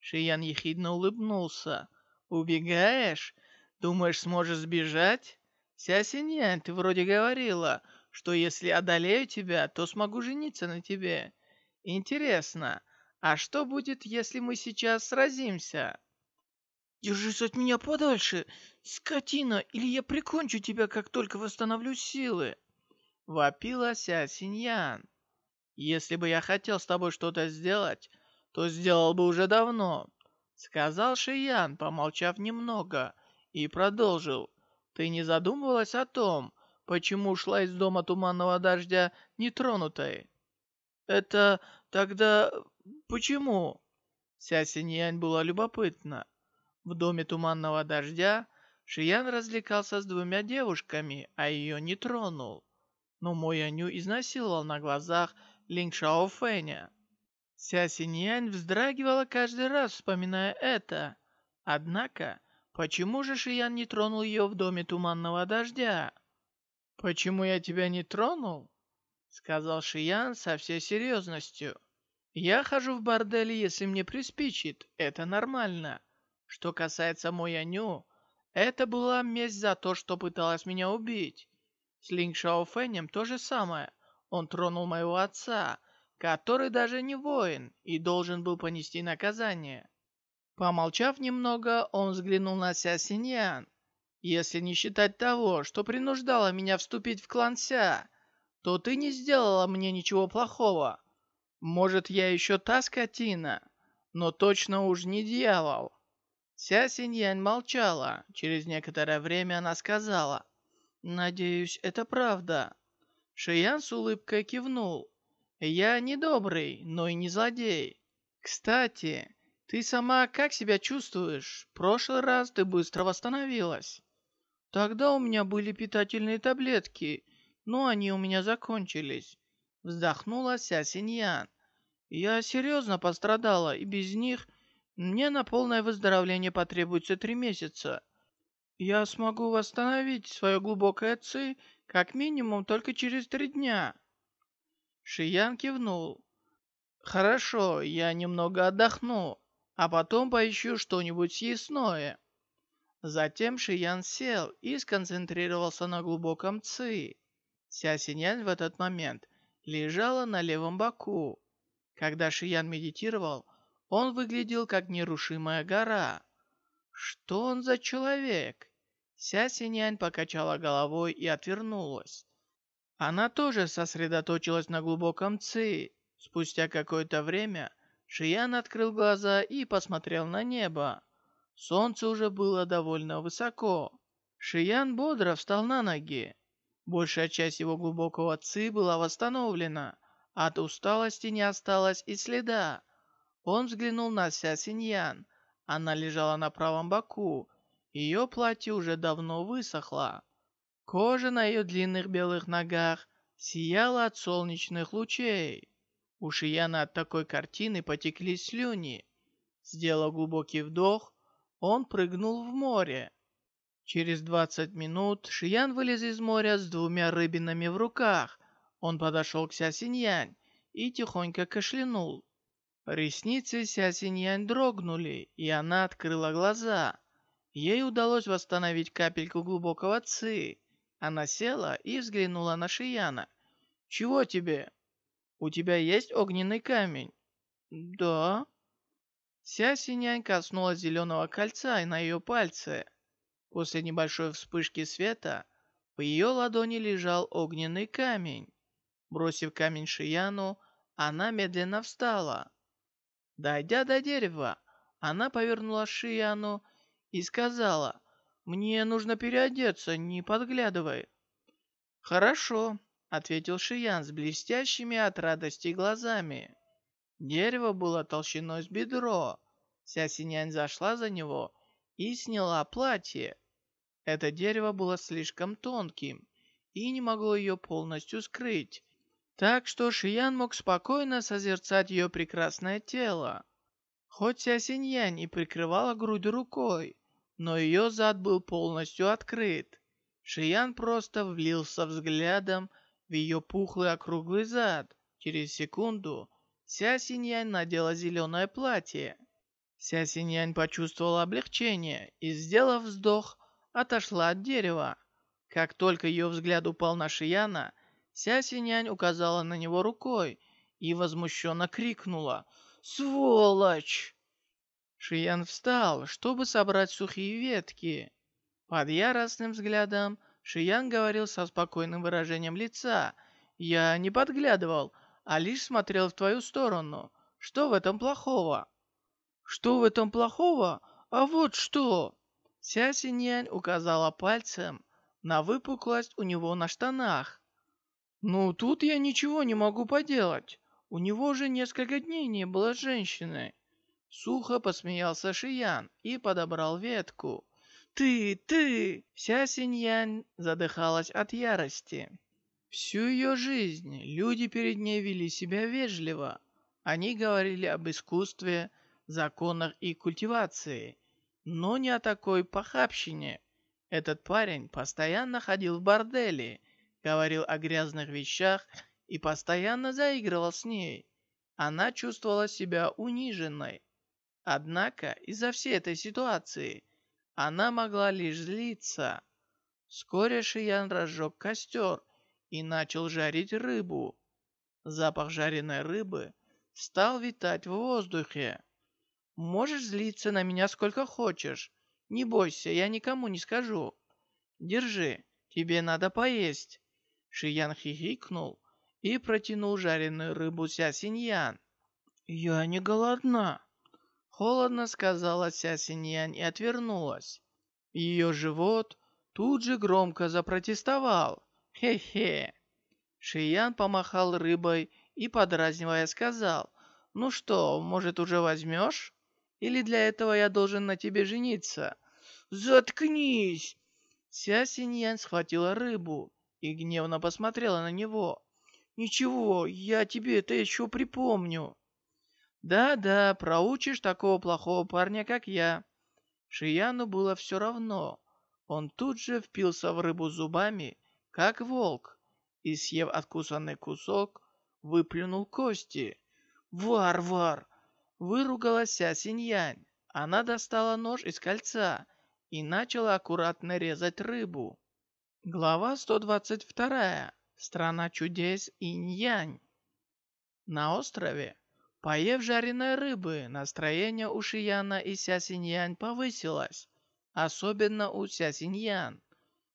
Шиян ехидно улыбнулся. «Убегаешь? Думаешь, сможешь сбежать? Ся Синьян, ты вроде говорила, что если одолею тебя, то смогу жениться на тебе. Интересно, а что будет, если мы сейчас сразимся?» «Держись от меня подальше, скотина, или я прикончу тебя, как только восстановлю силы!» Вопила Ся Синьян. «Если бы я хотел с тобой что-то сделать, то сделал бы уже давно», сказал Шиян, помолчав немного, и продолжил. «Ты не задумывалась о том, почему ушла из дома туманного дождя нетронутой?» «Это тогда почему?» Ся Синьянь была любопытна. В доме туманного дождя Шиян развлекался с двумя девушками, а ее не тронул. Но мой Аню изнасиловал на глазах Линг Шао Фэня. Ся Синьянь вздрагивала каждый раз, вспоминая это. Однако, почему же Шиян не тронул ее в доме туманного дождя? «Почему я тебя не тронул?» Сказал Шиян со всей серьезностью. «Я хожу в бордель, если мне приспичит. Это нормально. Что касается мой Аню, это была месть за то, что пыталась меня убить. С Линг Фэнем то же самое. Он тронул моего отца, который даже не воин и должен был понести наказание. Помолчав немного, он взглянул на Ся Синьян. «Если не считать того, что принуждала меня вступить в клан Ся, то ты не сделала мне ничего плохого. Может, я еще та скотина, но точно уж не дьявол». Ся Синьянь молчала. Через некоторое время она сказала, «Надеюсь, это правда». Шиян с улыбкой кивнул. «Я не добрый, но и не злодей. Кстати, ты сама как себя чувствуешь? Прошлый раз ты быстро восстановилась». «Тогда у меня были питательные таблетки, но они у меня закончились». Вздохнула Ся Синьян. «Я серьезно пострадала, и без них мне на полное выздоровление потребуется три месяца. Я смогу восстановить свое глубокое ци как минимум только через три дня. Шиян кивнул. Хорошо, я немного отдохну, а потом поищу что-нибудь съестное. Затем Шиян сел и сконцентрировался на глубоком ци. Ся Синянь в этот момент лежала на левом боку. Когда Шиян медитировал, он выглядел как нерушимая гора. Что он за человек? Ся Синянь покачала головой и отвернулась. Она тоже сосредоточилась на глубоком ци. Спустя какое-то время Шиян открыл глаза и посмотрел на небо. Солнце уже было довольно высоко. Шиян бодро встал на ноги. Большая часть его глубокого ци была восстановлена. От усталости не осталось и следа. Он взглянул на Ся Синьян. Она лежала на правом боку. Ее платье уже давно высохло. Кожа на ее длинных белых ногах сияла от солнечных лучей. У Шияна от такой картины потекли слюни. Сделав глубокий вдох, он прыгнул в море. Через двадцать минут Шиян вылез из моря с двумя рыбинами в руках. Он подошел к Ся Синьянь и тихонько кашлянул. Ресницы Ся Синьянь дрогнули, и она открыла глаза. Ей удалось восстановить капельку глубокого ци. Она села и взглянула на Шияна. «Чего тебе? У тебя есть огненный камень?» «Да». Ся Синянь коснулась зеленого кольца на ее пальце. После небольшой вспышки света в ее ладони лежал огненный камень. Бросив камень Шияну, она медленно встала. Дойдя до дерева, она повернула Шияну и сказала, «Мне нужно переодеться, не подглядывай». «Хорошо», — ответил Шиян с блестящими от радости глазами. Дерево было толщиной с бедро. Вся синянь зашла за него и сняла платье. Это дерево было слишком тонким и не могло ее полностью скрыть. Так что Шиян мог спокойно созерцать ее прекрасное тело. Хоть Ся Синьянь и прикрывала грудь рукой, но ее зад был полностью открыт. Шиян просто влился взглядом в ее пухлый округлый зад. Через секунду Ся Синьянь надела зеленое платье. Ся Синьянь почувствовала облегчение и, сделав вздох, отошла от дерева. Как только ее взгляд упал на Шияна, Ся Синьянь указала на него рукой и возмущенно крикнула «Сволочь!». Шиян встал, чтобы собрать сухие ветки. Под яростным взглядом Шиян говорил со спокойным выражением лица. «Я не подглядывал, а лишь смотрел в твою сторону. Что в этом плохого?» «Что в этом плохого? А вот что!» Ся Синьянь указала пальцем на выпуклость у него на штанах. «Ну, тут я ничего не могу поделать. У него же несколько дней не было женщины». Сухо посмеялся Шиян и подобрал ветку. «Ты, ты!» Вся Синьянь задыхалась от ярости. Всю ее жизнь люди перед ней вели себя вежливо. Они говорили об искусстве, законах и культивации, но не о такой похабщине. Этот парень постоянно ходил в бордели, говорил о грязных вещах и постоянно заигрывал с ней. Она чувствовала себя униженной. Однако из-за всей этой ситуации она могла лишь злиться. Вскоре Шиян разжег костер и начал жарить рыбу. Запах жареной рыбы стал витать в воздухе. «Можешь злиться на меня сколько хочешь. Не бойся, я никому не скажу. Держи, тебе надо поесть». Шиян хихикнул и протянул жареную рыбу Ся Синьян. «Я не голодна», Холодно сказала Ся Синьянь и отвернулась. Ее живот тут же громко запротестовал. Хе-хе. Шиян помахал рыбой и, подразнивая, сказал, «Ну что, может, уже возьмешь? Или для этого я должен на тебе жениться?» «Заткнись!» Ся Синьян схватила рыбу и гневно посмотрела на него. «Ничего, я тебе это еще припомню». Да-да, проучишь такого плохого парня, как я. Шияну было все равно. Он тут же впился в рыбу зубами, как волк, и, съев откусанный кусок, выплюнул кости. «Варвар!» — выругалась Синьянь. Она достала нож из кольца и начала аккуратно резать рыбу. Глава 122. Страна чудес Инь-Янь. На острове Поев жареной рыбы, настроение у Шияна и Ся Синьян повысилось, особенно у Ся Синьян.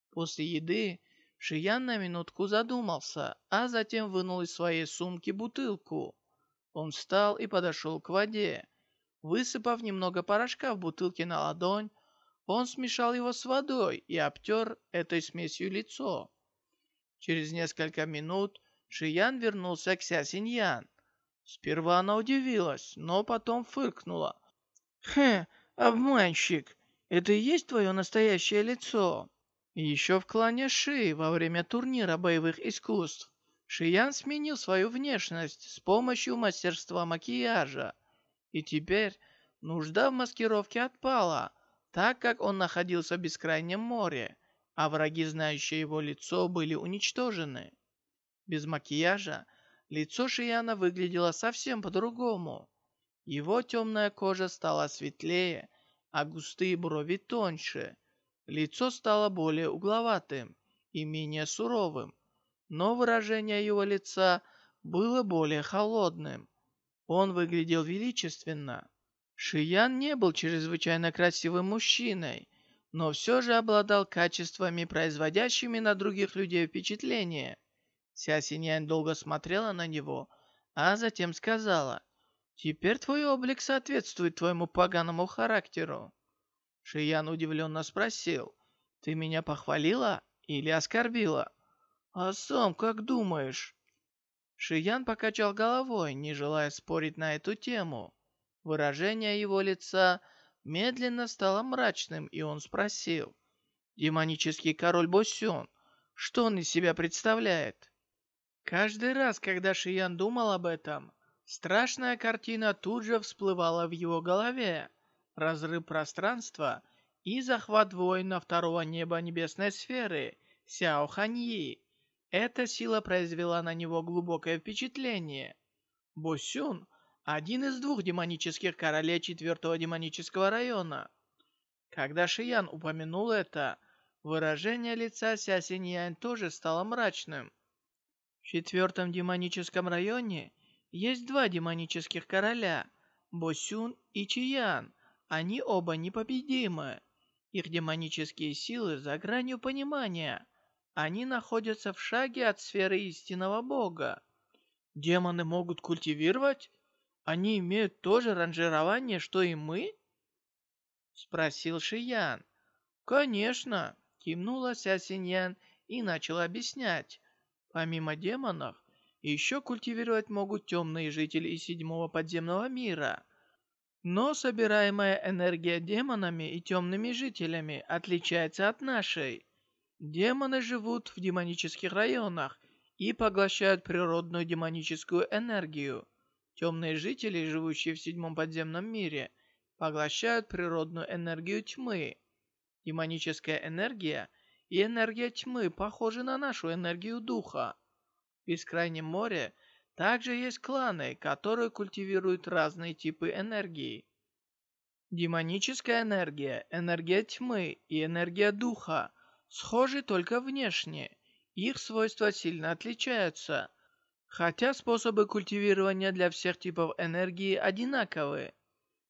После еды Шиян на минутку задумался, а затем вынул из своей сумки бутылку. Он встал и подошел к воде. Высыпав немного порошка в бутылке на ладонь, он смешал его с водой и обтер этой смесью лицо. Через несколько минут Шиян вернулся к Ся Синьян. Сперва она удивилась, но потом фыркнула. «Хе, обманщик, это и есть твое настоящее лицо?» Еще в клане Ши во время турнира боевых искусств Шиян сменил свою внешность с помощью мастерства макияжа. И теперь нужда в маскировке отпала, так как он находился в бескрайнем море, а враги, знающие его лицо, были уничтожены. Без макияжа Лицо Шияна выглядело совсем по-другому. Его темная кожа стала светлее, а густые брови тоньше. Лицо стало более угловатым и менее суровым, но выражение его лица было более холодным. Он выглядел величественно. Шиян не был чрезвычайно красивым мужчиной, но все же обладал качествами, производящими на других людей впечатление. Ся Синьянь долго смотрела на него, а затем сказала, «Теперь твой облик соответствует твоему поганому характеру». Шиян удивленно спросил, «Ты меня похвалила или оскорбила?» «А сам как думаешь?» Шиян покачал головой, не желая спорить на эту тему. Выражение его лица медленно стало мрачным, и он спросил, «Демонический король Босюн, что он из себя представляет?» Каждый раз, когда Шиян думал об этом, страшная картина тут же всплывала в его голове. Разрыв пространства и захват воина второго неба небесной сферы Сяо Ханьи. Эта сила произвела на него глубокое впечатление. Босюн – один из двух демонических королей четвертого демонического района. Когда Шиян упомянул это, выражение лица Ся Синьянь тоже стало мрачным. В четвертом демоническом районе есть два демонических короля – Босюн и Чиян. Они оба непобедимы. Их демонические силы за гранью понимания. Они находятся в шаге от сферы истинного бога. Демоны могут культивировать? Они имеют то же ранжирование, что и мы? Спросил Шиян. Конечно, кивнула Ся Синьян и начал объяснять. Помимо демонов, еще культивировать могут темные жители из седьмого подземного мира. Но собираемая энергия демонами и темными жителями отличается от нашей. Демоны живут в демонических районах и поглощают природную демоническую энергию. Темные жители, живущие в седьмом подземном мире, поглощают природную энергию тьмы. Демоническая энергия и энергия тьмы похожи на нашу энергию духа. В Бескрайнем море также есть кланы, которые культивируют разные типы энергии. Демоническая энергия, энергия тьмы и энергия духа схожи только внешне. Их свойства сильно отличаются, хотя способы культивирования для всех типов энергии одинаковые.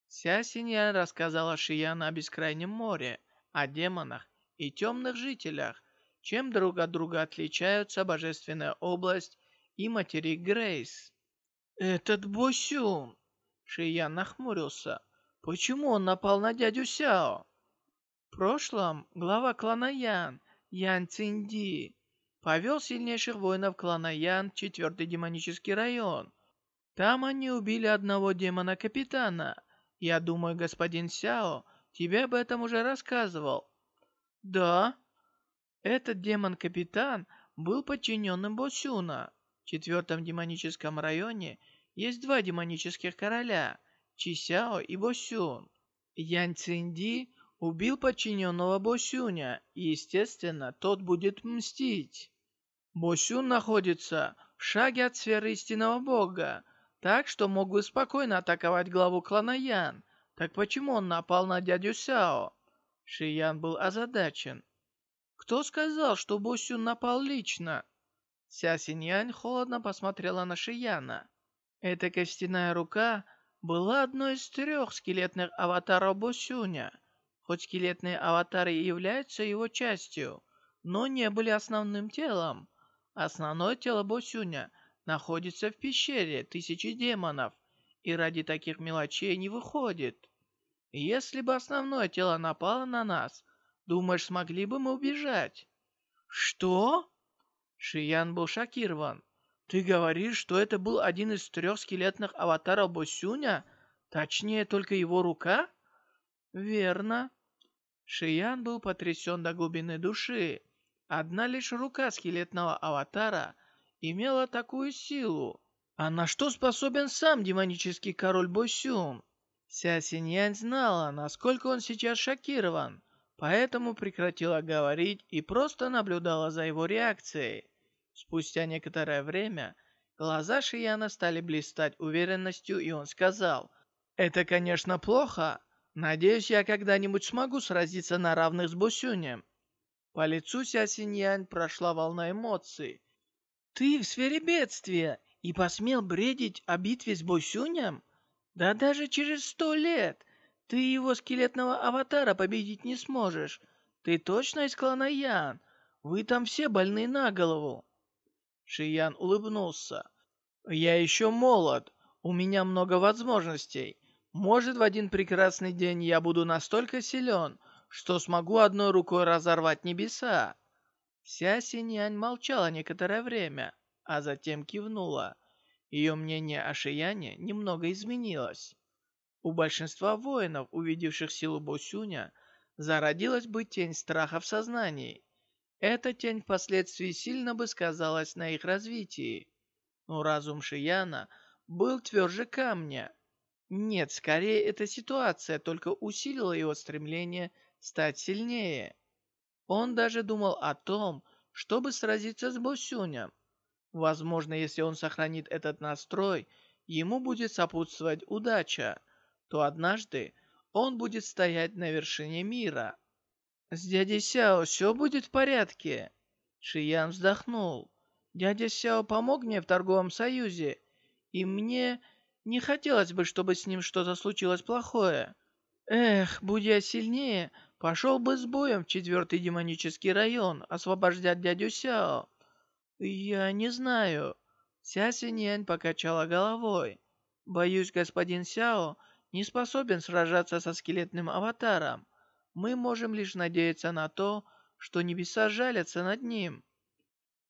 Ся Синьян рассказала Шияна о Бескрайнем море, о демонах и темных жителях, чем друг от друга отличаются Божественная область и материк Грейс. «Этот Босюн!» Шиян нахмурился. «Почему он напал на дядю Сяо?» В прошлом глава клана Ян, Ян Цинди, повел сильнейших воинов клана Ян в четвертый демонический район. Там они убили одного демона-капитана. Я думаю, господин Сяо тебе об этом уже рассказывал. Да. Этот демон-капитан был подчиненным Босюна. В четвертом демоническом районе есть два демонических короля – Чисяо и Босюн. Ян Цинди – убил подчиненного Босюня, и, естественно, тот будет мстить. Босюн находится в шаге от сферы истинного бога, так что мог бы спокойно атаковать главу клана Ян. Так почему он напал на дядю Сяо? Шиян был озадачен. Кто сказал, что Босюн напал лично? Ся Синьянь холодно посмотрела на Шияна. Эта костяная рука была одной из трех скелетных аватаров Босюня. Хоть скелетные аватары и являются его частью, но не были основным телом. Основное тело Босюня находится в пещере тысячи демонов, и ради таких мелочей не выходит. Если бы основное тело напало на нас, думаешь, смогли бы мы убежать? Что? Шиян был шокирован. Ты говоришь, что это был один из трех скелетных аватаров Босюня? Точнее, только его рука? Верно. Шиян был потрясен до глубины души. Одна лишь рука скелетного аватара имела такую силу. А на что способен сам демонический король Босюн? Ся Синьянь знала, насколько он сейчас шокирован, поэтому прекратила говорить и просто наблюдала за его реакцией. Спустя некоторое время глаза Шияна стали блистать уверенностью, и он сказал, «Это, конечно, плохо, Надеюсь, я когда-нибудь смогу сразиться на равных с Бусюнем. По лицу Ся Синьянь прошла волна эмоций. Ты в сфере бедствия и посмел бредить о битве с Бусюнем? Да даже через сто лет ты его скелетного аватара победить не сможешь. Ты точно из клана Ян? Вы там все больны на голову. Шиян улыбнулся. Я еще молод, у меня много возможностей. Может, в один прекрасный день я буду настолько силен, что смогу одной рукой разорвать небеса. Вся Синьянь молчала некоторое время, а затем кивнула. Ее мнение о Шияне немного изменилось. У большинства воинов, увидевших силу Босюня, зародилась бы тень страха в сознании. Эта тень впоследствии сильно бы сказалась на их развитии. Но разум Шияна был тверже камня, нет, скорее эта ситуация только усилила его стремление стать сильнее. Он даже думал о том, чтобы сразиться с Босюнем. Возможно, если он сохранит этот настрой, ему будет сопутствовать удача, то однажды он будет стоять на вершине мира. С дядей Сяо все будет в порядке. Шиян вздохнул. Дядя Сяо помог мне в торговом союзе, и мне не хотелось бы, чтобы с ним что-то случилось плохое. Эх, будь я сильнее, пошел бы с боем в четвертый демонический район, освобождать дядю Сяо. Я не знаю. Ся Синьянь покачала головой. Боюсь, господин Сяо не способен сражаться со скелетным аватаром. Мы можем лишь надеяться на то, что небеса жалятся над ним.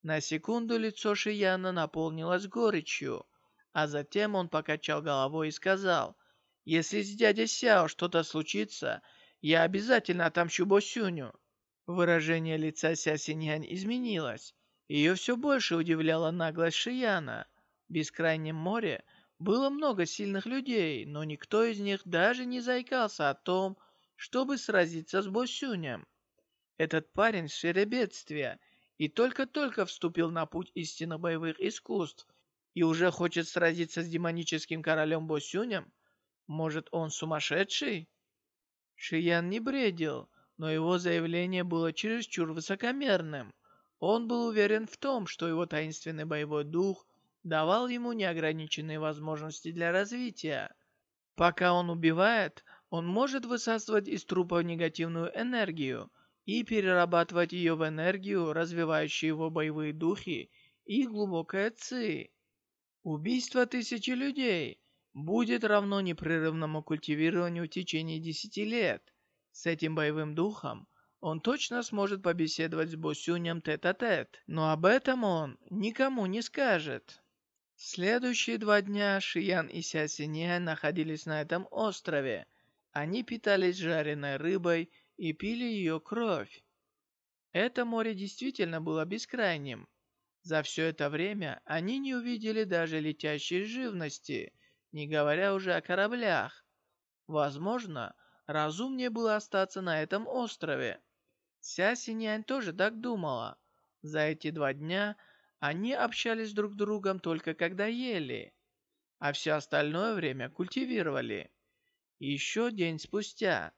На секунду лицо Шияна наполнилось горечью, а затем он покачал головой и сказал, «Если с дядей Сяо что-то случится, я обязательно отомщу Босюню». Выражение лица Ся Синьянь изменилось. Ее все больше удивляла наглость Шияна. В бескрайнем море было много сильных людей, но никто из них даже не заикался о том, чтобы сразиться с Босюнем. Этот парень в сфере бедствия — и только-только вступил на путь истинно боевых искусств и уже хочет сразиться с демоническим королем Босюнем? Может, он сумасшедший? Шиян не бредил, но его заявление было чересчур высокомерным. Он был уверен в том, что его таинственный боевой дух давал ему неограниченные возможности для развития. Пока он убивает, он может высасывать из трупа негативную энергию – и перерабатывать ее в энергию, развивающую его боевые духи и глубокое ци. Убийство тысячи людей будет равно непрерывному культивированию в течение десяти лет. С этим боевым духом он точно сможет побеседовать с Босюнем тет-а-тет, -тет, но об этом он никому не скажет. Следующие два дня Шиян и Ся Синья находились на этом острове. Они питались жареной рыбой и пили ее кровь. Это море действительно было бескрайним. За все это время они не увидели даже летящей живности, не говоря уже о кораблях. Возможно, разумнее было остаться на этом острове. Ся Синьянь тоже так думала. За эти два дня они общались друг с другом только когда ели, а все остальное время культивировали. Еще день спустя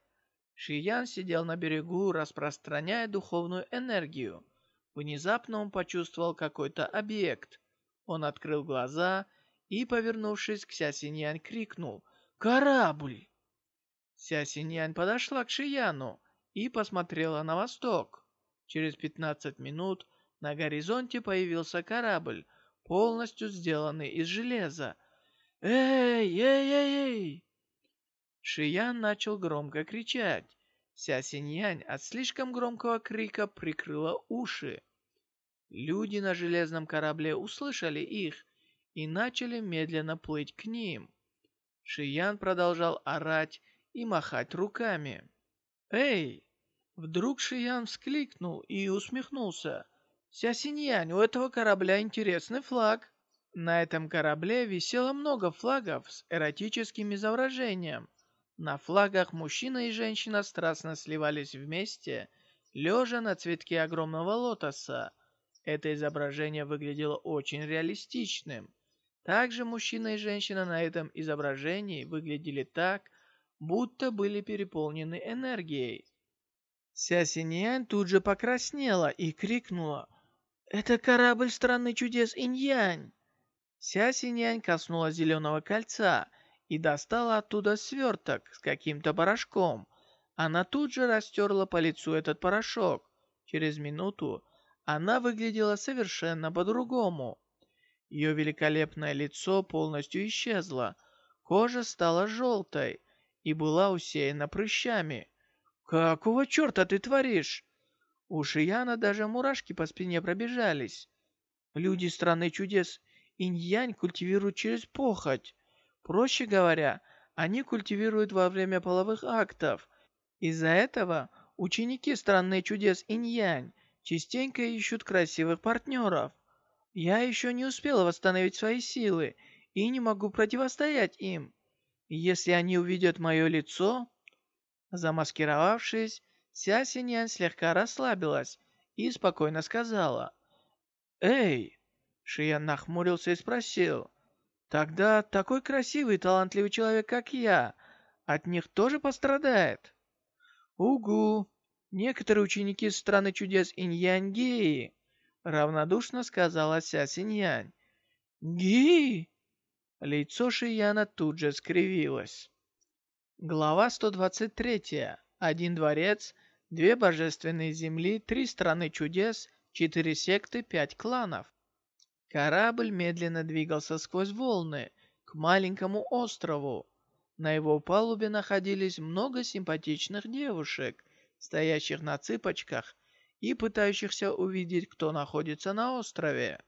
Шиян сидел на берегу, распространяя духовную энергию. Внезапно он почувствовал какой-то объект. Он открыл глаза и, повернувшись к Сясиньян, крикнул «Корабль!». Сясиньян подошла к Шияну и посмотрела на восток. Через 15 минут на горизонте появился корабль, полностью сделанный из железа. «Эй, эй, эй, эй!» Шиян начал громко кричать. Ся Синьянь от слишком громкого крика прикрыла уши. Люди на железном корабле услышали их и начали медленно плыть к ним. Шиян продолжал орать и махать руками. «Эй!» Вдруг Шиян вскликнул и усмехнулся. «Ся Синьянь, у этого корабля интересный флаг». На этом корабле висело много флагов с эротическим изображением. На флагах мужчина и женщина страстно сливались вместе, лежа на цветке огромного лотоса. Это изображение выглядело очень реалистичным. Также мужчина и женщина на этом изображении выглядели так, будто были переполнены энергией. Ся Синьянь тут же покраснела и крикнула «Это корабль страны чудес Иньянь!» Ся Синьянь коснулась зеленого кольца – и достала оттуда сверток с каким-то порошком. Она тут же растерла по лицу этот порошок. Через минуту она выглядела совершенно по-другому. Ее великолепное лицо полностью исчезло, кожа стала желтой и была усеяна прыщами. «Какого черта ты творишь?» У Шияна даже мурашки по спине пробежались. Люди страны чудес инь-янь культивируют через похоть. Проще говоря, они культивируют во время половых актов. Из-за этого ученики странные чудес инь-янь частенько ищут красивых партнеров. Я еще не успела восстановить свои силы и не могу противостоять им. Если они увидят мое лицо... Замаскировавшись, Ся Синьян слегка расслабилась и спокойно сказала. «Эй!» Шиян нахмурился и спросил. «Тогда такой красивый и талантливый человек, как я, от них тоже пострадает?» «Угу! Некоторые ученики страны чудес Иньянь геи!» Равнодушно сказала Ся Синьянь. «Геи?» Лицо Шияна тут же скривилось. Глава 123. Один дворец, две божественные земли, три страны чудес, четыре секты, пять кланов. Корабль медленно двигался сквозь волны к маленькому острову. На его палубе находились много симпатичных девушек, стоящих на цыпочках и пытающихся увидеть, кто находится на острове.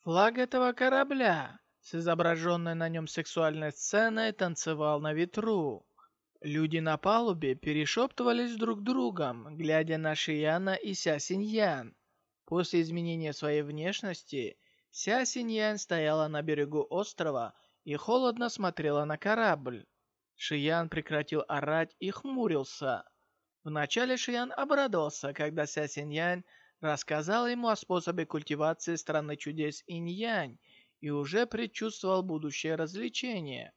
Флаг этого корабля с изображенной на нем сексуальной сценой танцевал на ветру. Люди на палубе перешептывались друг другом, глядя на Шияна и Ся Синьян. После изменения своей внешности, Ся Синьян стояла на берегу острова и холодно смотрела на корабль. Шиян прекратил орать и хмурился. Вначале Шиян обрадовался, когда Ся Синьян рассказала ему о способе культивации страны чудес Инь-Янь и уже предчувствовал будущее развлечение.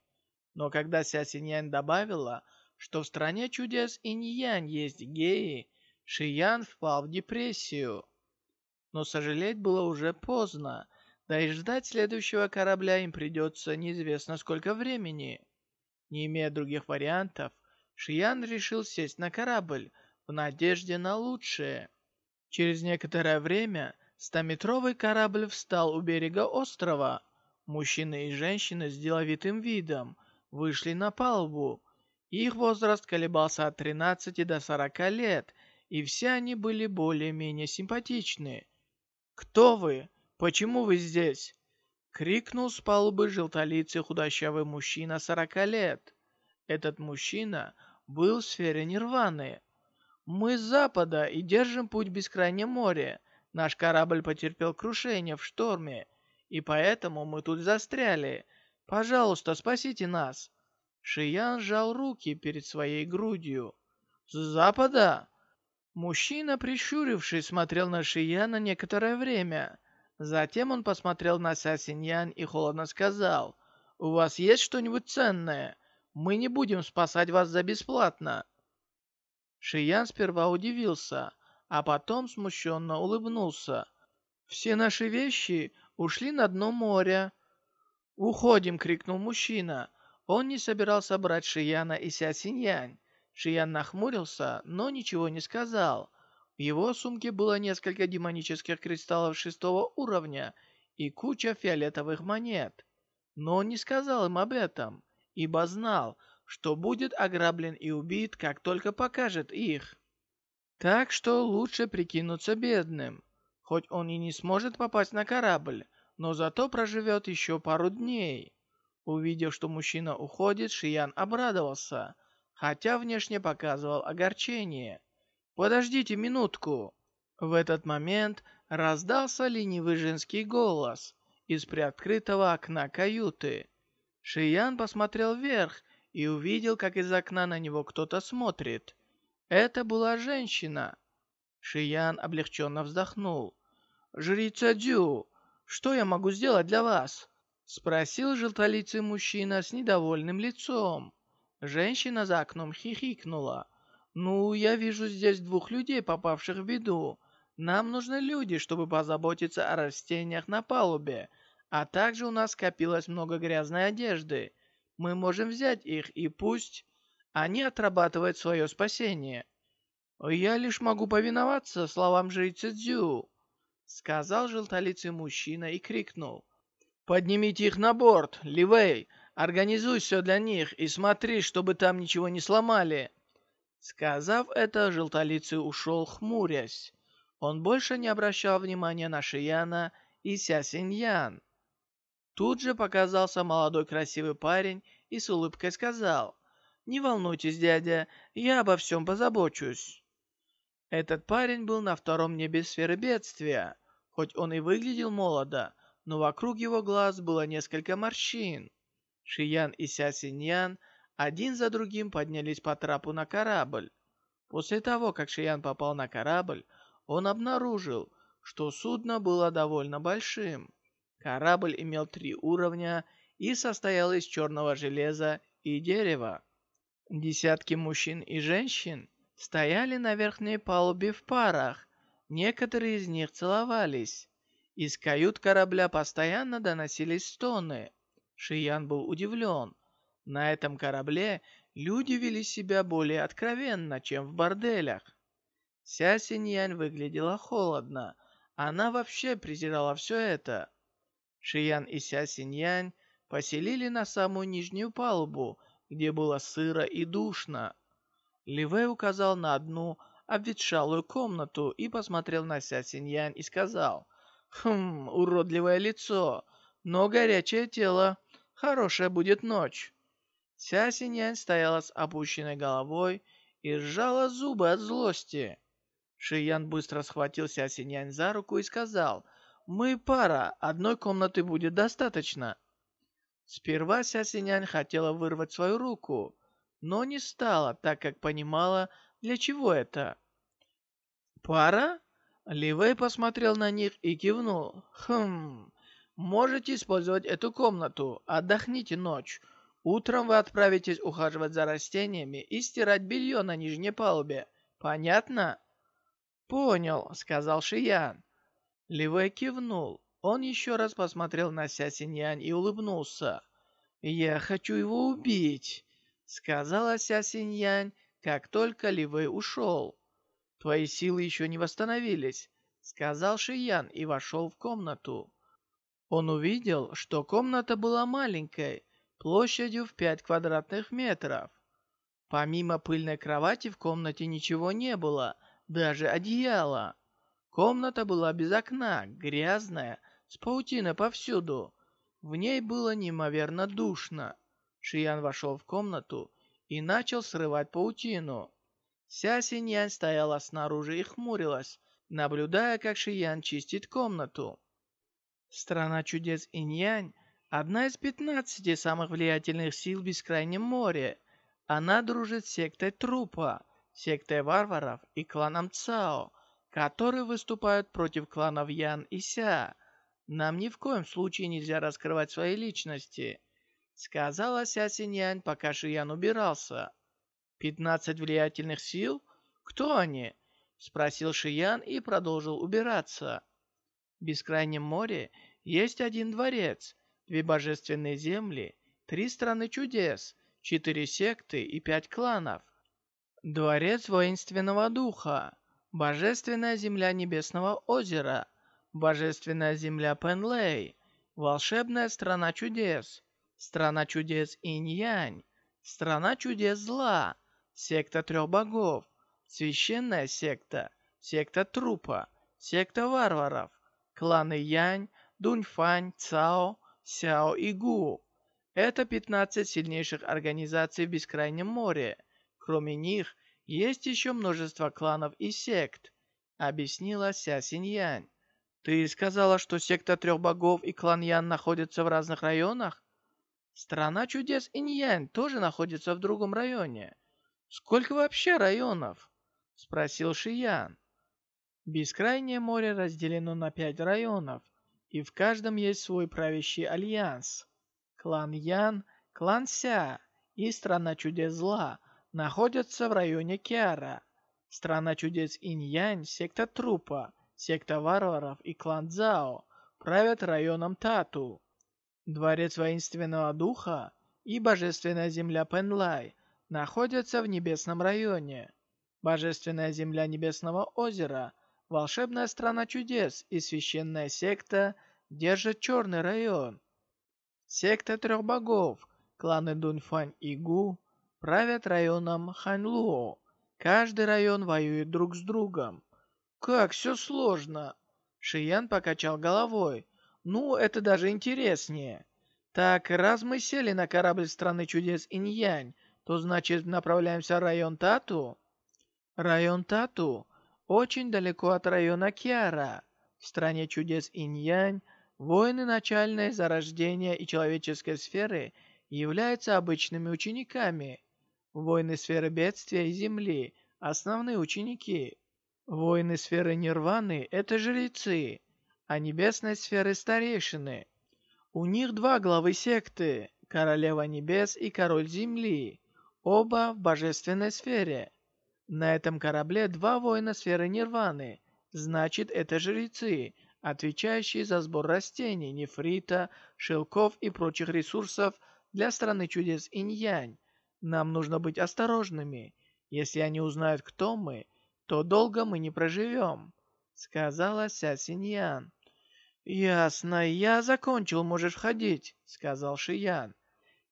Но когда Ся Синьян добавила, что в стране чудес Инь-Янь есть геи, Шиян впал в депрессию. Но сожалеть было уже поздно, да и ждать следующего корабля им придется неизвестно сколько времени. Не имея других вариантов, Шиян решил сесть на корабль в надежде на лучшее. Через некоторое время стометровый корабль встал у берега острова. Мужчины и женщины с деловитым видом вышли на палубу. Их возраст колебался от 13 до 40 лет, и все они были более-менее симпатичны. «Кто вы? «Почему вы здесь?» — крикнул с палубы желтолицый худощавый мужчина сорока лет. Этот мужчина был в сфере Нирваны. «Мы с запада и держим путь в бескрайнем море. Наш корабль потерпел крушение в шторме, и поэтому мы тут застряли. Пожалуйста, спасите нас!» Шиян сжал руки перед своей грудью. «С запада?» Мужчина, прищурившись, смотрел на Шияна некоторое время. Затем он посмотрел на Ся Синьян и холодно сказал, «У вас есть что-нибудь ценное? Мы не будем спасать вас за бесплатно». Шиян сперва удивился, а потом смущенно улыбнулся. «Все наши вещи ушли на дно моря». «Уходим!» — крикнул мужчина. Он не собирался брать Шияна и Ся Синьянь. Шиян нахмурился, но ничего не сказал. В его сумке было несколько демонических кристаллов шестого уровня и куча фиолетовых монет. Но он не сказал им об этом, ибо знал, что будет ограблен и убит, как только покажет их. Так что лучше прикинуться бедным. Хоть он и не сможет попасть на корабль, но зато проживет еще пару дней. Увидев, что мужчина уходит, Шиян обрадовался, хотя внешне показывал огорчение. «Подождите минутку!» В этот момент раздался ленивый женский голос из приоткрытого окна каюты. Шиян посмотрел вверх и увидел, как из окна на него кто-то смотрит. Это была женщина. Шиян облегченно вздохнул. «Жрица Дю, что я могу сделать для вас?» Спросил желтолицый мужчина с недовольным лицом. Женщина за окном хихикнула. «Ну, я вижу здесь двух людей, попавших в беду. Нам нужны люди, чтобы позаботиться о растениях на палубе, а также у нас скопилось много грязной одежды. Мы можем взять их, и пусть они отрабатывают свое спасение». «Я лишь могу повиноваться словам жрицы Дзю», — сказал желтолицый мужчина и крикнул. «Поднимите их на борт, Ливей, организуй все для них и смотри, чтобы там ничего не сломали». Сказав это, желтолицый ушел, хмурясь. Он больше не обращал внимания на Шияна и Ся Синьян. Тут же показался молодой красивый парень и с улыбкой сказал, «Не волнуйтесь, дядя, я обо всем позабочусь». Этот парень был на втором небе сферы бедствия. Хоть он и выглядел молодо, но вокруг его глаз было несколько морщин. Шиян и Ся Синьян один за другим поднялись по трапу на корабль. После того, как Шиян попал на корабль, он обнаружил, что судно было довольно большим. Корабль имел три уровня и состоял из черного железа и дерева. Десятки мужчин и женщин стояли на верхней палубе в парах, некоторые из них целовались. Из кают корабля постоянно доносились стоны. Шиян был удивлен. На этом корабле люди вели себя более откровенно, чем в борделях. Ся Синьянь выглядела холодно. Она вообще презирала все это. Шиян и Ся Синьянь поселили на самую нижнюю палубу, где было сыро и душно. Ливей указал на одну обветшалую комнату и посмотрел на Ся Синьянь и сказал, «Хм, уродливое лицо, но горячее тело. Хорошая будет ночь». Ся Синьянь стояла с опущенной головой и сжала зубы от злости. Шиян быстро схватил Ся Синьянь за руку и сказал, «Мы пара, одной комнаты будет достаточно». Сперва Ся Синьянь хотела вырвать свою руку, но не стала, так как понимала, для чего это. «Пара?» Ливей посмотрел на них и кивнул. «Хм, можете использовать эту комнату, отдохните ночь. Утром вы отправитесь ухаживать за растениями и стирать белье на нижней палубе. Понятно?» «Понял», — сказал Шиян. Ливей кивнул. Он еще раз посмотрел на Ся Синьянь и улыбнулся. «Я хочу его убить», — сказала Ся Синьянь, как только Ливей ушел. «Твои силы еще не восстановились», — сказал Шиян и вошел в комнату. Он увидел, что комната была маленькой, площадью в пять квадратных метров. Помимо пыльной кровати в комнате ничего не было, даже одеяла. Комната была без окна, грязная, с паутиной повсюду. В ней было неимоверно душно. Шиян вошел в комнату и начал срывать паутину. Ся Синьянь стояла снаружи и хмурилась, наблюдая, как Шиян чистит комнату. Страна чудес Иньянь – одна из пятнадцати самых влиятельных сил в Бескрайнем море. Она дружит с сектой Трупа, сектой варваров и кланом Цао, которые выступают против кланов Ян и Ся. Нам ни в коем случае нельзя раскрывать свои личности. Сказала Ся Синьянь, пока Шиян убирался. «Пятнадцать влиятельных сил? Кто они?» Спросил Шиян и продолжил убираться. В Бескрайнем море есть один дворец, две божественные земли, три страны чудес, четыре секты и пять кланов. Дворец воинственного духа, Божественная земля Небесного озера, Божественная земля Пенлей, Волшебная страна чудес, Страна чудес Инь-Янь, Страна чудес зла, Секта трех богов, Священная секта, Секта трупа, Секта варваров, Кланы Янь, Дуньфань, Цао, Сяо и Гу. Это 15 сильнейших организаций в Бескрайнем море. Кроме них, есть еще множество кланов и сект, объяснила Ся Синьянь. Ты сказала, что секта трех богов и клан Ян находятся в разных районах? Страна чудес Иньянь тоже находится в другом районе. Сколько вообще районов? Спросил Шиян. Бескрайнее море разделено на пять районов, и в каждом есть свой правящий альянс. Клан Ян, клан Ся и Страна чудес зла находятся в районе Киара. Страна чудес Инь-Янь, секта Трупа, секта варваров и клан Цао правят районом Тату. Дворец воинственного духа и божественная земля Пенлай находятся в небесном районе. Божественная земля небесного озера, волшебная страна чудес и священная секта держат черный район. Секта трех богов, кланы Дуньфань и Гу правят районом Ханьлуо. Каждый район воюет друг с другом. Как все сложно. Шиян покачал головой. Ну, это даже интереснее. Так, раз мы сели на корабль страны чудес Иньянь, то значит направляемся в район Тату? Район Тату очень далеко от района Киара. В стране чудес Иньянь воины начальной зарождения и человеческой сферы являются обычными учениками. Воины сферы бедствия и земли – основные ученики. Воины сферы Нирваны — это жрецы, а небесной сферы — старейшины. У них два главы секты — Королева Небес и Король Земли, оба в божественной сфере. На этом корабле два воина сферы Нирваны, значит, это жрецы, отвечающие за сбор растений, нефрита, шелков и прочих ресурсов для страны чудес Инь-Янь. Нам нужно быть осторожными. Если они узнают, кто мы, то долго мы не проживем», — сказала Ся Синьян. «Ясно, я закончил, можешь входить», — сказал Шиян.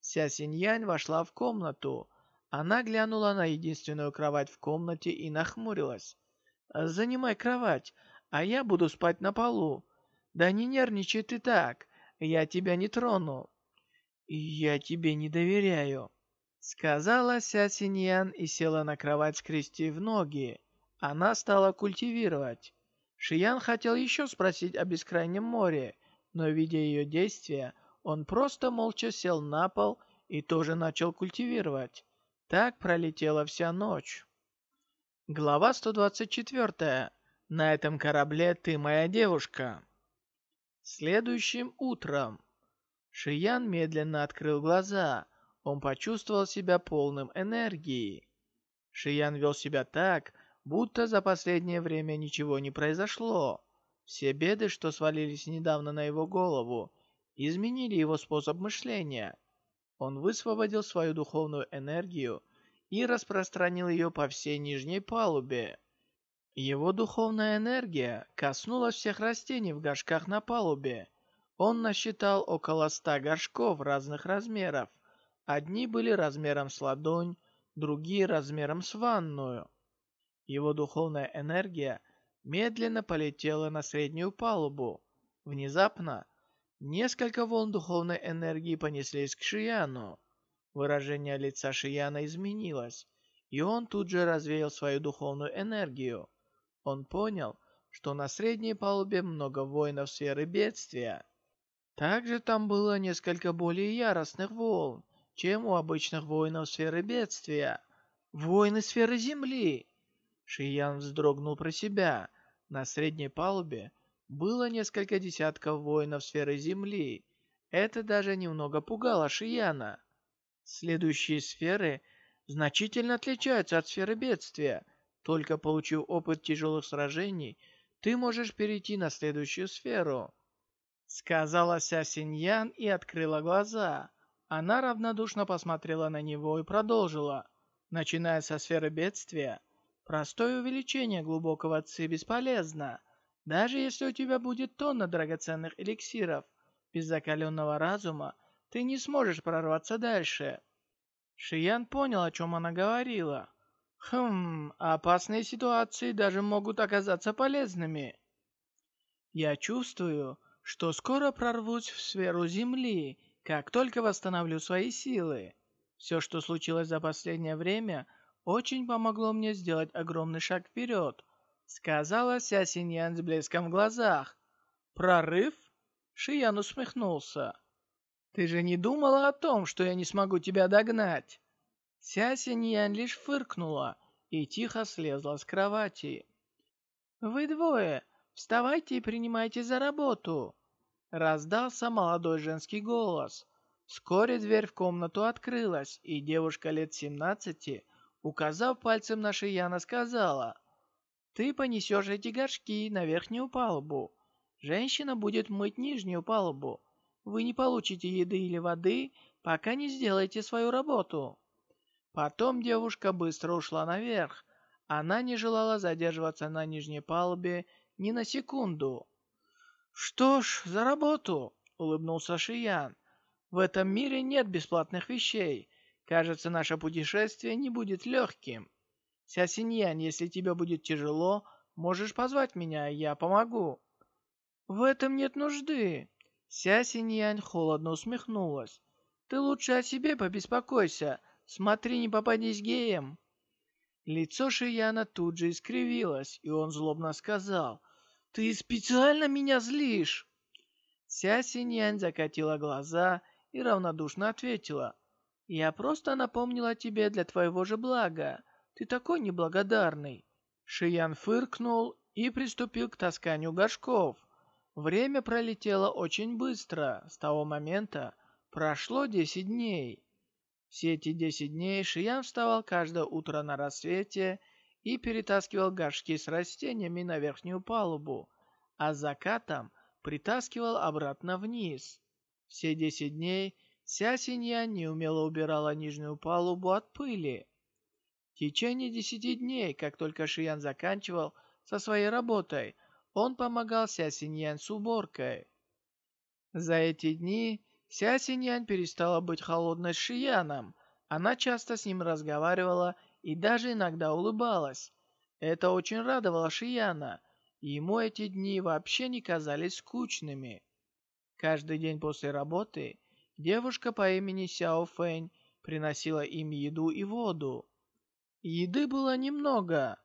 Ся Синьянь вошла в комнату. Она глянула на единственную кровать в комнате и нахмурилась. «Занимай кровать, а я буду спать на полу. Да не нервничай ты так, я тебя не трону». «Я тебе не доверяю», — сказала Ся Синьян и села на кровать, скрестив ноги. Она стала культивировать. Шиян хотел еще спросить о Бескрайнем море, но, видя ее действия, он просто молча сел на пол и тоже начал культивировать. Так пролетела вся ночь. Глава 124. На этом корабле ты моя девушка. Следующим утром Шиян медленно открыл глаза. Он почувствовал себя полным энергии. Шиян вел себя так, будто за последнее время ничего не произошло. Все беды, что свалились недавно на его голову, изменили его способ мышления. Он высвободил свою духовную энергию и распространил ее по всей нижней палубе. Его духовная энергия коснулась всех растений в горшках на палубе. Он насчитал около ста горшков разных размеров. Одни были размером с ладонь, другие размером с ванную. Его духовная энергия медленно полетела на среднюю палубу. Внезапно несколько волн духовной энергии понеслись к Шияну. Выражение лица Шияна изменилось, и он тут же развеял свою духовную энергию. Он понял, что на средней палубе много воинов сферы бедствия. Также там было несколько более яростных волн, чем у обычных воинов сферы бедствия. Воины сферы Земли! Шиян вздрогнул про себя. На средней палубе было несколько десятков воинов сферы Земли. Это даже немного пугало Шияна. Следующие сферы значительно отличаются от сферы бедствия. Только получив опыт тяжелых сражений, ты можешь перейти на следующую сферу. Сказала Ся Синьян и открыла глаза. Она равнодушно посмотрела на него и продолжила. Начиная со сферы бедствия, Простое увеличение глубокого ци бесполезно. Даже если у тебя будет тонна драгоценных эликсиров, без закаленного разума ты не сможешь прорваться дальше. Шиян понял, о чем она говорила. Хм, опасные ситуации даже могут оказаться полезными. Я чувствую, что скоро прорвусь в сферу Земли, как только восстановлю свои силы. Все, что случилось за последнее время – очень помогло мне сделать огромный шаг вперед», — сказала Ся Синьян с блеском в глазах. «Прорыв?» — Шиян усмехнулся. «Ты же не думала о том, что я не смогу тебя догнать?» Ся Синьян лишь фыркнула и тихо слезла с кровати. «Вы двое, вставайте и принимайте за работу!» Раздался молодой женский голос. Вскоре дверь в комнату открылась, и девушка лет семнадцати Указав пальцем на Шияна, сказала, «Ты понесешь эти горшки на верхнюю палубу. Женщина будет мыть нижнюю палубу. Вы не получите еды или воды, пока не сделаете свою работу». Потом девушка быстро ушла наверх. Она не желала задерживаться на нижней палубе ни на секунду. «Что ж, за работу!» — улыбнулся Шиян. «В этом мире нет бесплатных вещей. Кажется, наше путешествие не будет легким. Ся Синьян, если тебе будет тяжело, можешь позвать меня, я помогу». «В этом нет нужды». Ся Синьянь холодно усмехнулась. «Ты лучше о себе побеспокойся. Смотри, не попадись геем». Лицо Шияна тут же искривилось, и он злобно сказал, «Ты специально меня злишь!» Ся Синьянь закатила глаза и равнодушно ответила, я просто напомнила тебе для твоего же блага. Ты такой неблагодарный. Шиян фыркнул и приступил к тасканию горшков. Время пролетело очень быстро. С того момента прошло 10 дней. Все эти 10 дней Шиян вставал каждое утро на рассвете и перетаскивал горшки с растениями на верхнюю палубу, а закатом притаскивал обратно вниз. Все 10 дней вся Синья неумело убирала нижнюю палубу от пыли. В течение десяти дней, как только Шиян заканчивал со своей работой, он помогал Ся Синьян с уборкой. За эти дни Ся Синьян перестала быть холодной с Шияном. Она часто с ним разговаривала и даже иногда улыбалась. Это очень радовало Шияна. Ему эти дни вообще не казались скучными. Каждый день после работы девушка по имени Сяо Фэнь приносила им еду и воду. Еды было немного.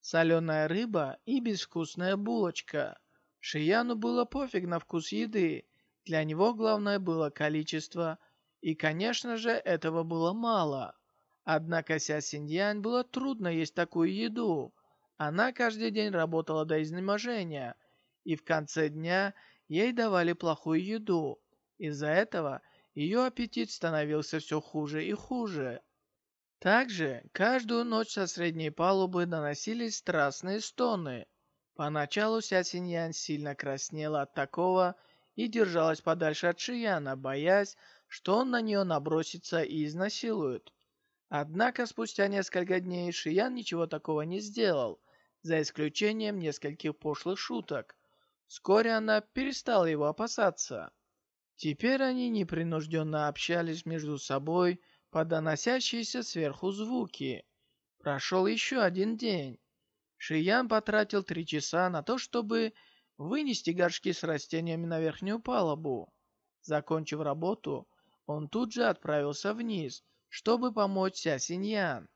Соленая рыба и безвкусная булочка. Шияну было пофиг на вкус еды. Для него главное было количество. И, конечно же, этого было мало. Однако Ся Синьянь было трудно есть такую еду. Она каждый день работала до изнеможения. И в конце дня ей давали плохую еду. Из-за этого ее аппетит становился все хуже и хуже. Также каждую ночь со средней палубы доносились страстные стоны. Поначалу Ся Синьян сильно краснела от такого и держалась подальше от Шияна, боясь, что он на нее набросится и изнасилует. Однако спустя несколько дней Шиян ничего такого не сделал, за исключением нескольких пошлых шуток. Вскоре она перестала его опасаться. Теперь они непринужденно общались между собой, под доносящиеся сверху звуки. Прошел еще один день. Шиян потратил три часа на то, чтобы вынести горшки с растениями на верхнюю палубу. Закончив работу, он тут же отправился вниз, чтобы помочь Ся Синьян.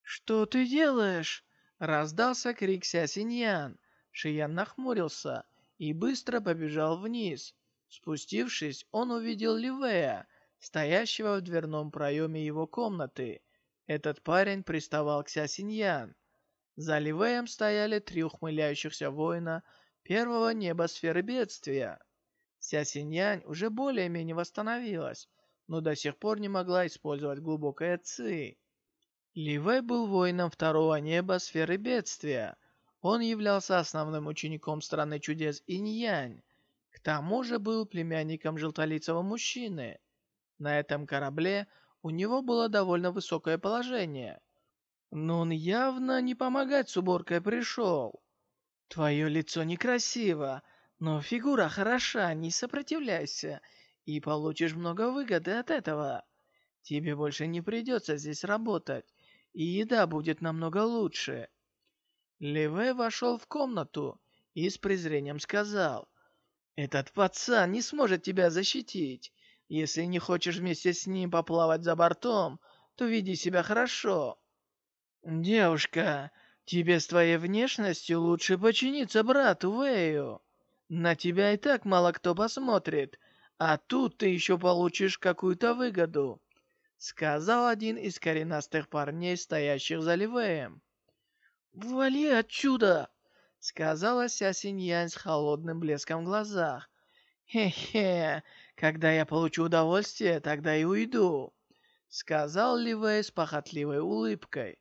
«Что ты делаешь?» — раздался крик Ся Синьян. Шиян нахмурился и быстро побежал вниз. Спустившись, он увидел Ливея, стоящего в дверном проеме его комнаты. Этот парень приставал к Сясиньян. За Ливеем стояли три ухмыляющихся воина первого неба сферы бедствия. Сясиньянь уже более-менее восстановилась, но до сих пор не могла использовать глубокое ци. Ливей был воином второго неба сферы бедствия. Он являлся основным учеником страны чудес Инь-Янь. К тому же был племянником желтолицего мужчины. На этом корабле у него было довольно высокое положение. Но он явно не помогать с уборкой пришел. Твое лицо некрасиво, но фигура хороша, не сопротивляйся, и получишь много выгоды от этого. Тебе больше не придется здесь работать, и еда будет намного лучше. Леве вошел в комнату и с презрением сказал, «Этот пацан не сможет тебя защитить. Если не хочешь вместе с ним поплавать за бортом, то веди себя хорошо. Девушка, тебе с твоей внешностью лучше подчиниться брату Вэю. На тебя и так мало кто посмотрит, а тут ты еще получишь какую-то выгоду», — сказал один из коренастых парней, стоящих за Ливеем. «Вали отсюда!» — сказала Ся Синьянь с холодным блеском в глазах. «Хе-хе, когда я получу удовольствие, тогда и уйду», — сказал Ливей с похотливой улыбкой.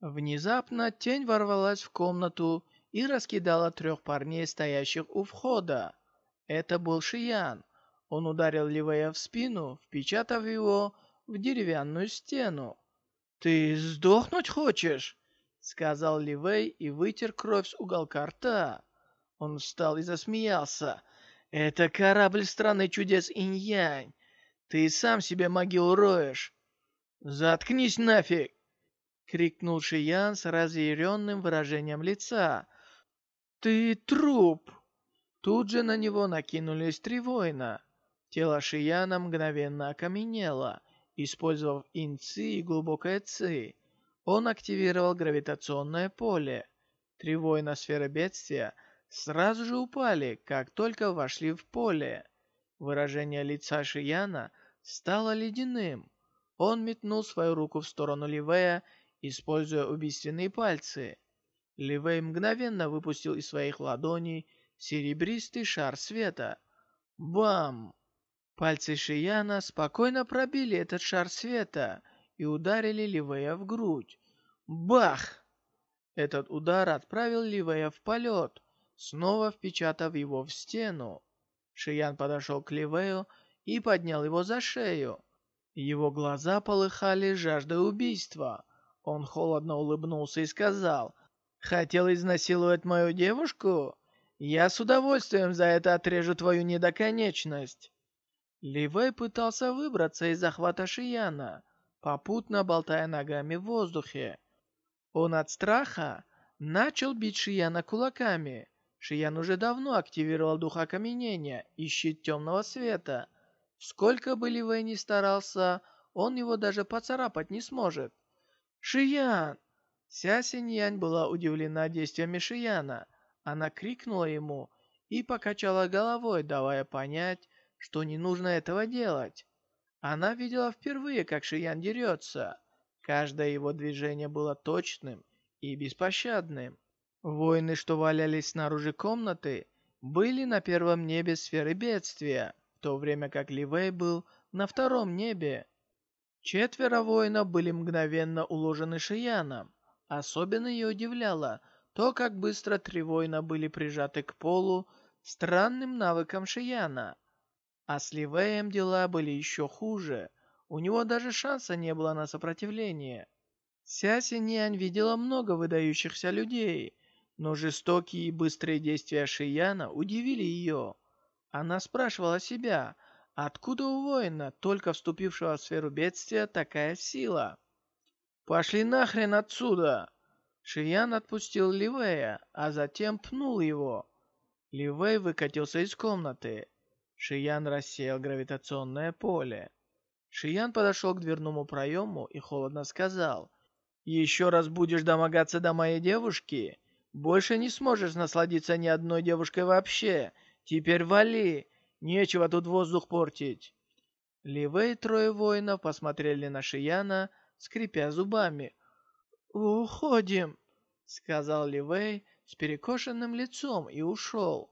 Внезапно тень ворвалась в комнату и раскидала трех парней, стоящих у входа. Это был Шиян. Он ударил Ливея в спину, впечатав его в деревянную стену. «Ты сдохнуть хочешь?» — сказал Ливей и вытер кровь с уголка рта. Он встал и засмеялся. «Это корабль страны чудес Инь-Янь. Ты сам себе могилу роешь». «Заткнись нафиг!» — крикнул Шиян с разъяренным выражением лица. «Ты труп!» Тут же на него накинулись три воина. Тело Шияна мгновенно окаменело. Использовав инци и глубокое ци, он активировал гравитационное поле. Три воина сферы бедствия сразу же упали, как только вошли в поле. Выражение лица Шияна стало ледяным. Он метнул свою руку в сторону Ливея, используя убийственные пальцы. Ливей мгновенно выпустил из своих ладоней серебристый шар света. Бам! Пальцы Шияна спокойно пробили этот шар света и ударили Ливея в грудь. Бах! Этот удар отправил Ливея в полет, снова впечатав его в стену. Шиян подошел к Ливею и поднял его за шею. Его глаза полыхали жаждой убийства. Он холодно улыбнулся и сказал, «Хотел изнасиловать мою девушку? Я с удовольствием за это отрежу твою недоконечность». Ливей пытался выбраться из захвата Шияна, попутно болтая ногами в воздухе. Он от страха начал бить Шияна кулаками. Шиян уже давно активировал дух окаменения и щит темного света. Сколько бы Ливей ни старался, он его даже поцарапать не сможет. «Шиян!» Ся Синьянь была удивлена действиями Шияна. Она крикнула ему и покачала головой, давая понять, что не нужно этого делать. Она видела впервые, как Шиян дерется. Каждое его движение было точным и беспощадным. Воины, что валялись снаружи комнаты, были на первом небе сферы бедствия, в то время как Ливей был на втором небе. Четверо воинов были мгновенно уложены Шияном. Особенно ее удивляло то, как быстро три воина были прижаты к полу странным навыком Шияна. А с Ливеем дела были еще хуже. У него даже шанса не было на сопротивление. Ся Синьянь видела много выдающихся людей, но жестокие и быстрые действия Шияна удивили ее. Она спрашивала себя, откуда у воина, только вступившего в сферу бедствия, такая сила? «Пошли нахрен отсюда!» Шиян отпустил Ливея, а затем пнул его. Ливей выкатился из комнаты. Шиян рассеял гравитационное поле. Шиян подошел к дверному проему и холодно сказал, «Еще раз будешь домогаться до моей девушки, больше не сможешь насладиться ни одной девушкой вообще. Теперь вали, нечего тут воздух портить». Ливей и трое воинов посмотрели на Шияна, скрипя зубами. «Уходим», — сказал Ливей с перекошенным лицом и ушел.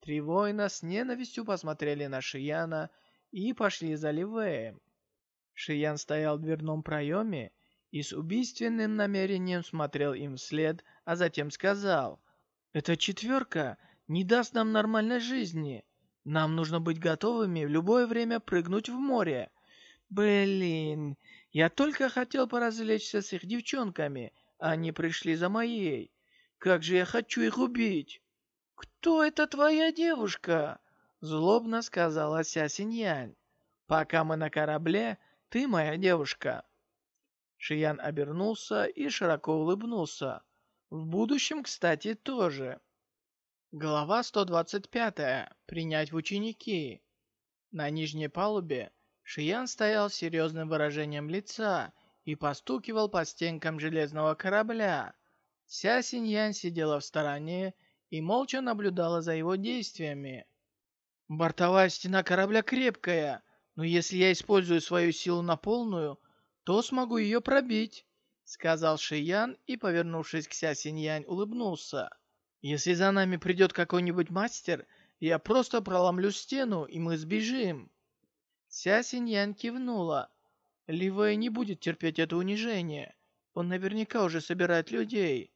Три воина с ненавистью посмотрели на Шияна и пошли за Ливеем. Шиян стоял в дверном проеме и с убийственным намерением смотрел им вслед, а затем сказал, «Эта четверка не даст нам нормальной жизни. Нам нужно быть готовыми в любое время прыгнуть в море. Блин, я только хотел поразвлечься с их девчонками, а они пришли за моей. Как же я хочу их убить!» «Кто это твоя девушка?» — злобно сказала Ся Синьянь. «Пока мы на корабле, ты моя девушка». Шиян обернулся и широко улыбнулся. В будущем, кстати, тоже. Глава 125. Принять в ученики. На нижней палубе Шиян стоял с серьезным выражением лица и постукивал по стенкам железного корабля. Ся Синьян сидела в стороне и молча наблюдала за его действиями. «Бортовая стена корабля крепкая, но если я использую свою силу на полную, то смогу ее пробить», — сказал Шиян и, повернувшись к Ся Синьянь, улыбнулся. «Если за нами придет какой-нибудь мастер, я просто проломлю стену, и мы сбежим». Ся Синьян кивнула. Ливэй не будет терпеть это унижение. Он наверняка уже собирает людей.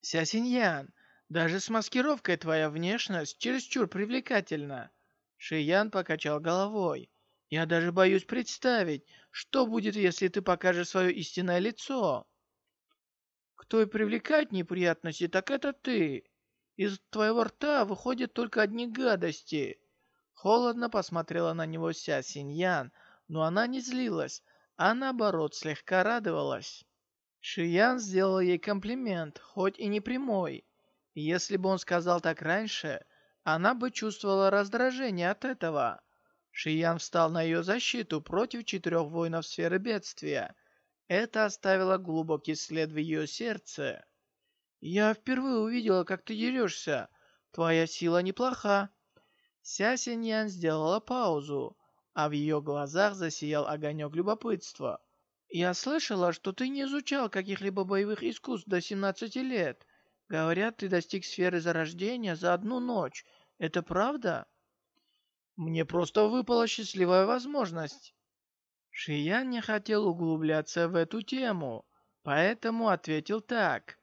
Ся Синьян, даже с маскировкой твоя внешность чересчур привлекательна. Шиян покачал головой. Я даже боюсь представить, что будет, если ты покажешь свое истинное лицо. Кто и привлекает неприятности, так это ты. Из твоего рта выходят только одни гадости. Холодно посмотрела на него Ся Синьян, но она не злилась, а наоборот слегка радовалась. Шиян сделал ей комплимент, хоть и не прямой. Если бы он сказал так раньше, она бы чувствовала раздражение от этого. Шиян встал на ее защиту против четырех воинов сферы бедствия. Это оставило глубокий след в ее сердце. «Я впервые увидела, как ты дерешься. Твоя сила неплоха». Ся Синьян сделала паузу, а в ее глазах засиял огонек любопытства. «Я слышала, что ты не изучал каких-либо боевых искусств до 17 лет. Говорят, ты достиг сферы зарождения за одну ночь. Это правда? Мне просто выпала счастливая возможность. Шиян не хотел углубляться в эту тему, поэтому ответил так.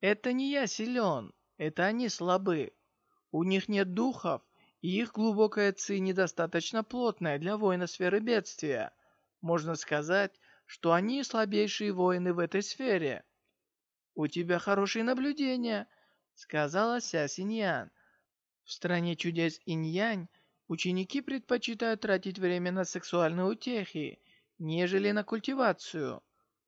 Это не я силен, это они слабы. У них нет духов, и их глубокая ци недостаточно плотная для воина сферы бедствия. Можно сказать, что они слабейшие воины в этой сфере. «У тебя хорошие наблюдения», — сказала Ся Синьян. В стране чудес Инь-Янь ученики предпочитают тратить время на сексуальные утехи, нежели на культивацию.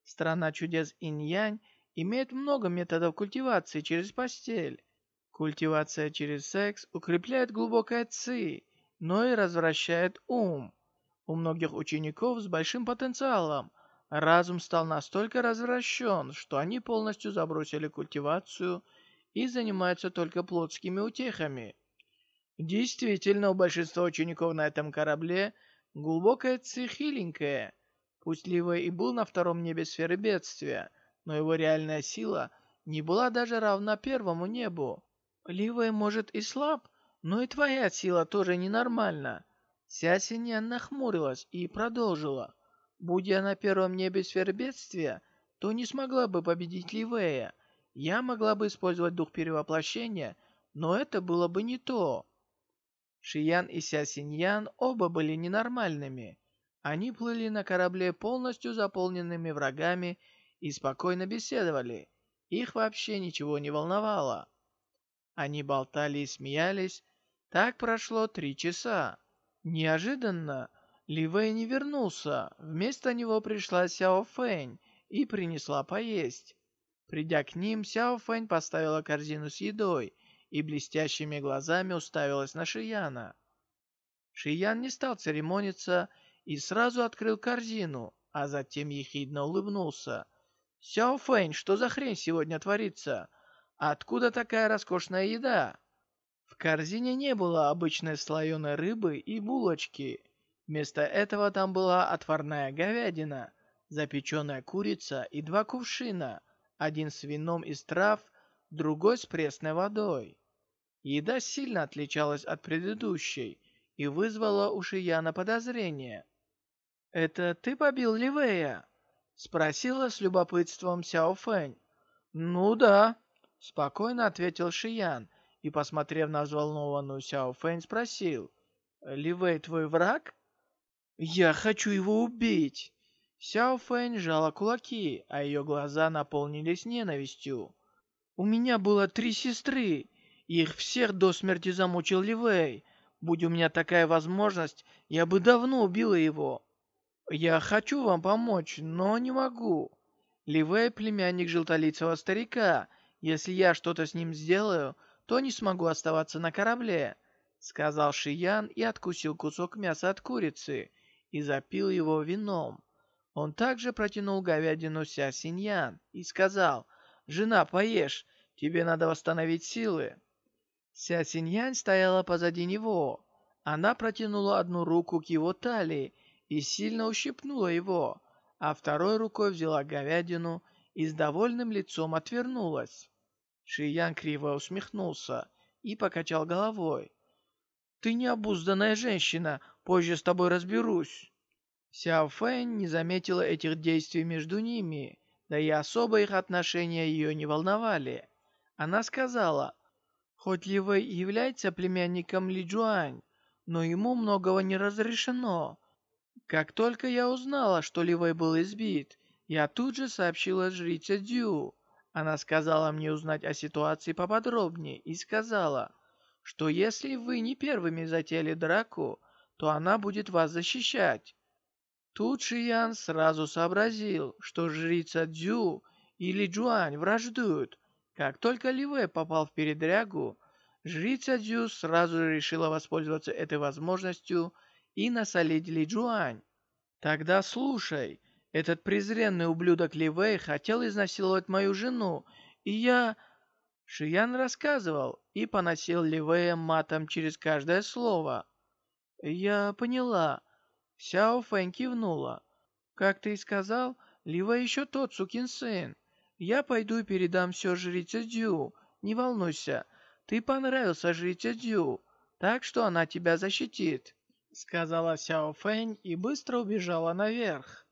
Страна чудес Инь-Янь имеет много методов культивации через постель. Культивация через секс укрепляет глубокое ци, но и развращает ум. У многих учеников с большим потенциалом разум стал настолько развращен, что они полностью забросили культивацию и занимаются только плотскими утехами. Действительно, у большинства учеников на этом корабле глубокая ци хиленькая. Пусть Ливой и был на втором небе сферы бедствия, но его реальная сила не была даже равна первому небу. Ливая, может, и слаб, но и твоя сила тоже ненормальна. Ся Синьян нахмурилась и продолжила. Будь я на первом небе сфер то не смогла бы победить Ливея. Я могла бы использовать дух перевоплощения, но это было бы не то. Шиян и Ся Синьян оба были ненормальными. Они плыли на корабле полностью заполненными врагами и спокойно беседовали. Их вообще ничего не волновало. Они болтали и смеялись. Так прошло три часа. Неожиданно Ли Вэй не вернулся. Вместо него пришла Сяо Фэнь и принесла поесть. Придя к ним, Сяо Фэнь поставила корзину с едой и блестящими глазами уставилась на Шияна. Шиян не стал церемониться и сразу открыл корзину, а затем ехидно улыбнулся. «Сяо Фэнь, что за хрень сегодня творится? Откуда такая роскошная еда? В корзине не было обычной слоеной рыбы и булочки. Вместо этого там была отварная говядина, запеченная курица и два кувшина, один с вином из трав, другой с пресной водой. Еда сильно отличалась от предыдущей и вызвала у Шияна подозрение. «Это ты побил Ливея?» — спросила с любопытством Сяо Фэнь. «Ну да», Спокойно ответил Шиян и, посмотрев на взволнованную Сяо Фэнь, спросил. «Ливэй твой враг?» «Я хочу его убить!» Сяо Фэнь сжала кулаки, а ее глаза наполнились ненавистью. «У меня было три сестры. Их всех до смерти замучил Ливэй. Будь у меня такая возможность, я бы давно убила его. Я хочу вам помочь, но не могу. Ливэй — племянник желтолицего старика — если я что-то с ним сделаю, то не смогу оставаться на корабле», — сказал Шиян и откусил кусок мяса от курицы и запил его вином. Он также протянул говядину Ся Синьян и сказал, «Жена, поешь, тебе надо восстановить силы». Ся Синьян стояла позади него. Она протянула одну руку к его талии и сильно ущипнула его, а второй рукой взяла говядину и с довольным лицом отвернулась. Шиян криво усмехнулся и покачал головой. «Ты необузданная женщина, позже с тобой разберусь». Сяо Фэн не заметила этих действий между ними, да и особо их отношения ее не волновали. Она сказала, «Хоть Ли Вэй является племянником Ли Джуань, но ему многого не разрешено. Как только я узнала, что Ли Вэй был избит, я тут же сообщила жрице Дю. Она сказала мне узнать о ситуации поподробнее и сказала, что если вы не первыми затеяли драку, то она будет вас защищать. Тут Шиян сразу сообразил, что жрица Дзю или Джуань враждуют. Как только Ливэ попал в передрягу, жрица Дзю сразу решила воспользоваться этой возможностью и насолить Ли Джуань. Тогда слушай, этот презренный ублюдок Ливей хотел изнасиловать мою жену, и я...» Шиян рассказывал и поносил Ливея матом через каждое слово. «Я поняла». Сяо Фэн кивнула. «Как ты и сказал, Ливей еще тот сукин сын. Я пойду и передам все жрице Дю. не волнуйся, ты понравился жрице Дзю, так что она тебя защитит», — сказала Сяо Фэнь и быстро убежала наверх.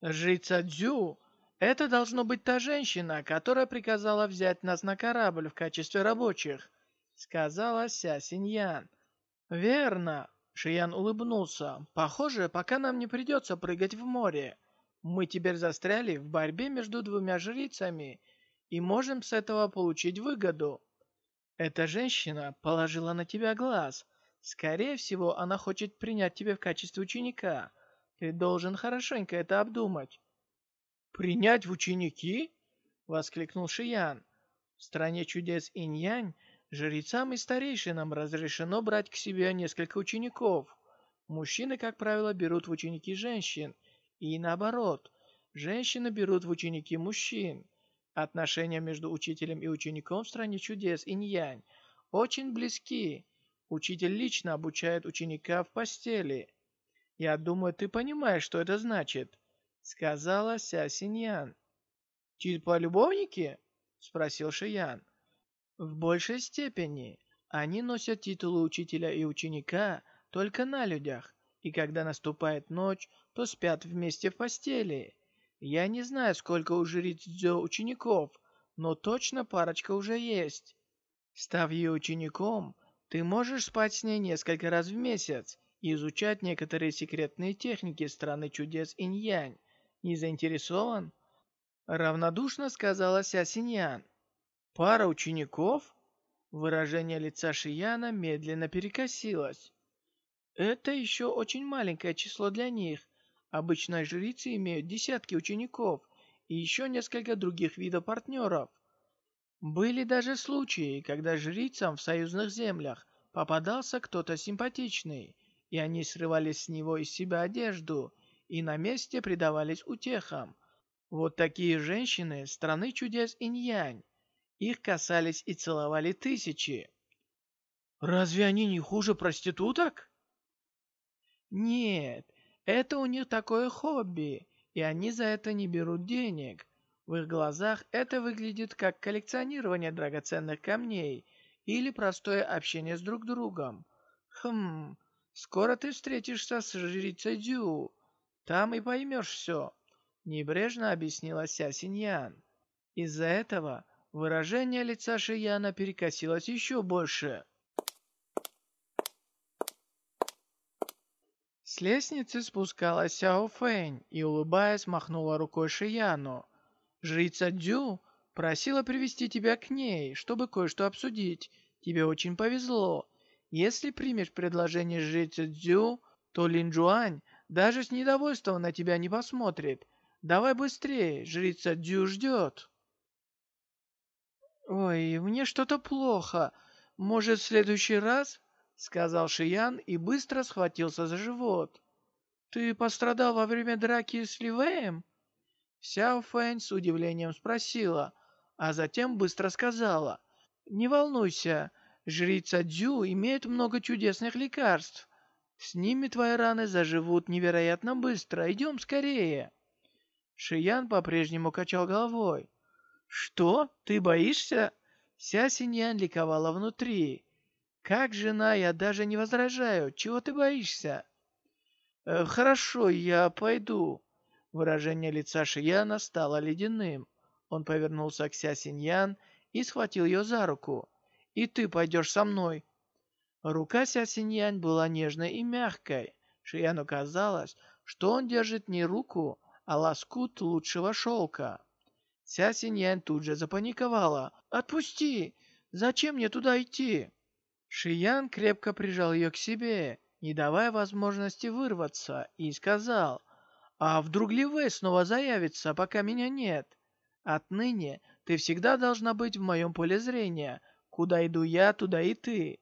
«Жрица Дзю — это должно быть та женщина, которая приказала взять нас на корабль в качестве рабочих», — сказала Ся Синьян. «Верно», — Шиян улыбнулся. «Похоже, пока нам не придется прыгать в море. Мы теперь застряли в борьбе между двумя жрицами и можем с этого получить выгоду. Эта женщина положила на тебя глаз. Скорее всего, она хочет принять тебя в качестве ученика. Ты должен хорошенько это обдумать». «Принять в ученики?» — воскликнул Шиян. В стране чудес Инь-Янь жрецам и старейшинам разрешено брать к себе несколько учеников. Мужчины, как правило, берут в ученики женщин, и наоборот, женщины берут в ученики мужчин. Отношения между учителем и учеником в стране чудес инь-янь очень близки. Учитель лично обучает ученика в постели. Я думаю, ты понимаешь, что это значит, сказала Ся Синьян. Типа любовники? спросил Шиян. В большей степени они носят титулы учителя и ученика только на людях, и когда наступает ночь, то спят вместе в постели. Я не знаю, сколько у жриц Дзё учеников, но точно парочка уже есть. Став ее учеником, ты можешь спать с ней несколько раз в месяц и изучать некоторые секретные техники страны чудес Инь-Янь. Не заинтересован? Равнодушно сказала Ся Синьян. Пара учеников? Выражение лица Шияна медленно перекосилось. Это еще очень маленькое число для них, Обычно жрицы имеют десятки учеников и еще несколько других видов партнеров. Были даже случаи, когда жрицам в союзных землях попадался кто-то симпатичный, и они срывали с него из себя одежду и на месте предавались утехам. Вот такие женщины страны чудес инь-янь. Их касались и целовали тысячи. Разве они не хуже проституток? Нет, это у них такое хобби, и они за это не берут денег. В их глазах это выглядит как коллекционирование драгоценных камней или простое общение с друг другом. Хм, скоро ты встретишься с жрицей Дю. Там и поймешь все. Небрежно объяснила Ся Синьян. Из-за этого выражение лица Шияна перекосилось еще больше. С лестницы спускалась Сяо Фэнь и, улыбаясь, махнула рукой Шияну. «Жрица Дю просила привести тебя к ней, чтобы кое-что обсудить. Тебе очень повезло. Если примешь предложение жрицы Дзю, то Лин Джуань даже с недовольством на тебя не посмотрит. Давай быстрее, жрица Дзю ждет». «Ой, мне что-то плохо. Может, в следующий раз — сказал Шиян и быстро схватился за живот. «Ты пострадал во время драки с Ливеем?» Сяо Фэнь с удивлением спросила, а затем быстро сказала. «Не волнуйся, жрица Дзю имеет много чудесных лекарств. С ними твои раны заживут невероятно быстро. Идем скорее!» Шиян по-прежнему качал головой. «Что? Ты боишься?» Ся Синьян ликовала внутри. «Как жена, я даже не возражаю. Чего ты боишься?» э, «Хорошо, я пойду». Выражение лица Шияна стало ледяным. Он повернулся к Ся Синьян и схватил ее за руку. «И ты пойдешь со мной». Рука Ся Синьян была нежной и мягкой. Шияну казалось, что он держит не руку, а лоскут лучшего шелка. Ся Синьян тут же запаниковала. «Отпусти! Зачем мне туда идти?» Шиян крепко прижал ее к себе, не давая возможности вырваться, и сказал, «А вдруг Ливей снова заявится, пока меня нет? Отныне ты всегда должна быть в моем поле зрения. Куда иду я, туда и ты».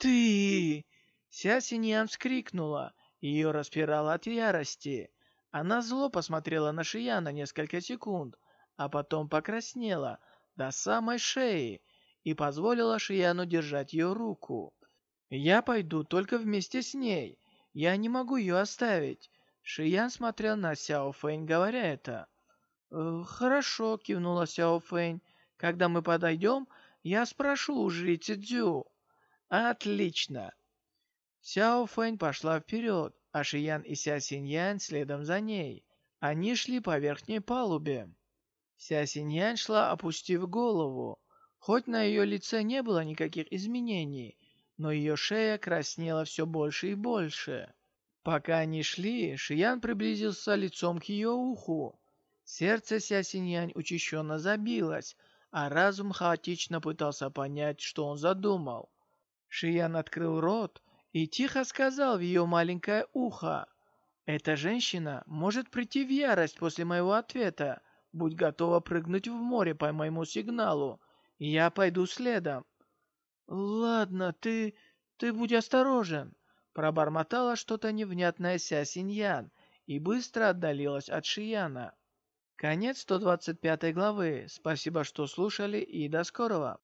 «Ты!» Ся Синьян вскрикнула, ее распирало от ярости. Она зло посмотрела на Шияна несколько секунд, а потом покраснела до самой шеи и позволила Шияну держать ее руку. «Я пойду только вместе с ней. Я не могу ее оставить». Шиян смотрел на Сяо Фэнь, говоря это. «Э, «Хорошо», — кивнула Сяо Фэнь. «Когда мы подойдем, Я спрошу у жрицы Дзю». «Отлично!» Сяо Фэнь пошла вперед, а Шиян и Ся Синьян следом за ней. Они шли по верхней палубе. Ся Синьян шла, опустив голову. Хоть на ее лице не было никаких изменений, но ее шея краснела все больше и больше. Пока они шли, Шиян приблизился лицом к ее уху. Сердце Ся Синьянь учащенно забилось, а разум хаотично пытался понять, что он задумал. Шиян открыл рот и тихо сказал в ее маленькое ухо. «Эта женщина может прийти в ярость после моего ответа. Будь готова прыгнуть в море по моему сигналу. Я пойду следом». «Ладно, ты... ты будь осторожен». Пробормотала что-то невнятное Ся Синьян и быстро отдалилась от Шияна. Конец 125 главы. Спасибо, что слушали и до скорого.